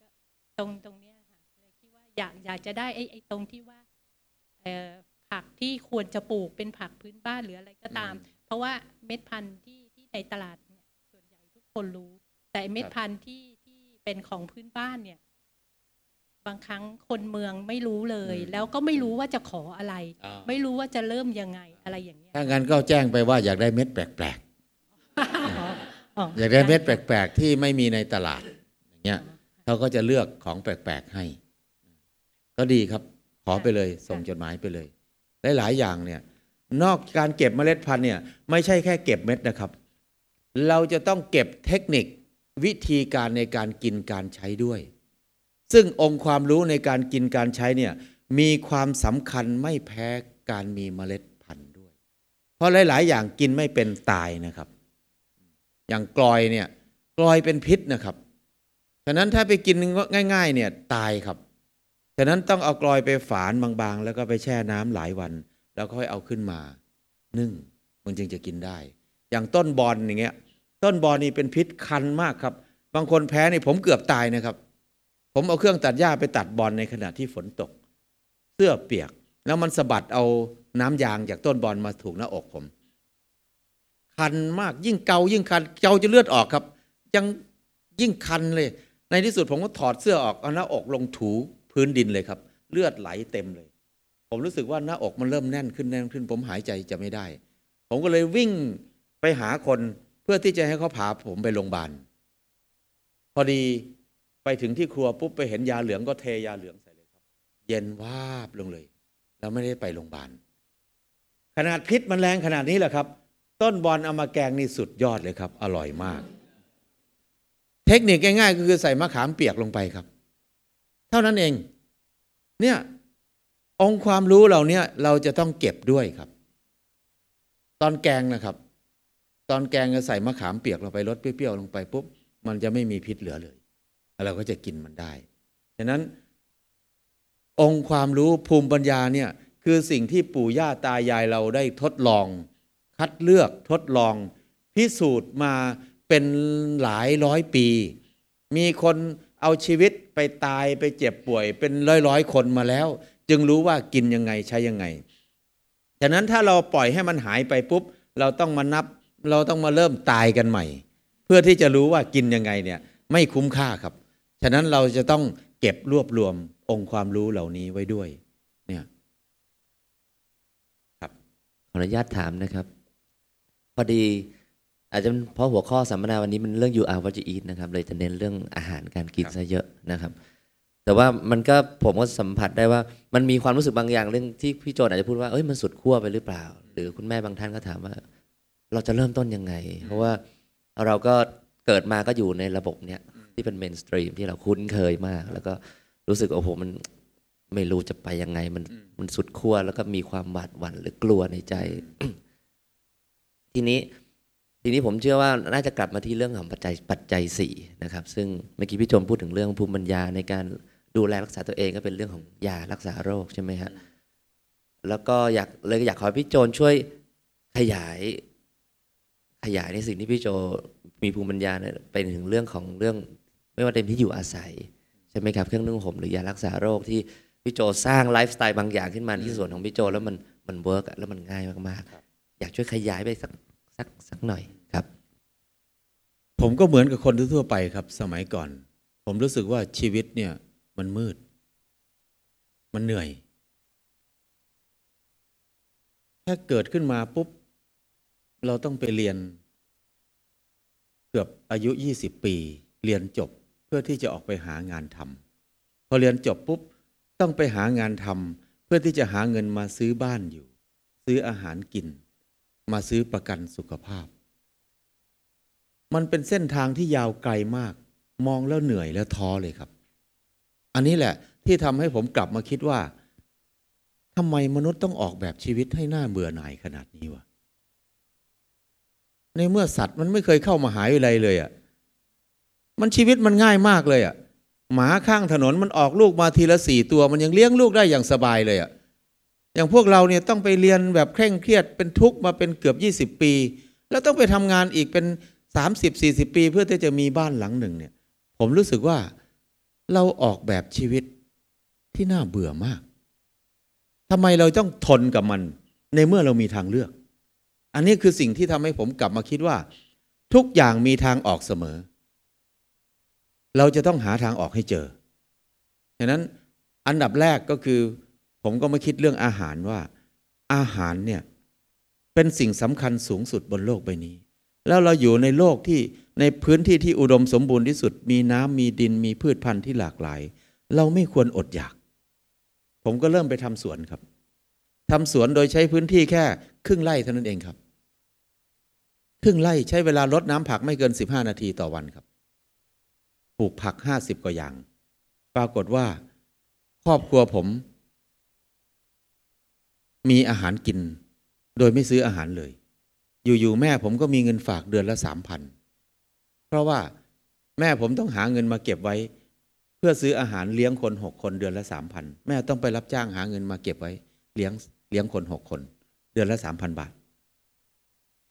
ก็ตรงตรงเนี้ยค่ะเลยคิดว่าอยากอยากจะได้ไอ้ไอ้ตรงที่ว่าเอ่อผักที่ควรจะปลูกเป็นผักพื้นบ้านหรืออะไรก็ตาม เพราะว่าเม็ดพันธุ์ที่ที่ในตลาด คนรู้ แต่เม็ดพันธุ์ที่ที่เป็นของพื้นบ้านเนี่ย บางครั้งคนเมืองไม่รู้เลย แล้วก็ไม่รู้ว่าจะขออะไร ไม่รู้ว่าจะเริ่มยังไงอะไรอย่างเงี้ยถ้างั้นก็แจ้งไปว่าอยากได้เม็ดแปลกอ๋อๆอยากได้เม็ดแปลกๆที่ไม่มีในตลาดอย่างเงี้ยเขาก็จะเลือกของแปลกๆให้ ก็ดีครับ ขอไปเลย ส่งจดหมายไปเลยหลายๆอย่างเนี่ย นอกการเก็บเมล็ดพันธุ์เนี่ย ไม่ใช่แค่เก็บเม็ดนะครับ เราจะต้องเก็บเทคนิควิธีการในการกินการใช้ด้วย ซึ่งองค์ความรู้ในการกินการใช้เนี่ยมีความสำคัญไม่แพ้การมีเมล็ดพันธุ์ด้วย เพราะหลาย ๆ อย่างกินไม่เป็นตายนะครับ อย่างกลอยเนี่ยกลอยเป็นพิษนะครับฉะนั้นถ้าไปกินง่าย ๆ เนี่ยตายครับฉะนั้นต้องเอากลอยไปฝานบางๆ แล้วก็ไปแช่น้ำหลายวัน แล้วค่อยเอาขึ้นมา นึ่งมันจึงจะกินได้ อย่างต้นบอลอย่างเงี้ย ต้นบอลนี่เป็นพิษคันมากครับ บางคนแพ้นี่ผมเกือบตายนะครับ ผมเอาเครื่องตัดหญ้าไปตัดบอลในขณะที่ฝนตก เสื้อเปียก แล้วมันสะบัดเอาน้ำยางจากต้นบอลมาถูกหน้าอกผม คันมากยิ่งเกายิ่งคันเกาจะเลือดออกครับ ยังยิ่งคันเลย ในที่สุดผมก็ถอดเสื้อออกเอาหน้าอกลงถูพื้นดินเลยครับ เลือดไหลเต็มเลยผมรู้สึกว่าหน้าอกมันเริ่มแน่นขึ้นแน่นขึ้น ผมหายใจจะไม่ได้ ผมก็เลยวิ่ง ไปหาคนเพื่อที่จะให้เขาพาผมไปโรงพยาบาล พอดีไปถึงที่ครัวปุ๊บไปเห็นยาเหลืองก็เทยาเหลืองใส่เลยครับ เย็นวาบลงเลย แล้วไม่ได้ไปโรงพยาบาล ขนาดพิษมันแรงขนาดนี้แหละครับ ต้นบอลเอามาแกงนี่สุดยอดเลยครับ อร่อยมาก เทคนิคง่ายๆก็คือใส่มะขามเปียกลงไปครับ เท่านั้นเอง เนี่ยองค์ความรู้เหล่านี้เราจะต้องเก็บด้วยครับ ตอนแกงนะครับ ตอนแกงก็ใส่มะขามเปียกลงไปรสเปรี้ยวๆลงไปปุ๊บมันจะไม่มีพิษเหลือเลยเราก็จะกินมันได้ฉะนั้น องค์ความรู้ภูมิปัญญาเนี่ยคือสิ่งที่ปู่ย่าตายายเราได้ทดลอง คัดเลือกทดลอง พิสูจน์มาเป็นหลายร้อยปี มีคนเอาชีวิตไปตายไปเจ็บป่วย เป็นร้อยร้อยคนมาแล้ว จึงรู้ว่ากินยังไงใช้ยังไง ฉะนั้นถ้าเราปล่อยให้มันหายไปปุ๊บ เราต้องมานับ เราต้องมาเริ่มตายกันใหม่ เพื่อที่จะรู้ว่ากินยังไงเนี่ยไม่คุ้มค่าครับ ฉะนั้นเราจะต้องเก็บรวบรวมองค์ความรู้เหล่านี้ไว้ด้วย เนี่ยขออนุญาตถามนะครับ พอดีอาจจะเป็นเพราะหัวข้อสัมมนาวันนี้มันเรื่อง you are what you eat นะครับ เลยจะเน้นเรื่องอาหารการกินซะเยอะนะครับ แต่ว่ามันก็ผมก็สัมผัสได้ว่า มันมีความรู้สึกบางอย่างเรื่องที่พี่โจนอาจจะพูดว่าเอ้ยมันสุดขั้วไปหรือเปล่า หรือคุณแม่บางท่านก็ถามว่า เราจะเริ่มต้นยังไง เพราะว่าเราก็เกิดมาก็อยู่ในระบบเนี้ยที่เป็นเมนสตรีมที่เราคุ้นเคยมาก แล้วก็รู้สึกโอ้โหมันไม่รู้จะไปยังไง มันมันสุดขั้วแล้วก็มีความหวาดหวั่นหรือกลัวในใจ ทีนี้ ทีนี้ผมเชื่อว่าน่าจะกลับมาที่เรื่องของปัจจัยปัจจัยสี่นะครับ ซึ่งเมื่อกี้พี่โจมพูดถึงเรื่องภูมิปัญญาในการดูแลรักษาตัวเองก็เป็นเรื่องของยารักษาโรคใช่ไหมฮะแล้วก็อยากเลยอยากขอให้พี่โจนช่วยขยาย ขยายในสิ่งที่พี่โจมีภูมิปัญญาเนี่ยไปถึงเรื่องของเรื่อง ไม่ว่าจะเป็นที่อยู่อาศัยใช่ไหมครับเครื่องนุ่งห่มหรือยารักษาโรคที่พี่โจสร้างไลฟ์สไตล์บางอย่างขึ้นมาที่ส่วนของพี่โจแล้วมันมันเวิร์กแล้วมันง่ายมากๆ อยากช่วยขยายไปสักสักสักหน่อยครับ ผมก็เหมือนกับคนทั่วๆไปครับ สมัยก่อน ผมรู้สึกว่าชีวิตเนี่ยมันมืด มันเหนื่อย ถ้าเกิดขึ้นมาปุ๊บ เราต้องไปเรียนเกือบอายุยี่สิบปี เรียนจบเพื่อที่จะออกไปหางานทำพอเรียนจบปุ๊บต้องไปหางานทำเพื่อที่จะหาเงินมาซื้อบ้านอยู่ ซื้ออาหารกิน มาซื้อประกันสุขภาพ มันเป็นเส้นทางที่ยาวไกลมาก มองแล้วเหนื่อยแล้วท้อเลยครับ อันนี้แหละที่ทำให้ผมกลับมาคิดว่าทำไมมนุษย์ต้องออกแบบชีวิตให้หน่าเบื่อหน่ายขนาดนี้วะ ในเมื่อสัตว์มันไม่เคยเข้ามาหาวิทยาลัยเลยอะ่ะมันชีวิตมันง่ายมากเลยอะ่ะหมาข้างถนนมันออกลูกมาทีละสี่ตัวมันยังเลี้ยงลูกได้อย่างสบายเลยอะ่ะอย่างพวกเราเนี่ยต้องไปเรียนแบบเคร่งเครียดเป็นทุกข์มาเป็นเกือบยี่สิบปี แล้วต้องไปทำงานอีกเป็นสามสิบสี่สิบปี เพื่อที่จะมีบ้านหลังหนึ่งเนี่ย ผมรู้สึกว่าเราออกแบบชีวิตที่น่าเบื่อมากทำไมเราต้องทนกับมัน ในเมื่อเรามีทางเลือก อันนี้คือสิ่งที่ทำให้ผมกลับมาคิดว่า ทุกอย่างมีทางออกเสมอเราจะต้องหาทางออกินมาซื้อประกันสุขภาพมันเป็นเส้นทางที่ยาวไกลมากมองแล้วเหนื่อยแล้วท้อเลยครับเราจะต้องหาทางออกให้เจอฉะนั้นอันดับแรกก็คือ ผมก็มาคิดเรื่องอาหารว่า อาหารเนี่ยเป็นสิ่งสำคัญสูงสุดบนโลกใบนี้ แล้วเราอยู่ในโลกที่ในพื้นที่ที่อุดมสมบูรณ์ที่สุด มีน้ำมีดินมีพืชพันธุ์ที่หลากหลาย เราไม่ควรอดอยาก ผมก็เริ่มไปทำสวนครับทำสวนโดยใช้พื้นที่แค่ครึ่งไร่เท่านั้นเองครับ ครึ่งไร่ใช้เวลารดน้ำผักไม่เกิน 15 นาทีต่อวันครับ ปลูกผัก 50 กว่าอย่าง ปรากฏว่า ครอบครัวผม มีอาหารกิน โดยไม่ซื้ออาหารเลย อยู่ๆแม่ผมก็มีเงินฝากเดือนละสามพันเพราะว่าแม่ผมต้องหาเงินมาเก็บไว้ เพื่อซื้ออาหารเลี้ยงคนหกคนเดือนละสามพันแม่ต้องไปรับจ้างหาเงินมาเก็บไว้ เลี้ยงเลี้ยงคนหกคน เดือนละสามพันบาท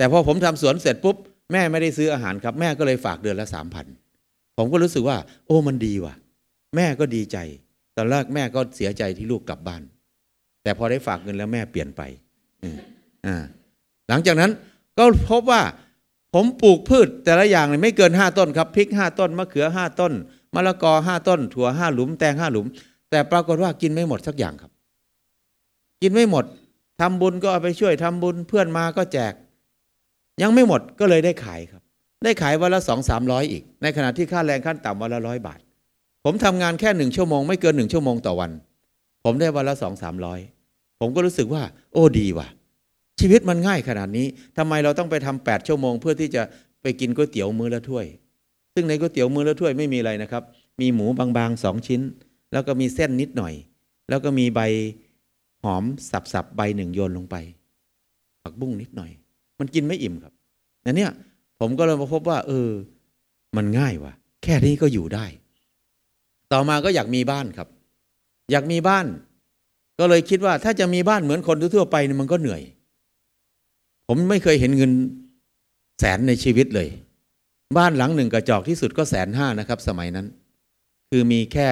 แต่พอผมทำสวนเสร็จปุ๊บแม่ไม่ได้ซื้ออาหารครับ แม่ก็เลยฝากเดือนละสามพันผมก็รู้สึกว่า โอ้มันดีว่ะ แม่ก็ดีใจตอนแรกแม่ก็เสียใจที่ลูกกลับบ้าน แต่พอได้ฝากเงินแล้วแม่เปลี่ยนไปอ่าหลังจากนั้นก็พบว่าผมปลูกพืชแต่ละอย่างไม่เกินห้าต้นครับพริกห้าต้นมะเขือห้าต้นมะละกอห้าต้น ถั่วห้าหลุมแตงห้าหลุม แต่ปรากฏว่ากินไม่หมดสักอย่างครับ กินไม่หมดทำบุญก็เอาไปช่วยทำบุญเพื่อนมาก็แจก ยังไม่หมดก็เลยได้ขายครับ ได้ขายวันละสองสามร้อยอีก ในขณะที่ค่าแรงขั้นต่ำวันละร้อยบาท ผมทำงานแค่หนึ่งชั่วโมงไม่เกินหนึ่งชั่วโมงต่อวัน ผมได้วันละสองสามร้อยผมก็รู้สึกว่า โอ้ดีว่ะ ชีวิตมันง่ายขนาดนี้ทำไมเราต้องไปทำแปดชั่วโมง เพื่อที่จะไปกินก๋วยเตี๋ยวมื้อละถ้วย ซึ่งในก๋วยเตี๋ยวมื้อละถ้วยไม่มีอะไรนะครับ มีหมูบางๆสองชิ้น แล้วก็มีเส้นนิดหน่อย แล้วก็มีใบหอมสับๆใบหนึ่งโยนลงไปผักบุ้งนิดหน่อย มันกินไม่อิ่มครับอันเนี้ยผมก็เลยมาพบว่า เออ มันง่ายว่ะ แค่นี้ก็อยู่ได้ ต่อมาก็อยากมีบ้านครับ อยากมีบ้าน ก็เลยคิดว่าถ้าจะมีบ้านเหมือนคนทั่วไปเนี่ยมันก็เหนื่อย ผมไม่เคยเห็นเงินแสนในชีวิตเลย บ้านหลังหนึ่งกระจอกที่สุดก็แสนห้านะครับ สมัยนั้น คือมีแค่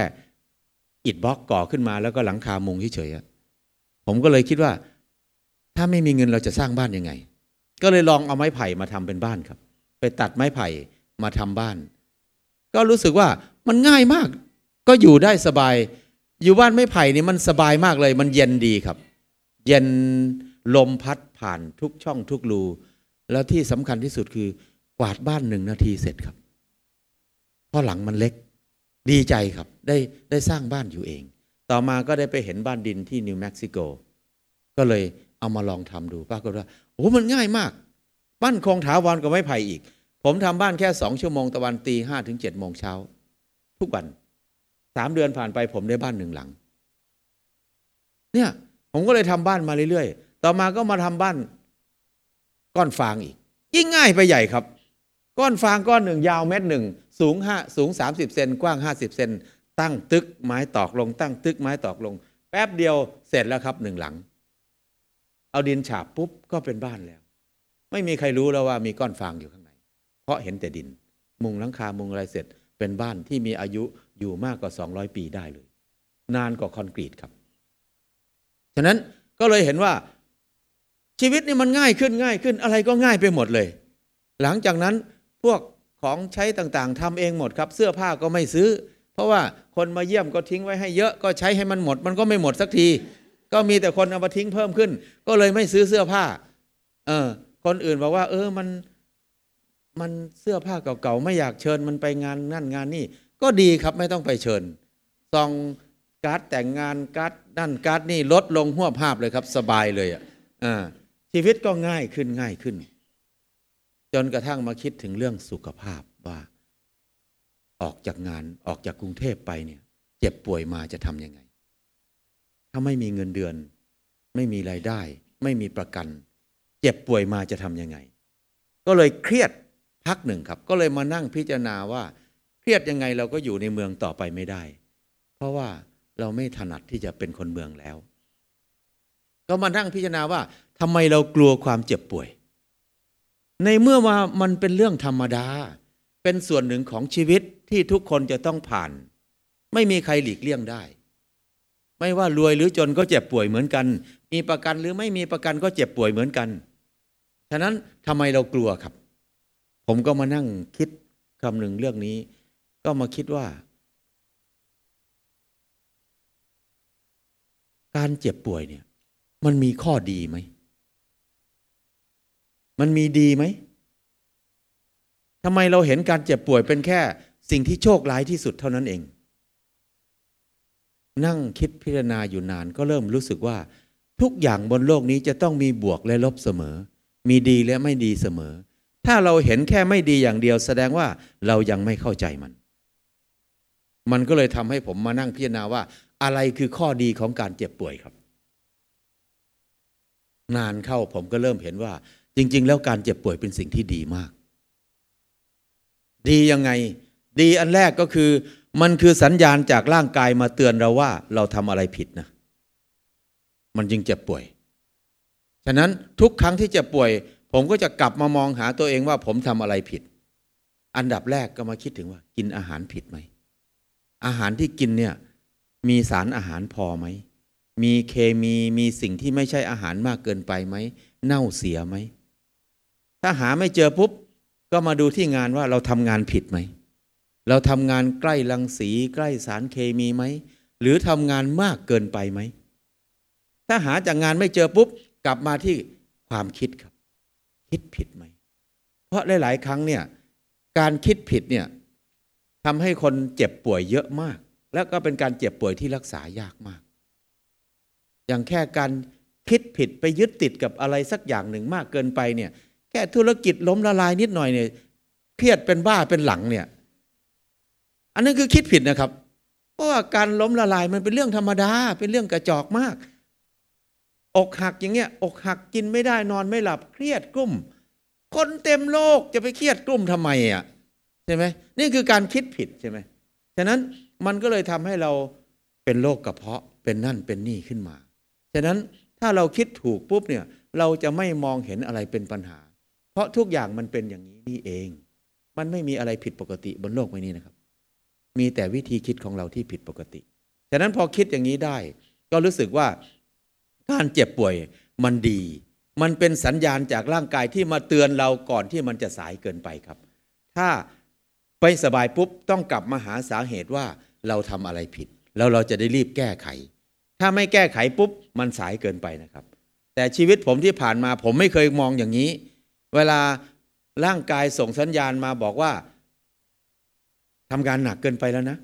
อิฐบล็อกก่อขึ้นมาแล้วก็หลังคามุงเฉยๆผมก็เลยคิดว่า ถ้าไม่มีเงินเราจะสร้างบ้านยังไง ก็เลยลองเอาไม้ไผ่มาทำเป็นบ้านครับ ไปตัดไม้ไผ่มาทำบ้าน ก็รู้สึกว่ามันง่ายมาก ก็อยู่ได้สบาย อยู่บ้านไม้ไผ่นี่มันสบายมากเลย มันเย็นดีครับ เย็นลมพัดผ่านทุกช่องทุกรู แล้วที่สำคัญที่สุดคือกวาดบ้านหนึ่งนาทีเสร็จครับเพราะหลังมันเล็ก ดีใจครับ ได้ได้สร้างบ้านอยู่เอง ต่อมาก็ได้ไปเห็นบ้านดินที่นิวเม็กซิโก ก็เลยเอามาลองทำดูปรากฏว่า โอ้มันง่ายมากบ้านคงถาวรกับไม้ไผ่อีก ผมทำบ้านแค่สองชั่วโมงตะวันตีห้าถึงเจ็ดโมงเช้า ทุกวันสามเดือนผ่านไปผมได้บ้านหนึ่งหลัง เนี่ยผมก็เลยทำบ้านมาเรื่อยๆ ต่อมาก็มาทำบ้าน ก้อนฟางอีก ยิ่งง่ายไปใหญ่ครับ ก้อนฟางก้อนหนึ่งยาวเมตรหนึ่งสูงห้าสูงสามสิบเซนกว้างห้าสิบเซนตั้งตึกไม้ตอกลง ตั้งตึกไม้ตอกลง แป๊บเดียวเสร็จแล้วครับหนึ่งหลัง เอาดินฉาบปุ๊บก็เป็นบ้านแล้ว ไม่มีใครรู้แล้วว่ามีก้อนฟางอยู่ข้างใน เพราะเห็นแต่ดิน มุงหลังคามุงอะไรเสร็จ เป็นบ้านที่มีอายุอยู่มากกว่า 200 ปีได้เลย นานกว่าคอนกรีตครับ ฉะนั้นก็เลยเห็นว่าชีวิตนี่มันง่ายขึ้นง่ายขึ้นอะไรก็ง่ายไปหมดเลย หลังจากนั้นพวกของใช้ต่างๆทำเองหมดครับ เสื้อผ้าก็ไม่ซื้อ เพราะว่าคนมาเยี่ยมก็ทิ้งไว้ให้เยอะก็ใช้ให้มันหมด มันก็ไม่หมดสักที ก็มีแต่คนเอามาทิ้งเพิ่มขึ้น ก็เลยไม่ซื้อเสื้อผ้า เออ คนอื่นบอกว่า เออมันมันเสื้อผ้าเก่าๆไม่อยากเชิญมันไปงานนั่นงานนี่ ก็ดีครับไม่ต้องไปเชิญซองการ์ดแต่งงานการ์ดนั่นการ์ดนี่ลดลงหัวภาพเลยครับ สบายเลยอะชีวิตก็ง่ายขึ้นง่ายขึ้น จนกระทั่งมาคิดถึงเรื่องสุขภาพว่า ออกจากงานออกจากกรุงเทพไปเนี่ย เจ็บป่วยมาจะทำยังไง ถ้าไม่มีเงินเดือน ไม่มีรายได้ ไม่มีประกัน เจ็บป่วยมาจะทำยังไง ก็เลยเครียดพักหนึ่งครับ ก็เลยมานั่งพิจารณาว่า เครียดยังไงเราก็อยู่ในเมืองต่อไปไม่ได้ เพราะว่าเราไม่ถนัดที่จะเป็นคนเมืองแล้ว ก็มานั่งพิจารณาว่าทำไมเรากลัวความเจ็บป่วย ในเมื่อว่ามันเป็นเรื่องธรรมดา เป็นส่วนหนึ่งของชีวิตที่ทุกคนจะต้องผ่าน ไม่มีใครหลีกเลี่ยงได้ ไม่ว่ารวยหรือจนก็เจ็บป่วยเหมือนกัน มีประกันหรือไม่มีประกันก็เจ็บป่วยเหมือนกัน ฉะนั้นทำไมเรากลัวครับ ผมก็มานั่งคิดคำหนึ่งเรื่องนี้ ก็มาคิดว่า การเจ็บป่วยเนี่ย มันมีข้อดีไหม มันมีดีไหมทำไมเราเห็นการเจ็บป่วยเป็นแค่สิ่งที่โชคร้ายที่สุดเท่านั้นเอง นั่งคิดพิจารณาอยู่นานก็เริ่มรู้สึกว่า ทุกอย่างบนโลกนี้จะต้องมีบวกและลบเสมอ มีดีและไม่ดีเสมอ ถ้าเราเห็นแค่ไม่ดีอย่างเดียว แสดงว่าเรายังไม่เข้าใจมัน มันก็เลยทำให้ผมมานั่งพิจารณาว่า อะไรคือข้อดีของการเจ็บป่วยครับ นานเข้าผมก็เริ่มเห็นว่า จริง ๆ แล้วการเจ็บป่วยเป็นสิ่งที่ดีมาก ดียังไง ดีอันแรกก็คือ มันคือสัญญาณจากร่างกายมาเตือนเราว่าเราทำอะไรผิดนะ มันจึงเจ็บป่วย ฉะนั้นทุกครั้งที่เจ็บป่วย ผมก็จะกลับมามองหาตัวเองว่าผมทำอะไรผิด อันดับแรกก็มาคิดถึงว่า กินอาหารผิดไหม อาหารที่กินเนี่ยมีสารอาหารพอไหม มีเคมีมีสิ่งที่ไม่ใช่อาหารมากเกินไปไหม เน่าเสียไหม ถ้าหาไม่เจอปุ๊บ ก็มาดูที่งานว่าเราทำงานผิดไหม เราทำงานใกล้รังสีใกล้สารเคมีไหม หรือทำงานมากเกินไปไหม ถ้าหาจากงานไม่เจอปุ๊บ กลับมาที่ความคิดครับ คิดผิดไหม เพราะหลาย ๆ ครั้งเนี่ยการคิดผิดเนี่ยทำให้คนเจ็บป่วยเยอะมาก แล้วก็เป็นการเจ็บป่วยที่รักษายากมาก อย่างแค่การคิดผิดไปยึดติดกับอะไรสักอย่างหนึ่งมากเกินไปเนี่ยแค่ธุรกิจล้มละลายนิดหน่อยเนี่ยเครียดเป็นบ้าเป็นหลังเนี่ย อันนั้นคือคิดผิดนะครับ เพราะว่าการล้มละลายมันเป็นเรื่องธรรมดา เป็นเรื่องกระจอกมาก อกหักอย่างเงี้ย อกหักกินไม่ได้นอนไม่หลับเครียดกลุ้ม คนเต็มโลกจะไปเครียดกลุ้มทำไมอะใช่ไหมนี่คือการคิดผิดใช่ไหมฉะนั้นมันก็เลยทำให้เราเป็นโรคกระเพาะเป็นนั่นเป็นนี่ขึ้นมา ฉะนั้นถ้าเราคิดถูกปุ๊บเนี่ยเราจะไม่มองเห็นอะไรเป็นปัญหา เพราะทุกอย่างมันเป็นอย่างนี้นี่เอง มันไม่มีอะไรผิดปกติบนโลกใบนี้นะครับ มีแต่วิธีคิดของเราที่ผิดปกติฉะนั้นพอคิดอย่างนี้ได้ ก็รู้สึกว่าการเจ็บป่วยมันดี มันเป็นสัญญาณจากร่างกายที่มาเตือนเราก่อนที่มันจะสายเกินไปครับ ถ้าไปสบายปุ๊บต้องกลับมาหาสาเหตุว่าเราทำอะไรผิด แล้วเราจะได้รีบแก้ไข ถ้าไม่แก้ไขปุ๊บมันสายเกินไปนะครับ แต่ชีวิตผมที่ผ่านมาผมไม่เคยมองอย่างนี้ เวลาร่างกายส่งสัญญาณมาบอกว่า ทำงานหนักเกินไปแล้วนะ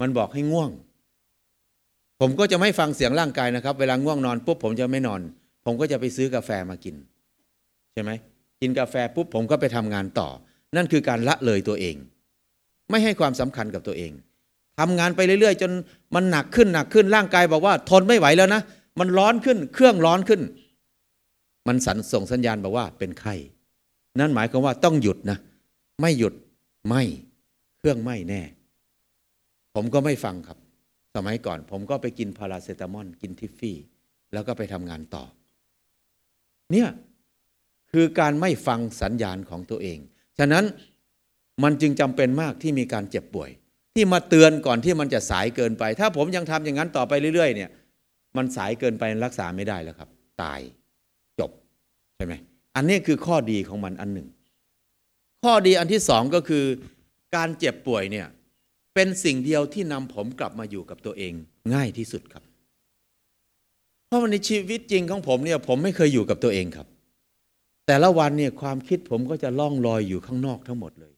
มันบอกให้ง่วง ผมก็จะไม่ฟังเสียงร่างกายนะครับ เวลาง่วงนอนปุ๊บผมจะไม่นอน ผมก็จะไปซื้อกาแฟมากิน ใช่ไหมกินกาแฟปุ๊บผมก็ไปทำงานต่อ นั่นคือการละเลยตัวเอง ไม่ให้ความสำคัญกับตัวเองทำงานไปเรื่อย ๆ จนมันหนักขึ้นหนักขึ้นร่างกายบอกว่าทนไม่ไหวแล้วนะ มันร้อนขึ้น เครื่องร้อนขึ้น มันสันส่งสัญญาณบอกว่าเป็นไข้ นั่นหมายความว่าต้องหยุดนะ ไม่หยุดไม่ เครื่องไม่แน่ ผมก็ไม่ฟังครับ สมัยก่อน ผมก็ไปกินพาราเซตามอลกินทิฟฟี่ แล้วก็ไปทำงานต่อ เนี่ยคือการไม่ฟังสัญญาณของตัวเอง ฉะนั้นมันจึงจำเป็นมากที่มีการเจ็บป่วย ที่มาเตือนก่อนที่มันจะสายเกินไป ถ้าผมยังทำอย่างนั้นต่อไปเรื่อย ๆ เนี่ย มันสายเกินไปรักษาไม่ได้แล้วครับ ตายจบใช่ไหมอันนี้คือข้อดีของมันอันหนึ่ง ข้อดีอันที่สองก็คือ การเจ็บป่วยเนี่ยเป็นสิ่งเดียวที่นำผมกลับมาอยู่กับตัวเองง่ายที่สุดครับ เพราะในชีวิตจริงของผมเนี่ยผมไม่เคยอยู่กับตัวเองครับ แต่ละวันเนี่ยความคิดผมก็จะล่องลอยอยู่ข้างนอกทั้งหมดเลย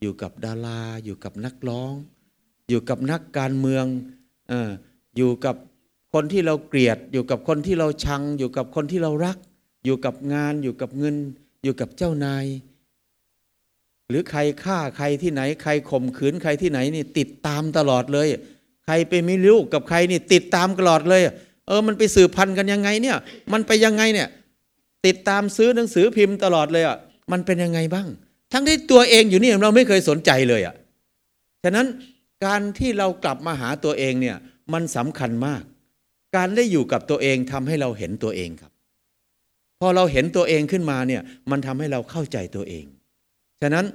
อยู่กับดาราอยู่กับนักร้อง อยู่กับนักการเมืองออยู่กับคนที่เราเกลียด อยู่กับคนที่เราชัง อยู่กับคนที่เรารัก อยู่กับงาน อยู่กับเงิน อยู่กับเจ้านาย หรือใครฆ่าใครที่ไหน ใครข่มขืนใครที่ไหนนี่ติดตามตลอดเลย ใครไปมีลูกกับใครนี่ติดตามตลอดเลย เออมันไปสืบพันธุ์กันยังไงเนี่ย มันไปยังไงเนี่ย ติดตามซื้อหนังสือพิมพ์ตลอดเลยอะมันเป็นยังไงบ้าง ทั้งที่ตัวเองอยู่นี่เราไม่เคยสนใจเลยอะฉะนั้นการที่เรากลับมาหาตัวเองเนี่ยมันสำคัญมาก การได้อยู่กับตัวเองทำให้เราเห็นตัวเองครับ พอเราเห็นตัวเองขึ้นมาเนี่ยมันทำให้เราเข้าใจตัวเอง ฉะนั้น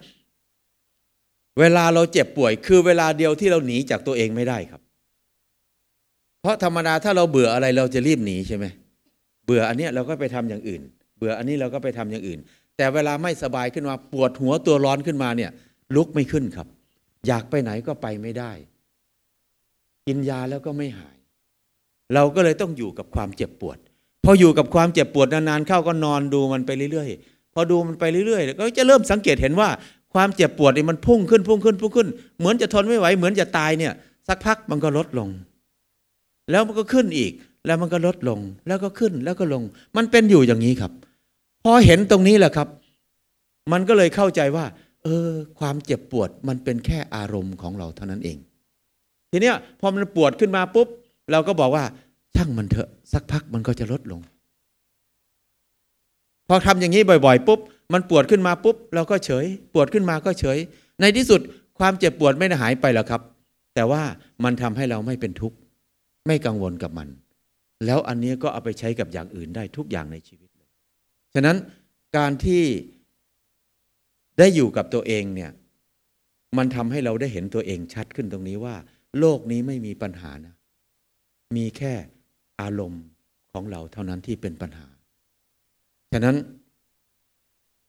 เวลาเราเจ็บป่วย คือเวลาเดียวที่เราหนีจากตัวเองไม่ได้ครับ เพราะธรรมดาถ้าเราเบื่ออะไรเราจะรีบหนีใช่ไหมเบื่ออันเนี้ยเราก็ไปทำอย่างอื่น เบื่ออันนี้เราก็ไปทำอย่างอื่น แต่เวลาไม่สบายขึ้นมาปวดหัวตัวร้อนขึ้นมาเนี่ย ลุกไม่ขึ้นครับ อยากไปไหนก็ไปไม่ได้ กินยาแล้วก็ไม่หาย เราก็เลยต้องอยู่กับความเจ็บปวดพออยู่กับความเจ็บปวดนานๆเข้าก็นอนดูมันไปเรื่อยๆ พอดูมันไปเรื่อยๆก็จะเริ่มสังเกตเห็นว่าความเจ็บปวดนี่มันพุ่งขึ้นพุ่งขึ้นพุ่งขึ้น เหมือนจะทนไม่ไหวเหมือนจะตายเนี่ยสักพักมันก็ลดลง แล้วมันก็ขึ้นอีก แล้วมันก็ลดลง แล้วก็ขึ้นแล้วก็ลง มันเป็นอยู่อย่างนี้ครับ พอเห็นตรงนี้แหละครับ มันก็เลยเข้าใจว่า เออ ความเจ็บปวดมันเป็นแค่อารมณ์ของเราเท่านั้นเอง ทีเนี้ยพอมันปวดขึ้นมาปุ๊บ เราก็บอกว่าช่างมันเถอะ สักพักมันก็จะลดลง พอทำอย่างนี้บ่อย ๆ ปุ๊บ มันปวดขึ้นมาปุ๊บ เราก็เฉย ปวดขึ้นมาก็เฉย ในที่สุดความเจ็บปวดไม่ได้หายไปหรอกครับ แต่ว่ามันทำให้เราไม่เป็นทุกข์ไม่กังวลกับมัน แล้วอันนี้ก็เอาไปใช้กับอย่างอื่นได้ทุกอย่างในชีวิตเลยฉะนั้นการที่ได้อยู่กับตัวเองเนี่ยมันทำให้เราได้เห็นตัวเองชัดขึ้นตรงนี้ว่า โลกนี้ไม่มีปัญหานะ มีแค่อารมณ์ของเราเท่านั้นที่เป็นปัญหา ฉะนั้น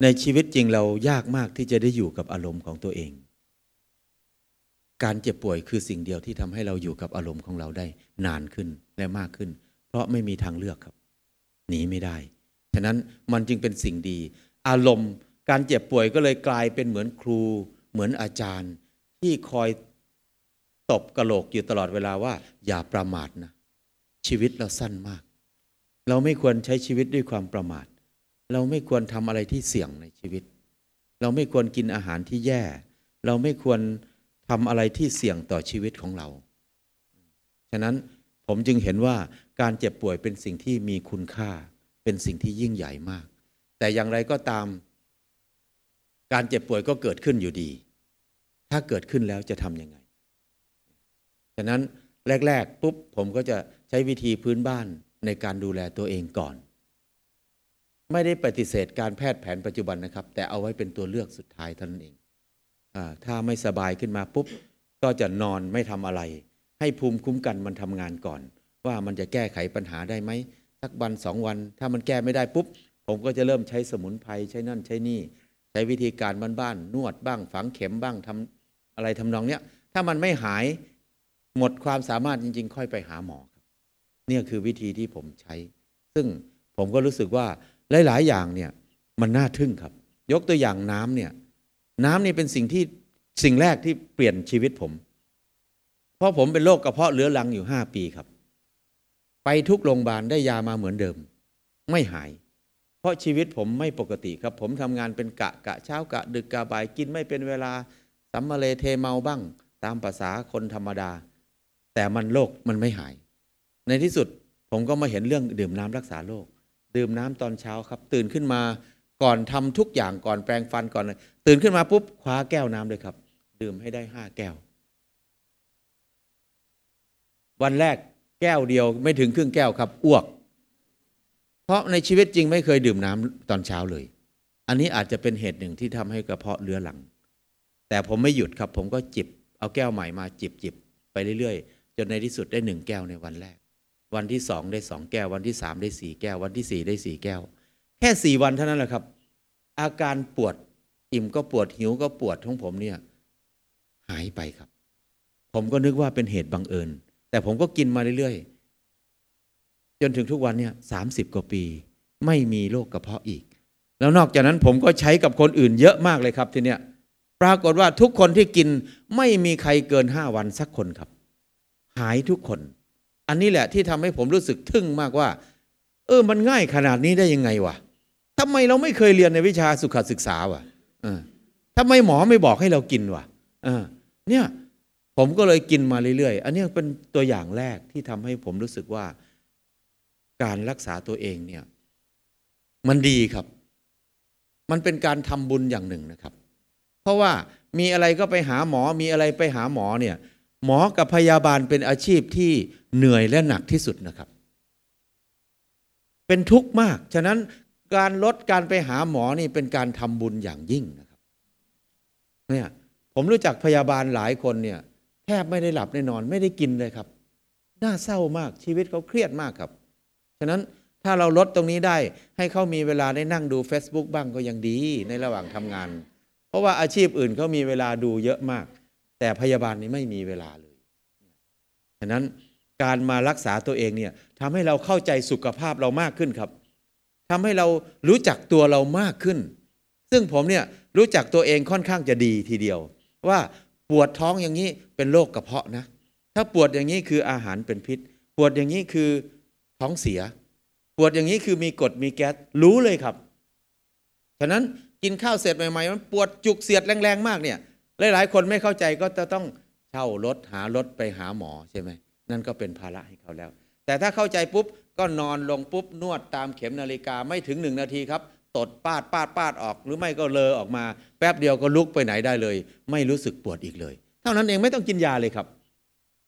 ในชีวิตจริงเรายากมากที่จะได้อยู่กับอารมณ์ของตัวเอง การเจ็บป่วยคือสิ่งเดียวที่ทำให้เราอยู่กับอารมณ์ของเราได้นานขึ้นและมากขึ้น เพราะไม่มีทางเลือกครับหนีไม่ได้ ฉะนั้นมันจึงเป็นสิ่งดี อารมณ์การเจ็บป่วยก็เลยกลายเป็นเหมือนครู เหมือนอาจารย์ ที่คอยตบกระโหลกอยู่ตลอดเวลาว่า อย่าประมาทนะ ชีวิตเราสั้นมาก เราไม่ควรใช้ชีวิตด้วยความประมาท เราไม่ควรทำอะไรที่เสี่ยงในชีวิต เราไม่ควรกินอาหารที่แย่ เราไม่ควรทำอะไรที่เสี่ยงต่อชีวิตของเรา ฉะนั้นผมจึงเห็นว่าการเจ็บป่วยเป็นสิ่งที่มีคุณค่า เป็นสิ่งที่ยิ่งใหญ่มาก แต่อย่างไรก็ตาม การเจ็บป่วยก็เกิดขึ้นอยู่ดี ถ้าเกิดขึ้นแล้วจะทำยังไง ฉะนั้นแรก ๆ ปุ๊บผมก็จะใช้วิธีพื้นบ้านในการดูแลตัวเองก่อน ไม่ได้ปฏิเสธการแพทย์แผนปัจจุบันนะครับ แต่เอาไว้เป็นตัวเลือกสุดท้ายเท่านั้นเองอถ้าไม่สบายขึ้นมาปุ๊บ ก็จะนอนไม่ทำอะไร ให้ภูมิคุ้มกันมันทำงานก่อน ว่ามันจะแก้ไขปัญหาได้ไหมสักวันสองวัน ถ้ามันแก้ไม่ได้ปุ๊บ ผมก็จะเริ่มใช้สมุนไพรใช้นั่นใช้นี่ ใช้วิธีการบ้านๆนวดบ้าง ฝังเข็มบ้างทำอะไรทำนองเนี้ยถ้ามันไม่หายหมดความสามารถจริง ๆ ค่อยไปหาหมอครับเนี่ยคือวิธีที่ผมใช้ ซึ่งผมก็รู้สึกว่า หลาย ๆ อย่างเนี่ยมันน่าทึ่งครับ ยกตัวอย่างน้ำเนี่ยน้ำนี่เป็นสิ่งที่สิ่งแรกที่เปลี่ยนชีวิตผม เพราะผมเป็นโรคกระเพาะเรื้อรังอยู่ห้าปีครับ ไปทุกโรงพยาบาลได้ยามาเหมือนเดิม ไม่หาย เพราะชีวิตผมไม่ปกติครับ ผมทำงานเป็นกะกะเช้ากะ ดึกกะบ่ายกินไม่เป็นเวลาสัมมาเลเทเมาบ้าง ตามภาษาคนธรรมดา แต่มันโรคมันไม่หาย ในที่สุดผมก็มาเห็นเรื่องดื่มน้ำรักษาโรค ดื่มน้ำตอนเช้าครับ ตื่นขึ้นมาก่อนทำทุกอย่างก่อนแปรงฟันก่อนเลยตื่นขึ้นมาปุ๊บคว้าแก้วน้ำเลยครับ ดื่มให้ได้ห้าแก้ว วันแรกแก้วเดียวไม่ถึงครึ่งแก้วครับอ้วก เพราะในชีวิตจริงไม่เคยดื่มน้ำตอนเช้าเลย อันนี้อาจจะเป็นเหตุหนึ่งที่ทำให้กระเพาะเรื้อรัง แต่ผมไม่หยุดครับ ผมก็จิบเอาแก้วใหม่มาจิบจิบไปเรื่อยๆจนในที่สุดได้หนึ่งแก้วในวันแรก วันที่สองได้สองแก้ว วันที่สามได้สี่แก้ว วันที่สี่ได้สี่แก้ว แค่สี่วันเท่านั้นแหละครับ อาการปวดอิ่มก็ปวดหิวก็ปวดของผมเนี่ยหายไปครับ ผมก็นึกว่าเป็นเหตุบังเอิญ แต่ผมก็กินมาเรื่อยๆ จนถึงทุกวันเนี่ยสามสิบกว่าปี ไม่มีโรคกระเพาะอีก แล้วนอกจากนั้นผมก็ใช้กับคนอื่นเยอะมากเลยครับทีเนี้ยปรากฏว่าทุกคนที่กินไม่มีใครเกินห้าวันสักคนครับ หายทุกคน อันนี้แหละที่ทำให้ผมรู้สึกทึ่งมากว่า เออ มันง่ายขนาดนี้ได้ยังไงวะทำไมเราไม่เคยเรียนในวิชาสุขศึกษาวะออทำไมหมอไม่บอกให้เรากินวะเออ เนี่ย ผมก็เลยกินมาเรื่อยๆ อันนี้เป็นตัวอย่างแรกที่ทำให้ผมรู้สึกว่า การรักษาตัวเองเนี่ย มันดีครับ มันเป็นการทำบุญอย่างหนึ่งนะครับ เพราะว่ามีอะไรก็ไปหาหมอ มีอะไรไปหาหมอเนี่ย หมอกับพยาบาลเป็นอาชีพที่ เหนื่อยและหนักที่สุดนะครับ เป็นทุกข์มาก ฉะนั้นการลดการไปหาหมอนี่เป็นการทำบุญอย่างยิ่งนะครับเนี่ยผมรู้จักพยาบาลหลายคนเนี่ยแทบไม่ได้หลับได้นอน ไม่ได้กินเลยครับ น่าเศร้ามากชีวิตเขาเครียดมากครับ ฉะนั้นถ้าเราลดตรงนี้ได้ให้เขามีเวลาได้นั่งดู Facebook บ้างก็ยังดีในระหว่างทำงาน เพราะว่าอาชีพอื่นเขามีเวลาดูเยอะมาก แต่พยาบาลนี่ไม่มีเวลาเลย ฉะนั้น การมารักษาตัวเองเนี่ยทำให้เราเข้าใจสุขภาพเรามากขึ้นครับทำให้เรารู้จักตัวเรามากขึ้น ซึ่งผมเนี่ยรู้จักตัวเองค่อนข้างจะดีทีเดียว ว่าปวดท้องอย่างนี้เป็นโรคกระเพาะนะ ถ้าปวดอย่างนี้คืออาหารเป็นพิษ ปวดอย่างนี้คือท้องเสีย ปวดอย่างนี้คือมีกรดมีแก๊สรู้เลยครับ ฉะนั้นกินข้าวเสร็จใหม่ๆมันปวดจุกเสียดแรงๆมากเนี่ยหลายๆคนไม่เข้าใจก็จะต้องเช่ารถหารถไปหาหมอใช่ไหม นั่นก็เป็นภาระให้เขาแล้ว แต่ถ้าเข้าใจปุ๊บก็นอนลงปุ๊บนวดตามเข็มนาฬิกาไม่ถึงหนึ่งนาทีครับ ตดปาดปาดปาดออก หรือไม่ก็เลอออกมา แป๊บเดียวก็ลุกไปไหนได้เลย ไม่รู้สึกปวดอีกเลย เท่านั้นเองไม่ต้องกินยาเลยครับ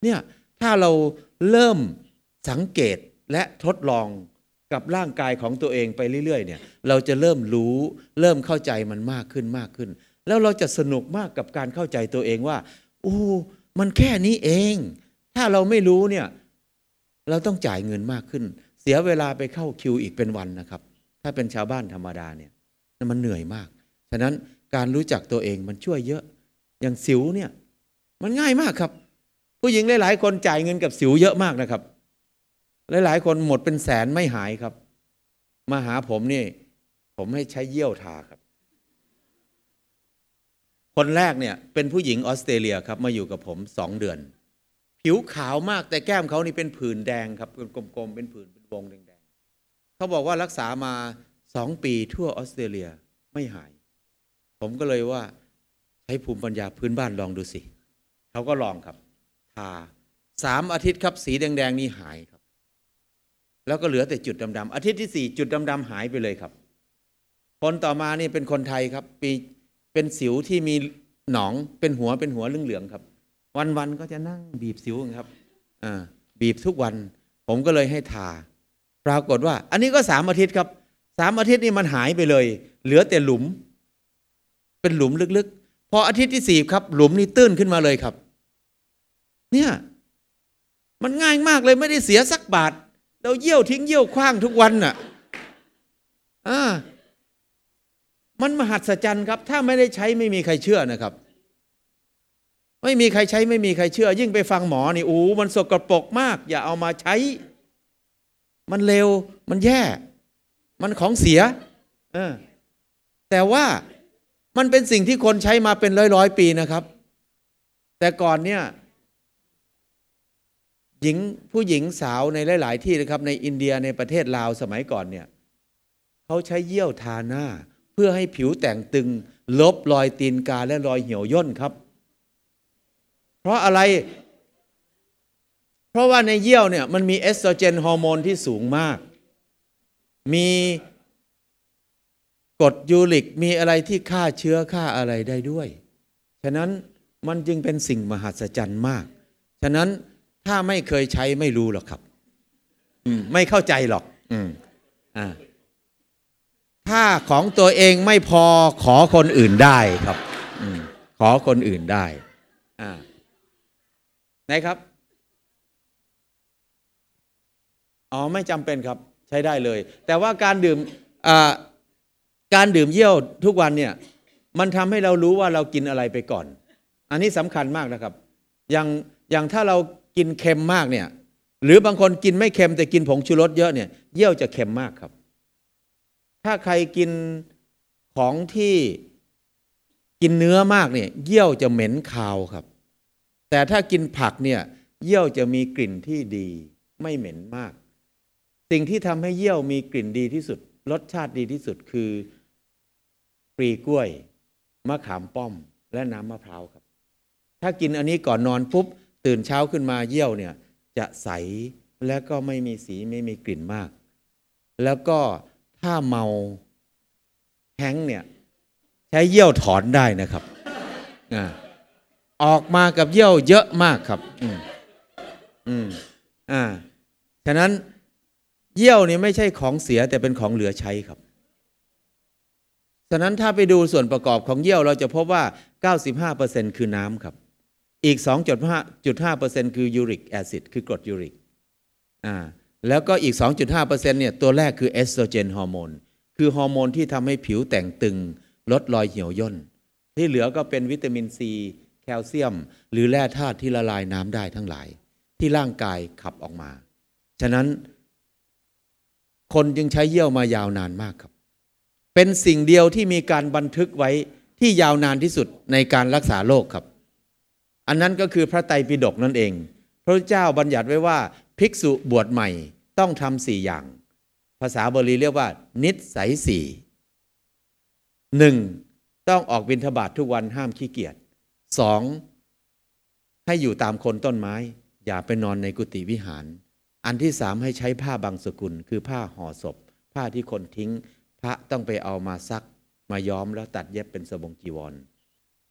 เนี่ยถ้าเราเริ่มสังเกตและทดลองกับร่างกายของตัวเองไปเรื่อยๆเนี่ยเราจะเริ่มรู้เริ่มเข้าใจมันมากขึ้นมากขึ้น แล้วเราจะสนุกมากกับการเข้าใจตัวเองว่าโอ้มันแค่นี้เอง ถ้าเราไม่รู้เนี่ย เราต้องจ่ายเงินมากขึ้น เสียเวลาไปเข้าคิวอีกเป็นวันนะครับ ถ้าเป็นชาวบ้านธรรมดาเนี่ยมันเหนื่อยมาก ฉะนั้นการรู้จักตัวเองมันช่วยเยอะ อย่างสิวเนี่ย มันง่ายมากครับ ผู้หญิงหลายๆคนจ่ายเงินกับสิวเยอะมากนะครับ หลายๆคนหมดเป็นแสนไม่หายครับ มาหาผมนี่ ผมให้ใช้เยี่ยวทาครับ คนแรกเนี่ยเป็นผู้หญิงออสเตรเลียครับมาอยู่กับผมสองเดือน ผิวขาวมากแต่แก้มเขานี่เป็นผื่นแดงครับเป็นกลมๆเป็นผื่นเป็นวงแดงๆเขาบอกว่ารักษามาสองปีทั่วออสเตรเลียไม่หาย ผมก็เลยว่าใช้ภูมิปัญญาพื้นบ้านลองดูสิเขาก็ลองครับทาสามอาทิตย์ครับสีแดงๆนี่หายครับ แล้วก็เหลือแต่จุดดำๆอาทิตย์ที่สี่จุดดำๆหายไปเลยครับ คนต่อมานี่เป็นคนไทยครับ ปีเป็นสิวที่มีหนองเป็นหัวเป็นหัวเหลืองๆครับ วันๆก็จะนั่งบีบสิวครับบีบทุกวัน ผมก็เลยให้ทา ปรากฏว่า อันนี้ก็สามอาทิตย์ครับสามอาทิตย์นี่มันหายไปเลย เหลือแต่หลุม เป็นหลุมลึกๆ พออาทิตย์ที่สี่ครับ หลุมนี่ตื้นขึ้นมาเลยครับ เนี่ย มันง่ายมากเลยไม่ได้เสียสักบาท เราเยี่ยวทิ้งเยี่ยวคว้างทุกวันน่ะอ่ามันมหัศจรรย์ครับ ถ้าไม่ได้ใช้ไม่มีใครเชื่อนะครับ ไม่มีใครใช้ไม่มีใครเชื่อ ยิ่งไปฟังหมอนี่โอ้มันสกรปรกมาก อย่าเอามาใช้ มันเลวมันแย่ มันของเสียเออแต่ว่ามันเป็นสิ่งที่คนใช้มาเป็นร้อยร้อยปีนะครับ แต่ก่อนเนี่ยหญิงผู้หญิงสาวในหลาย ๆ ที่นะครับ ในอินเดียในประเทศลาวสมัยก่อนเนี่ยเขาใช้เยี่ยวทาหน้า เพื่อให้ผิวแต่งตึง ลบรอยตีนกาและรอยเหี่ยวย่นครับ ราะอะไร เพราะว่าในเยี่ยวเนี่ยมันมีเอสโตรเจนฮอร์โมนที่สูงมาก มีกรดยูริกมีอะไรที่ฆ่าเชื้อฆ่าอะไรได้ด้วย ฉะนั้นมันจึงเป็นสิ่งมหัศจรรย์มาก ฉะนั้นถ้าไม่เคยใช้ไม่รู้หรอกครับมไม่เข้าใจหรอกอืมอ่าถ้าของตัวเองไม่พอขอคนอื่นได้ครับอขอคนอื่นได้อ่า ไหนครับ อ๋อไม่จำเป็นครับ ใช้ได้เลย แต่ว่าการดื่มการดื่มเยี่ยวทุกวันเนี่ย มันทำให้เรารู้ว่าเรากินอะไรไปก่อน อันนี้สำคัญมากนะครับ อย่างอย่างถ้าเรากินเค็มมากเนี่ย หรือบางคนกินไม่เค็มแต่กินผงชูรสเยอะเนี่ย เยี่ยวจะเค็มมากครับ ถ้าใครกินของที่กินเนื้อมากเนี่ย เยี่ยวจะเหม็นคาวครับ แต่ถ้ากินผักเนี่ยเยี่ยวจะมีกลิ่นที่ดีไม่เหม็นมาก สิ่งที่ทำให้เยี่ยวมีกลิ่นดีที่สุด รสชาติดีที่สุดคือปรีกล้วย มะขามป้อม และน้ำมะพร้าวครับ ถ้ากินอันนี้ก่อนนอนปุ๊บ ตื่นเช้าขึ้นมาเยี่ยวเนี่ยจะใสและก็ไม่มีสีไม่มีกลิ่นมาก แล้วก็ถ้าเมาแห้งเนี่ย ใช้เยี่ยวถอนได้นะครับอ่า ออกมากับเยี่ยวเยอะมากครับ อืมอืมอ่าฉะนั้นเยี่ยวนี่ไม่ใช่ของเสียแต่เป็นของเหลือใช้ครับ ฉะนั้นถ้าไปดูส่วนประกอบของเยี่ยวเราจะพบว่า 95%คือน้ำครับ อีก 2.5%คือ uric acid คือกรดยูริก อ่า แล้วก็อีก 2.5%เนี่ยตัวแรกคือเอสโตรเจนฮอร์โมน คือฮอร์โมนที่ทำให้ผิวเต่งตึง ลดรอยเหี่ยวย่น ที่เหลือก็เป็นวิตามินซีแคลเซียม หรือแร่ธาตุที่ละลายน้ำได้ทั้งหลาย ที่ร่างกายขับออกมา ฉะนั้น คนจึงใช้เยี่ยวมายาวนานมากครับ เป็นสิ่งเดียวที่มีการบันทึกไว้ที่ยาวนานที่สุดในการรักษาโรคครับ อันนั้นก็คือพระไตรปิฎกนั่นเอง พระเจ้าบัญญัติไว้ว่าภิกษุบวชใหม่ต้องทำสี่อย่าง ภาษาบาลีเรียกว่า นิสัยสี่หนึ่งต้องออกบิณฑบาตททุกวันห้ามขี้เกียจ สองให้อยู่ตามคนต้นไม้ อย่าไปนอนในกุฏิวิหาร อันที่สามให้ใช้ผ้าบางสกุล คือผ้าห่อศพ ผ้าที่คนทิ้ง พระต้องไปเอามาซัก มาย้อมแล้วตัดเย็บเป็นสบงจีวร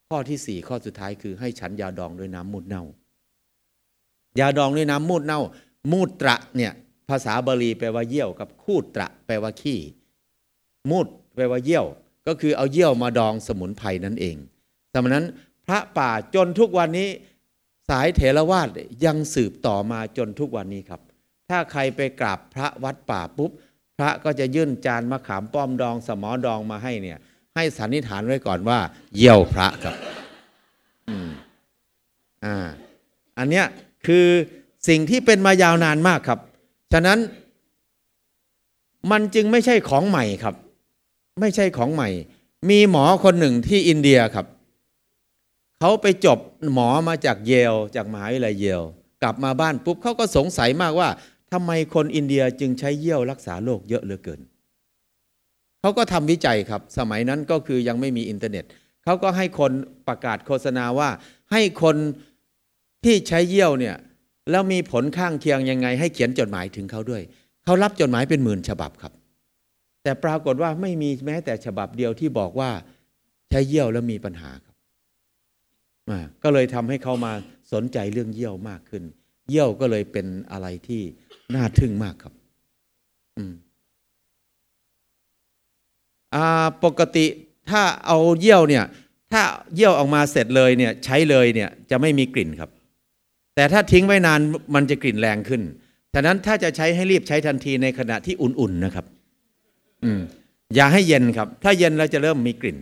ข้อที่สี่ข้อสุดท้ายคือให้ฉันยาดองด้วยน้ำมูดเน่า ยาดองด้วยน้ำมูดเน่า มูดตระเนี่ยภาษาบาลีแปลว่าเยี่ยวกับคูดตระแปลว่าขี้มูดแปลว่าเยี่ยว ก็คือเอาเยี่ยวมาดองสมุนไพรนั่นเองสมัยนั้น พระป่าจนทุกวันนี้สายเถรวาทยังสืบต่อมาจนทุกวันนี้ครับ ถ้าใครไปกราบพระวัดป่าปุ๊บ พระก็จะยื่นจานมะขามป้อมดองสมอดองมาให้เนี่ย ให้สันนิษฐานไว้ก่อนว่า เยี่ยวพระครับอืมอ่าอันเนี้ยคือสิ่งที่เป็นมายาวนานมากครับ ฉะนั้นมันจึงไม่ใช่ของใหม่ครับ ไม่ใช่ของใหม่ มีหมอคนหนึ่งที่อินเดียครับ เขาไปจบหมอมาจากเยลจากมหาวิทยาลัยเยลกลับมาบ้านปุ๊บเขาก็สงสัยมากว่าทำไมคนอินเดียจึงใช้เยี่ยวรักษาโรคเยอะเหลือเกิน เขาก็ทำวิจัยครับ สมัยนั้นก็คือยังไม่มีอินเทอร์เน็ต เขาก็ให้คนประกาศโฆษณาว่า ให้คนที่ใช้เยี่ยวเนี่ยแล้วมีผลข้างเคียงยังไง ให้เขียนจดหมายถึงเขาด้วย เขารับจดหมายเป็นหมื่นฉบับครับ แต่ปรากฏว่าไม่มีแม้แต่ฉบับเดียวที่บอกว่าใช้เยี่ยวแล้วมีปัญหาครับอ่า ก็เลยทำให้เขามาสนใจเรื่องเยี่ยวมากขึ้น เยี่ยวก็เลยเป็นอะไรที่น่าทึ่งมากครับอ่าปกติถ้าเอาเยี่ยวเนี่ย ถ้าเยี่ยวออกมาเสร็จเลยเนี่ย ใช้เลยเนี่ยจะไม่มีกลิ่นครับ แต่ถ้าทิ้งไว้นานมันจะกลิ่นแรงขึ้นฉะนั้นถ้าจะใช้ให้รีบใช้ทันทีในขณะที่อุ่นๆนะครับ อืมอย่าให้เย็นครับ ถ้าเย็นแล้วจะเริ่มมีกลิ่น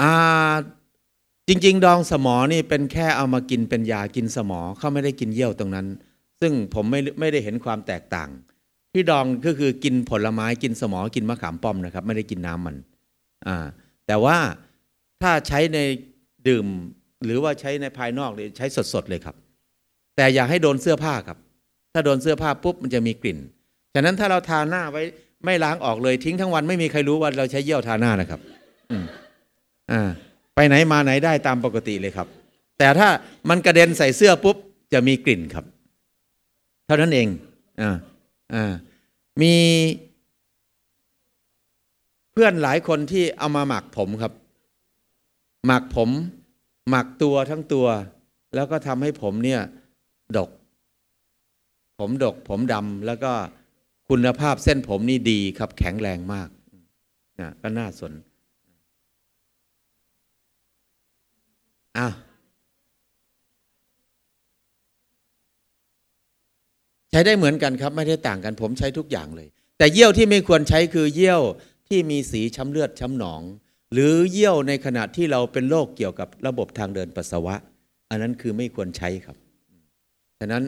อ่าจริง ๆ ดองสมอนี่เป็นแค่เอามากินเป็นยากินสมอเขาไม่ได้กินเยี่ยวตรงนั้น ซึ่งผมไม่ไม่ได้เห็นความแตกต่าง ที่ดองก็คือกินผลไม้กินสมอกินมะขามป้อมนะครับ ไม่ได้กินน้ำมันอ่าแต่ว่าถ้าใช้ในดื่มหรือว่าใช้ในภายนอกเลยใช้สดๆเลยครับ แต่อย่าให้โดนเสื้อผ้าครับ ถ้าโดนเสื้อผ้าปุ๊บมันจะมีกลิ่นฉะนั้นถ้าเราทาหน้าไว้ไม่ล้างออกเลยทิ้งทั้งวันไม่มีใครรู้ว่าเราใช้เยี่ยวทาหน้านะครับ อืม ไปไหนมาไหนได้ตามปกติเลยครับ แต่ถ้ามันกระเด็นใส่เสื้อปุ๊บจะมีกลิ่นครับ เท่านั้นเองอ่าอ่ามีเพื่อนหลายคนที่เอามาหมักผมครับ หมักผม หมักตัวทั้งตัว แล้วก็ทำให้ผมเนี่ย ดก ผมดก ผมดำแล้วก็คุณภาพเส้นผมนี่ดีครับ แข็งแรงมากนะก็น่าสน อ้าวใช้ได้เหมือนกันครับ ไม่ได้ต่างกันผมใช้ทุกอย่างเลย แต่เยี่ยวที่ไม่ควรใช้คือเยี่ยวที่มีสีช้ำเลือดช้ำหนอง หรือเยี่ยวในขณะที่เราเป็นโรคเกี่ยวกับระบบทางเดินปัสสาวะ อันนั้นคือไม่ควรใช้ครับฉะนั้น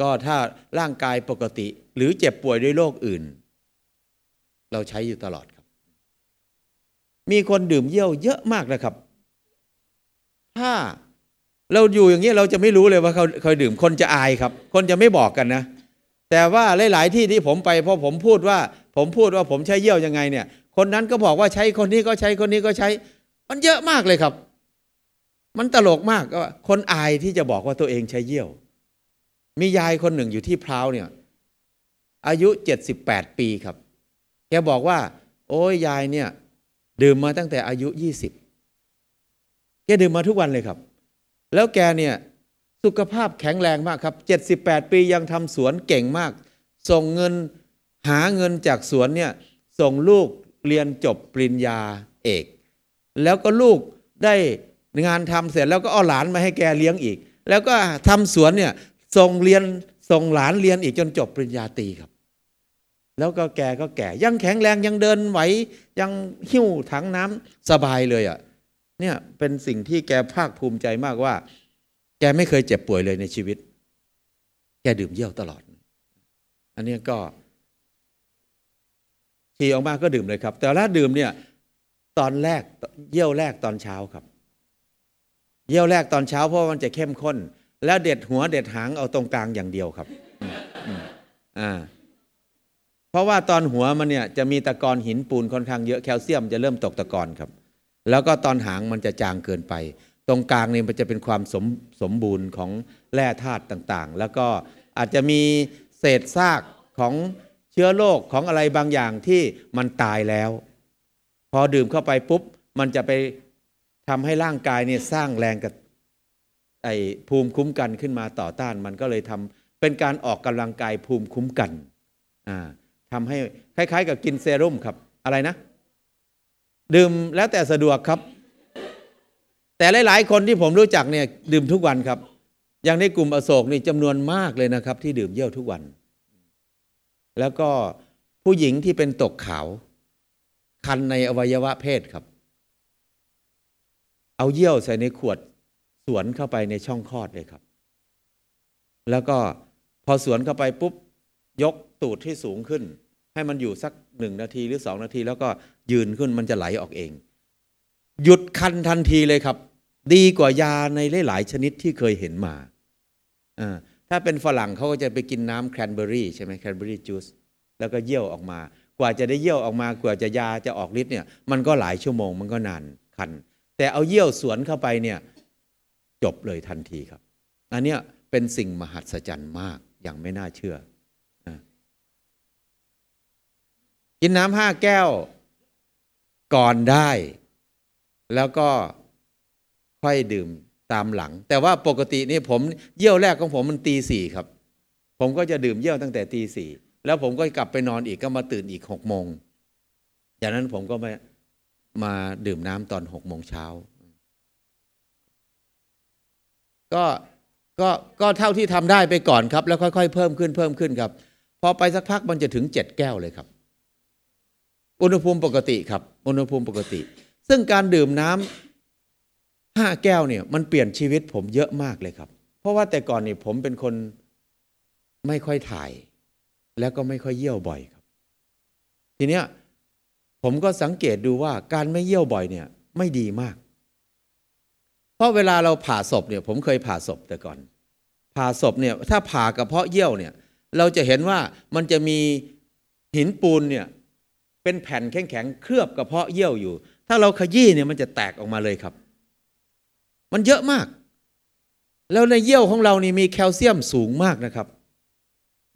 ก็ถ้าร่างกายปกติ หรือเจ็บป่วยด้วยโรคอื่น เราใช้อยู่ตลอดครับ มีคนดื่มเยี่ยวเยอะมากนะครับ ถ้าเราอยู่อย่างนี้เราจะไม่รู้เลยว่าเขาเคยดื่มคนจะอายครับ คนจะไม่บอกกันนะ แต่ว่าหลาย ๆ ที่ที่ผมไปพอผมพูดว่า ผมพูดว่าผมใช้เยี่ยวยังไงเนี่ย คนนั้นก็บอกว่าใช้คนนี้ก็ใช้คนนี้ก็ใช้ มันเยอะมากเลยครับ มันตลกมากก็คนอายที่จะบอกว่าตัวเองใช้เยี่ยว มียายคนหนึ่งอยู่ที่พร้าวเนี่ย อายุเจ็ดสิบแปดปีครับ แกบอกว่า โอ้ยยายเนี่ย ดื่มมาตั้งแต่อายุยี่สิบ แกดื่มมาทุกวันเลยครับ แล้วแกเนี่ยสุขภาพแข็งแรงมากครับ 78 ปียังทำสวนเก่งมาก ส่งเงินหาเงินจากสวนเนี่ยส่งลูกเรียนจบปริญญาเอก แล้วก็ลูกได้งานทำเสร็จแล้วก็เอาหลานมาให้แกเลี้ยงอีก แล้วก็ทำสวนเนี่ยส่งเรียนส่งหลานเรียนอีกจนจบปริญญาตรีครับ แล้วก็แกก็แก่ยังแข็งแรงยังเดินไหวยังหิ้วถังน้ำสบายเลยอะ่ะ เนี่ยเป็นสิ่งที่แกภาคภูมิใจมากว่า แกไม่เคยเจ็บป่วยเลยในชีวิต แกดื่มเยี่ยวตลอด อันนี้ก็ขี่ออกมาก็ดื่มเลยครับ แต่ละดื่มเนี่ยตอนแรกเยี่ยวแรกตอนเช้าครับ เยี่ยวแรกตอนเช้าเพราะมันจะเข้มข้น แล้วเด็ดหัวเด็ดหางเอาตรงกลางอย่างเดียวครับอ่าเพราะว่าตอนหัวมันเนี่ยจะมีตะกอนหินปูนค่อนข้างเยอะแคลเซียมจะเริ่มตกตะกอนครับ แล้วก็ตอนหางมันจะจางเกินไป ตรงกลางนี่มันจะเป็นความสมสมบูรณ์ของแร่ธาตุต่างๆ แล้วก็อาจจะมีเศษซากของเชื้อโรคของอะไรบางอย่างที่มันตายแล้ว พอดื่มเข้าไปปุ๊บ มันจะไปทำให้ร่างกายเนี่ยสร้างแรงกับไอภูมิคุ้มกันขึ้นมาต่อต้าน มันก็เลยทำเป็นการออกกำลังกายภูมิคุ้มกันอ่าทำให้คล้ายๆ กับกินเซรุ่มครับอะไรนะ ดื่มแล้วแต่สะดวกครับ แต่หลาย ๆ คนที่ผมรู้จักเนี่ยดื่มทุกวันครับ อย่างในกลุ่มอโศกนี่จำนวนมากเลยนะครับ ที่ดื่มเยี่ยวทุกวัน แล้วก็ผู้หญิงที่เป็นตกขาว คันในอวัยวะเพศครับ เอาเยี่ยวใส่ในขวดสวนเข้าไปในช่องคลอดเลยครับ แล้วก็พอสวนเข้าไปปุ๊บยกตูดที่สูงขึ้น ให้มันอยู่สักหนึ่งนาทีหรือสองนาที แล้วก็ ยืนขึ้นมันจะไหลออกเอง หยุดคันทันทีเลยครับ ดีกว่ายาในหลาย ๆ ชนิดที่เคยเห็นมาถ้าเป็นฝรั่งเขาก็จะไปกินน้ำแครนเบอรี่ใช่ไหมแครนเบอรี่จูสแล้วก็เยี่ยวออกมา กว่าจะได้เยี่ยวออกมากว่าจะยาจะออกฤทธิ์เนี่ยมันก็หลายชั่วโมงมันก็นานคัน แต่เอาเยี่ยวสวนเข้าไปเนี่ยจบเลยทันทีครับ อันเนี้ยเป็นสิ่งมหัศจรรย์มากอย่างไม่น่าเชื่อนะกินน้ำห้าแก้ว ก่อนได้ แล้วก็ค่อยดื่มตามหลัง แต่ว่าปกตินี่ผมเยี่ยวแรกของผมมันตีสี่ครับ ผมก็จะดื่มเยี่ยวตั้งแต่ตีสี่แล้วผมก็กลับไปนอนอีกก็มาตื่นอีกหกโมงจากนั้นผมก็มามาดื่มน้ำตอนหกโมงเช้าก็ก็ก็เท่าที่ทำได้ไปก่อนครับ แล้วค่อยๆ เพิ่มขึ้นเพิ่มขึ้นครับ พอไปสักพักมันจะถึงเจ็ดแก้วเลยครับ อุณหภูมิปกติครับ อุณหภูมิปกติ ซึ่งการดื่มน้ำห้าแก้วเนี่ยมันเปลี่ยนชีวิตผมเยอะมากเลยครับ เพราะว่าแต่ก่อนนี่ผมเป็นคนไม่ค่อยถ่าย แล้วก็ไม่ค่อยเยี่ยวบ่อยครับ ทีเนี้ยผมก็สังเกตดูว่าการไม่เยี่ยวบ่อยเนี่ยไม่ดีมาก เพราะเวลาเราผ่าศพเนี่ย ผมเคยผ่าศพแต่ก่อน ผ่าศพเนี่ยถ้าผ่ากระเพาะเยี่ยวเนี่ย เราจะเห็นว่ามันจะมีหินปูนเนี่ย เป็นแผ่นแข็งๆเคลือบกระเพาะเยี่ยวอยู่ ถ้าเราขยี้เนี่ยมันจะแตกออกมาเลยครับ มันเยอะมาก แล้วในเยี่ยวของเรานี่มีแคลเซียมสูงมากนะครับ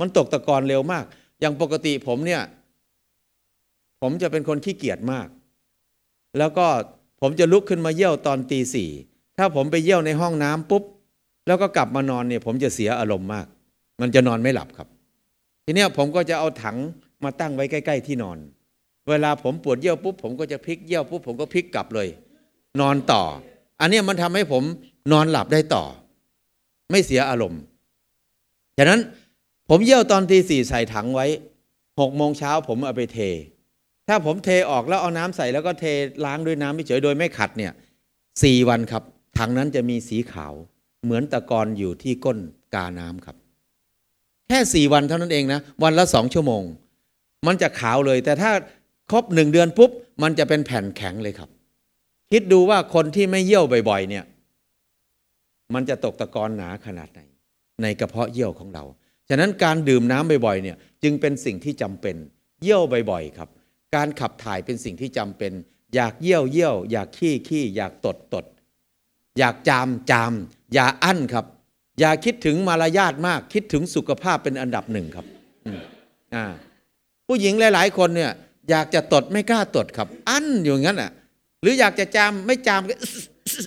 มันตกตะกอนเร็วมาก อย่างปกติผมเนี่ย ผมจะเป็นคนขี้เกียจมาก แล้วก็ผมจะลุกขึ้นมาเยี่ยวตอนตีสี่ถ้าผมไปเยี่ยวในห้องน้ำปุ๊บ แล้วก็กลับมานอนเนี่ย ผมจะเสียอารมณ์มาก มันจะนอนไม่หลับครับ ทีเนี้ยผมก็จะเอาถังมาตั้งไว้ใกล้ ๆ ที่นอน เวลาผมปวดเยี่ยวปุ๊บผมก็จะพลิกเยี่ยวปุ๊บผมก็พลิกกลับเลย นอนต่อ อันนี้มันทำให้ผมนอนหลับได้ต่อ ไม่เสียอารมณ์ฉะนั้นผมเยี่ยวตอนตีสี่ใส่ถังไว้หกโมงเช้าผมเอาไปเท ถ้าผมเทออกแล้วเอาน้ำใส่แล้วก็เทล้างด้วยน้ำเฉยโดยไม่ขัดเนี่ยสี่วันครับถังนั้นจะมีสีขาวเหมือนตะกอนอยู่ที่ก้นกาน้ำครับ แค่สี่วันเท่านั้นเองนะ วันละสองชั่วโมง มันจะขาวเลย แต่ถ้า ครบหนึ่งเดือนปุ๊บ มันจะเป็นแผ่นแข็งเลยครับ คิดดูว่าคนที่ไม่เยี่ยวบ่อย ๆ เนี่ย มันจะตกตะกอนหนาขนาดไหน ในกระเพาะเยี่ยวของเรา ฉะนั้นการดื่มน้ำบ่อยๆ เนี่ย จึงเป็นสิ่งที่จำเป็น เยี่ยวบ่อยๆ ครับ การขับถ่ายเป็นสิ่งที่จำเป็น อยากเยี่ยวเยี่ยว อยากขี้ขี้อยากตดตดอยากจามจาม อย่าอั้นครับ อย่าคิดถึงมารยาทมาก คิดถึงสุขภาพเป็นอันดับหนึ่งครับผู้หญิงหลาย ๆ คนเนี่ย อยากจะตดไม่กล้าตดครับ อั้นอยู่งั้นอะ หรืออยากจะจามไม่จามก็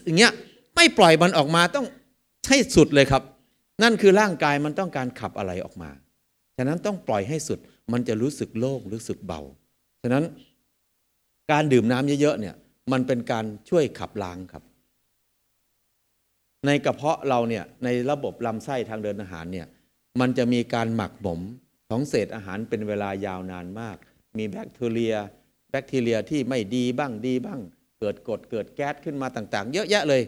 อย่างเงี้ยไม่ปล่อยมันออกมาต้องให้สุดเลยครับ นั่นคือร่างกายมันต้องการขับอะไรออกมา ฉะนั้นต้องปล่อยให้สุด มันจะรู้สึกโล่งรู้สึกเบา ฉะนั้นการดื่มน้ำเยอะๆเนี่ย มันเป็นการช่วยขับล้างครับ ในกระเพาะเราเนี่ยในระบบลำไส้ทางเดินอาหารเนี่ย มันจะมีการหมักหมมของเศษอาหารเป็นเวลายาวนานมาก มีแบคทีเรีย แบคทีเรียที่ไม่ดีบ้างดีบ้าง เกิดกรดเกิดแก๊สขึ้นมาต่าง ๆ เยอะแยะเลย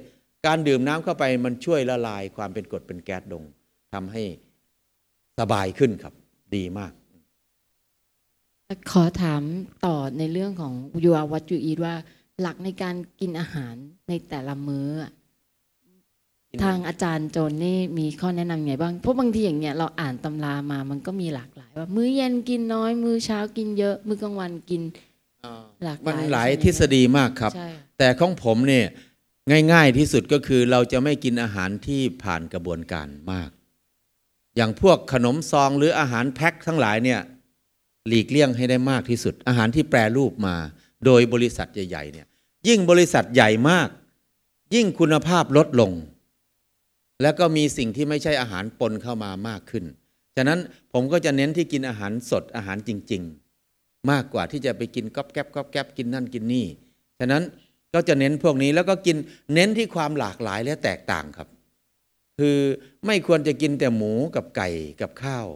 การดื่มน้ำเข้าไปมันช่วยละลายความเป็นกรดเป็นแก๊สลงทำให้สบายขึ้นครับ ดีมาก ขอถามต่อในเรื่องของ you are what you eat ว่า หลักในการกินอาหารในแต่ละมื้อ ทางอาจารย์โจนนี่มีข้อแนะนำไงบ้าง เพราะบางทีอย่างเงี้ยเราอ่านตำรามามันก็มีหลากหลาย ว่า มื้อเย็นกินน้อย มื้อเช้ากินเยอะ มื้อกลางวันกินหลากหลายมันหลายใช่ไมทฤษฎีมากครับใช่แต่ของผมเนี่ยง่าย ๆที่สุดก็คือเราจะไม่กินอาหารที่ผ่านกระบวนการมาก อย่างพวกขนมซองหรืออาหารแพ็คทั้งหลายเนี่ยหลีกเลี่ยงให้ได้มากที่สุด อาหารที่แปรรูปมา โดยบริษัทใหญ่ๆเนี่ยยิ่งบริษัทใหญ่มาก ยิ่งคุณภาพลดลง แล้วก็มีสิ่งที่ไม่ใช่อาหารปนเข้ามามากขึ้น ฉะนั้นผมก็จะเน้นที่กินอาหารสดอาหารจริง ๆ มากกว่าที่จะไปกินก๊อบแก๊บก๊อบแก๊บกินนั่นกินนี่ ฉะนั้นก็จะเน้นพวกนี้แล้วก็กินเน้นที่ความหลากหลายและแตกต่างครับ คือไม่ควรจะกินแต่หมูกับไก่กับข้าว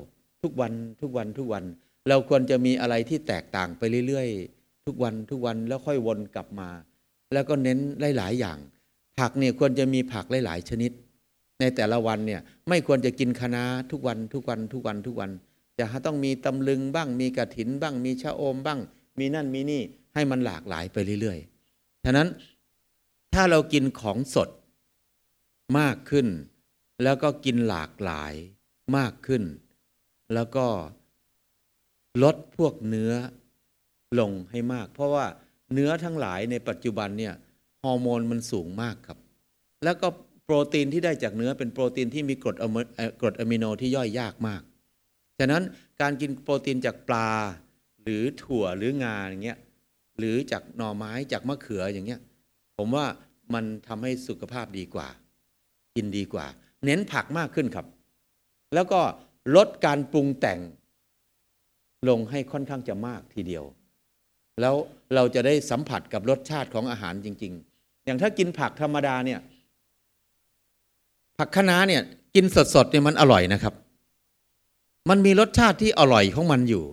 ทุกวันทุกวันทุกวัน เราควรจะมีอะไรที่แตกต่างไปเรื่อยๆ ทุกวันทุกวันแล้วค่อยวนกลับมา แล้วก็เน้นหลายๆอย่าง ผักเนี่ยควรจะมีผักหลายๆชนิด ในแต่ละวันเนี่ยไม่ควรจะกินคะน้าทุกวันทุกวันทุกวันทุกวัน จะต้องมีตำลึงบ้างมีกระถินบ้างมีชะอมบ้าง มีนั่นมีนี่ให้มันหลากหลายไปเรื่อยๆฉะนั้นถ้าเรากินของสดมากขึ้น แล้วก็กินหลากหลายมากขึ้น แล้วก็ลดพวกเนื้อลงให้มาก เพราะว่าเนื้อทั้งหลายในปัจจุบันเนี่ยฮอร์โมนมันสูงมากครับ แล้วก็ โปรตีนที่ได้จากเนื้อเป็นโปรตีนที่มีกรดอะมิเอ่อกรดอะมิโนที่ย่อยยากมาก ฉะนั้นการกินโปรตีนจากปลา หรือถั่วหรืองาอย่างเงี้ยหรือจากหน่อไม้จากมะเขืออย่างเงี้ยผมว่ามันทำให้สุขภาพดีกว่า กินดีกว่า เน้นผักมากขึ้นครับ แล้วก็ลดการปรุงแต่ง ลงให้ค่อนข้างจะมากทีเดียว แล้วเราจะได้สัมผัสกับรสชาติของอาหารจริง ๆ อย่างถ้ากินผักธรรมดาเนี่ย ผักคะน้าเนี่ยกินสดๆเนี่ยมันอร่อยนะครับ มันมีรสชาติที่อร่อยของมันอยู่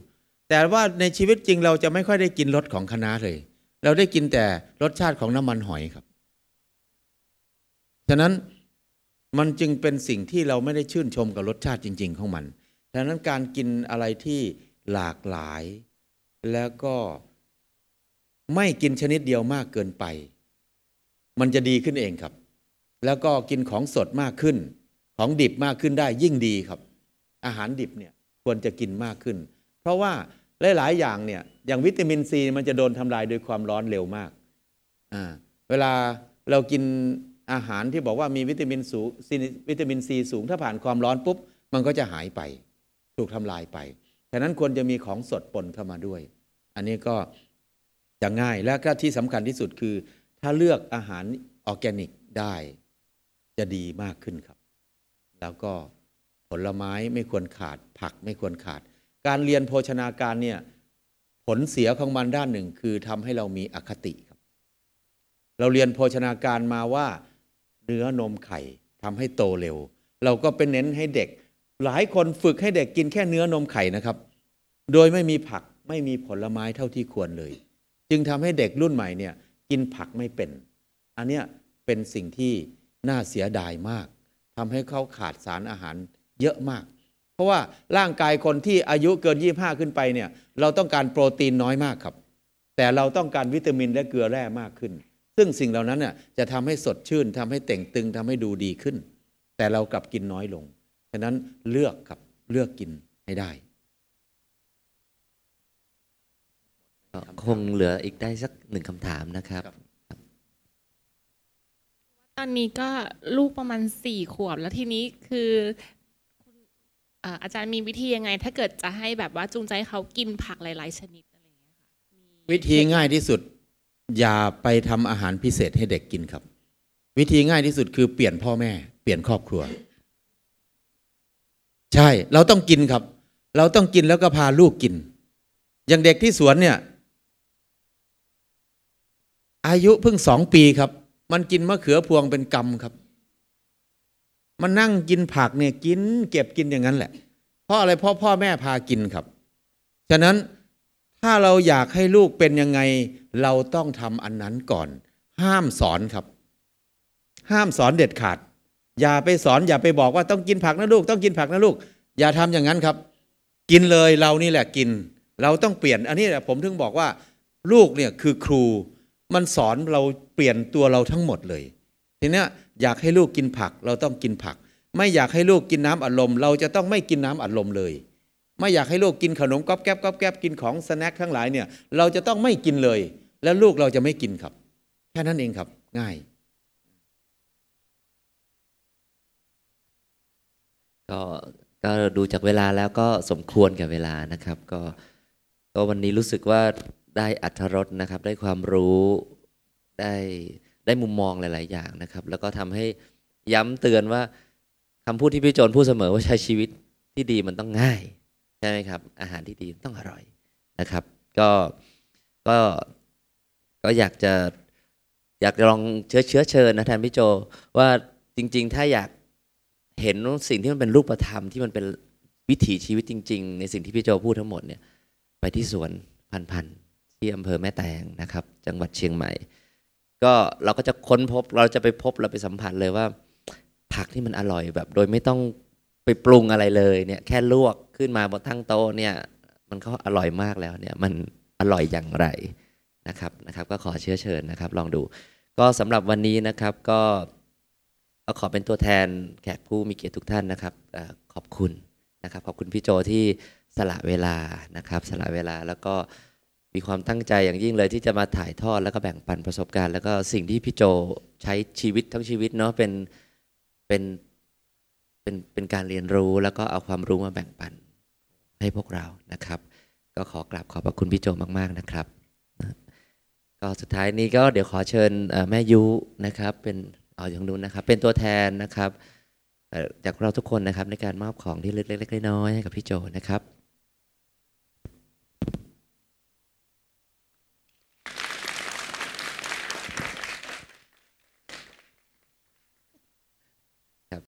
แต่ว่าในชีวิตจริงเราจะไม่ค่อยได้กินรสของคะน้าเลย เราได้กินแต่รสชาติของน้ำมันหอยครับ ฉะนั้นมันจึงเป็นสิ่งที่เราไม่ได้ชื่นชมกับรสชาติจริง ๆ ของมันฉะนั้นการกินอะไรที่หลากหลาย แล้วก็ไม่กินชนิดเดียวมากเกินไป มันจะดีขึ้นเองครับ แล้วก็กินของสดมากขึ้น ของดิบมากขึ้นได้ยิ่งดีครับ อาหารดิบเนี่ยควรจะกินมากขึ้น เพราะว่าหลาย ๆ อย่างเนี่ยอย่างวิตามินซีมันจะโดนทำลายโดยความร้อนเร็วมากอ่าเวลาเรากินอาหารที่บอกว่ามีวิตามินสูงวิตามินซีสูงถ้าผ่านความร้อนปุ๊บ มันก็จะหายไป ถูกทำลายไปฉะนั้นควรจะมีของสดปนเข้ามาด้วย อันนี้ก็จะง่ายและก็ที่สำคัญที่สุดคือ ถ้าเลือกอาหารออร์แกนิกได้ จะดีมากขึ้นครับ แล้วก็ผลไม้ไม่ควรขาด ผักไม่ควรขาด การเรียนโภชนาการเนี่ยผลเสียของมันด้านหนึ่งคือทำให้เรามีอคติครับ เราเรียนโภชนาการมาว่าเนื้อนมไข่ทำให้โตเร็ว เราก็เป็นเน้นให้เด็ก หลายคนฝึกให้เด็กกินแค่เนื้อนมไข่นะครับ โดยไม่มีผักไม่มีผลไม้เท่าที่ควรเลย จึงทำให้เด็กรุ่นใหม่เนี่ยกินผักไม่เป็น อันเนี้ยเป็นสิ่งที่ น่าเสียดายมากทำให้เขาขาดสารอาหารเยอะมาก เพราะว่าร่างกายคนที่อายุเกิน 25 ขึ้นไปเนี่ยเราต้องการโปรตีนน้อยมากครับ แต่เราต้องการวิตามินและเกลือแร่มากขึ้น ซึ่งสิ่งเหล่านั้นน่ะจะทำให้สดชื่นทำให้เต่งตึงทำให้ดูดีขึ้น แต่เรากลับกินน้อยลงฉะนั้นเลือกครับเลือกกินให้ได้คงเหลืออีกได้สักหนึ่งคำถามนะครับ ตอนนี้ก็ลูกประมาณสี่ขวบแล้วทีนี้คืออาจารย์มีวิธียังไง ถ้าเกิดจะให้แบบว่าจูงใจเขากินผักหลาย ๆ ชนิดอะไรอย่างเงี้ยค่ะวิธีง่ายที่สุด อย่าไปทำอาหารพิเศษให้เด็กกินครับ วิธีง่ายที่สุดคือเปลี่ยนพ่อแม่ เปลี่ยนครอบครัว ใช่ เราต้องกินครับ เราต้องกินแล้วก็พาลูกกิน อย่างเด็กที่สวนเนี่ย อายุเพิ่งสองปีครับ มันกินมะเขือพวงเป็นกำครับ มันนั่งกินผักเนี่ยกิน เก็บกินอย่างนั้นแหละ เพราะอะไรเพราะพ่อแม่พากินครับ ฉะนั้นถ้าเราอยากให้ลูกเป็นยังไง เราต้องทำอันนั้นก่อน ห้ามสอนครับ ห้ามสอนเด็ดขาด อย่าไปสอนอย่าไปบอกว่าต้องกินผักนะลูก ต้องกินผักนะลูก อย่าทำอย่างนั้นครับ กินเลยเรานี่แหละกิน เราต้องเปลี่ยน อันนี้แหละผมถึงบอกว่า ลูกเนี่ยคือครู มันสอนเราเปลี่ยนตัวเราทั้งหมดเลย ทีนี้อยากให้ลูกกินผักเราต้องกินผัก ไม่อยากให้ลูกกินน้ำอัดลม เราจะต้องไม่กินน้ำอัดลมเลย ไม่อยากให้ลูกกินขนมก๊อบแก๊บก๊อบแก๊บกินของสแน็คทั้งหลายเนี่ยเราจะต้องไม่กินเลย แล้วลูกเราจะไม่กินครับ แค่นั้นเองครับ ง่าย ก็ก็ดูจากเวลาแล้วก็สมควรกับเวลานะครับ ก็ก็วันนี้รู้สึกว่า ได้อัธรสนะครับ ได้ความรู้ได้ได้มุมมองหลาย ๆ อย่างนะครับ แล้วก็ทำให้ย้ำเตือนว่าคำพูดที่พี่โจนพูดเสมอว่าใช้ชีวิตที่ดีมันต้องง่ายใช่ไหมครับ อาหารที่ดีต้องอร่อยนะครับ ก็ก็ก็อยากจะอยากลองเชื้อเชื้อเชิญนะแทนพี่โจว่าจริง ๆ ถ้าอยากเห็นสิ่งที่มันเป็นรูปธรรมที่มันเป็นวิถีชีวิตจริง ๆ ในสิ่งที่พี่โจพูดทั้งหมดเนี่ย ไปที่สวนพันพัน ที่อำเภอแม่แตงนะครับ จังหวัดเชียงใหม่ ก็เราก็จะค้นพบเราจะไปพบเราไปสัมผัสเลยว่า ผักที่มันอร่อยแบบ โดยไม่ต้องไปปรุงอะไรเลยเนี่ยแค่ลวกขึ้นมาบนทั้งโต๊ะเนี่ยมันก็อร่อยมากแล้วเนี่ยมันอร่อยอย่างไรนะครับนะครับ ก็ขอเชื้อเชิญนะครับ ลองดู ก็สำหรับวันนี้นะครับก็ก็ขอเป็นตัวแทนแขกผู้มีเกียรติทุกท่านนะครับขอบคุณนะครับ ขอบคุณพี่โจที่สละเวลานะครับ สละเวลาแล้วก็ มีความตั้งใจอย่างยิ่งเลยที่จะมาถ่ายทอดแล้วก็แบ่งปันประสบการณ์ แล้วก็สิ่งที่พี่โจใช้ชีวิตทั้งชีวิตเนาะเป็นเป็นเป็นเป็นการเรียนรู้แล้วก็เอาความรู้มาแบ่งปันให้พวกเรานะครับ ก็ขอกราบขอบพระคุณพี่โจมาก ๆนะครับก็สุดท้ายนี้ก็เดี๋ยวขอเชิญแม่ยุนะครับ เป็นเอาอย่างนู้นนะครับ เป็นตัวแทนนะครับจากเราทุกคนนะครับในการมอบของที่เล็กๆน้อยๆให้กับพี่โจนะครับ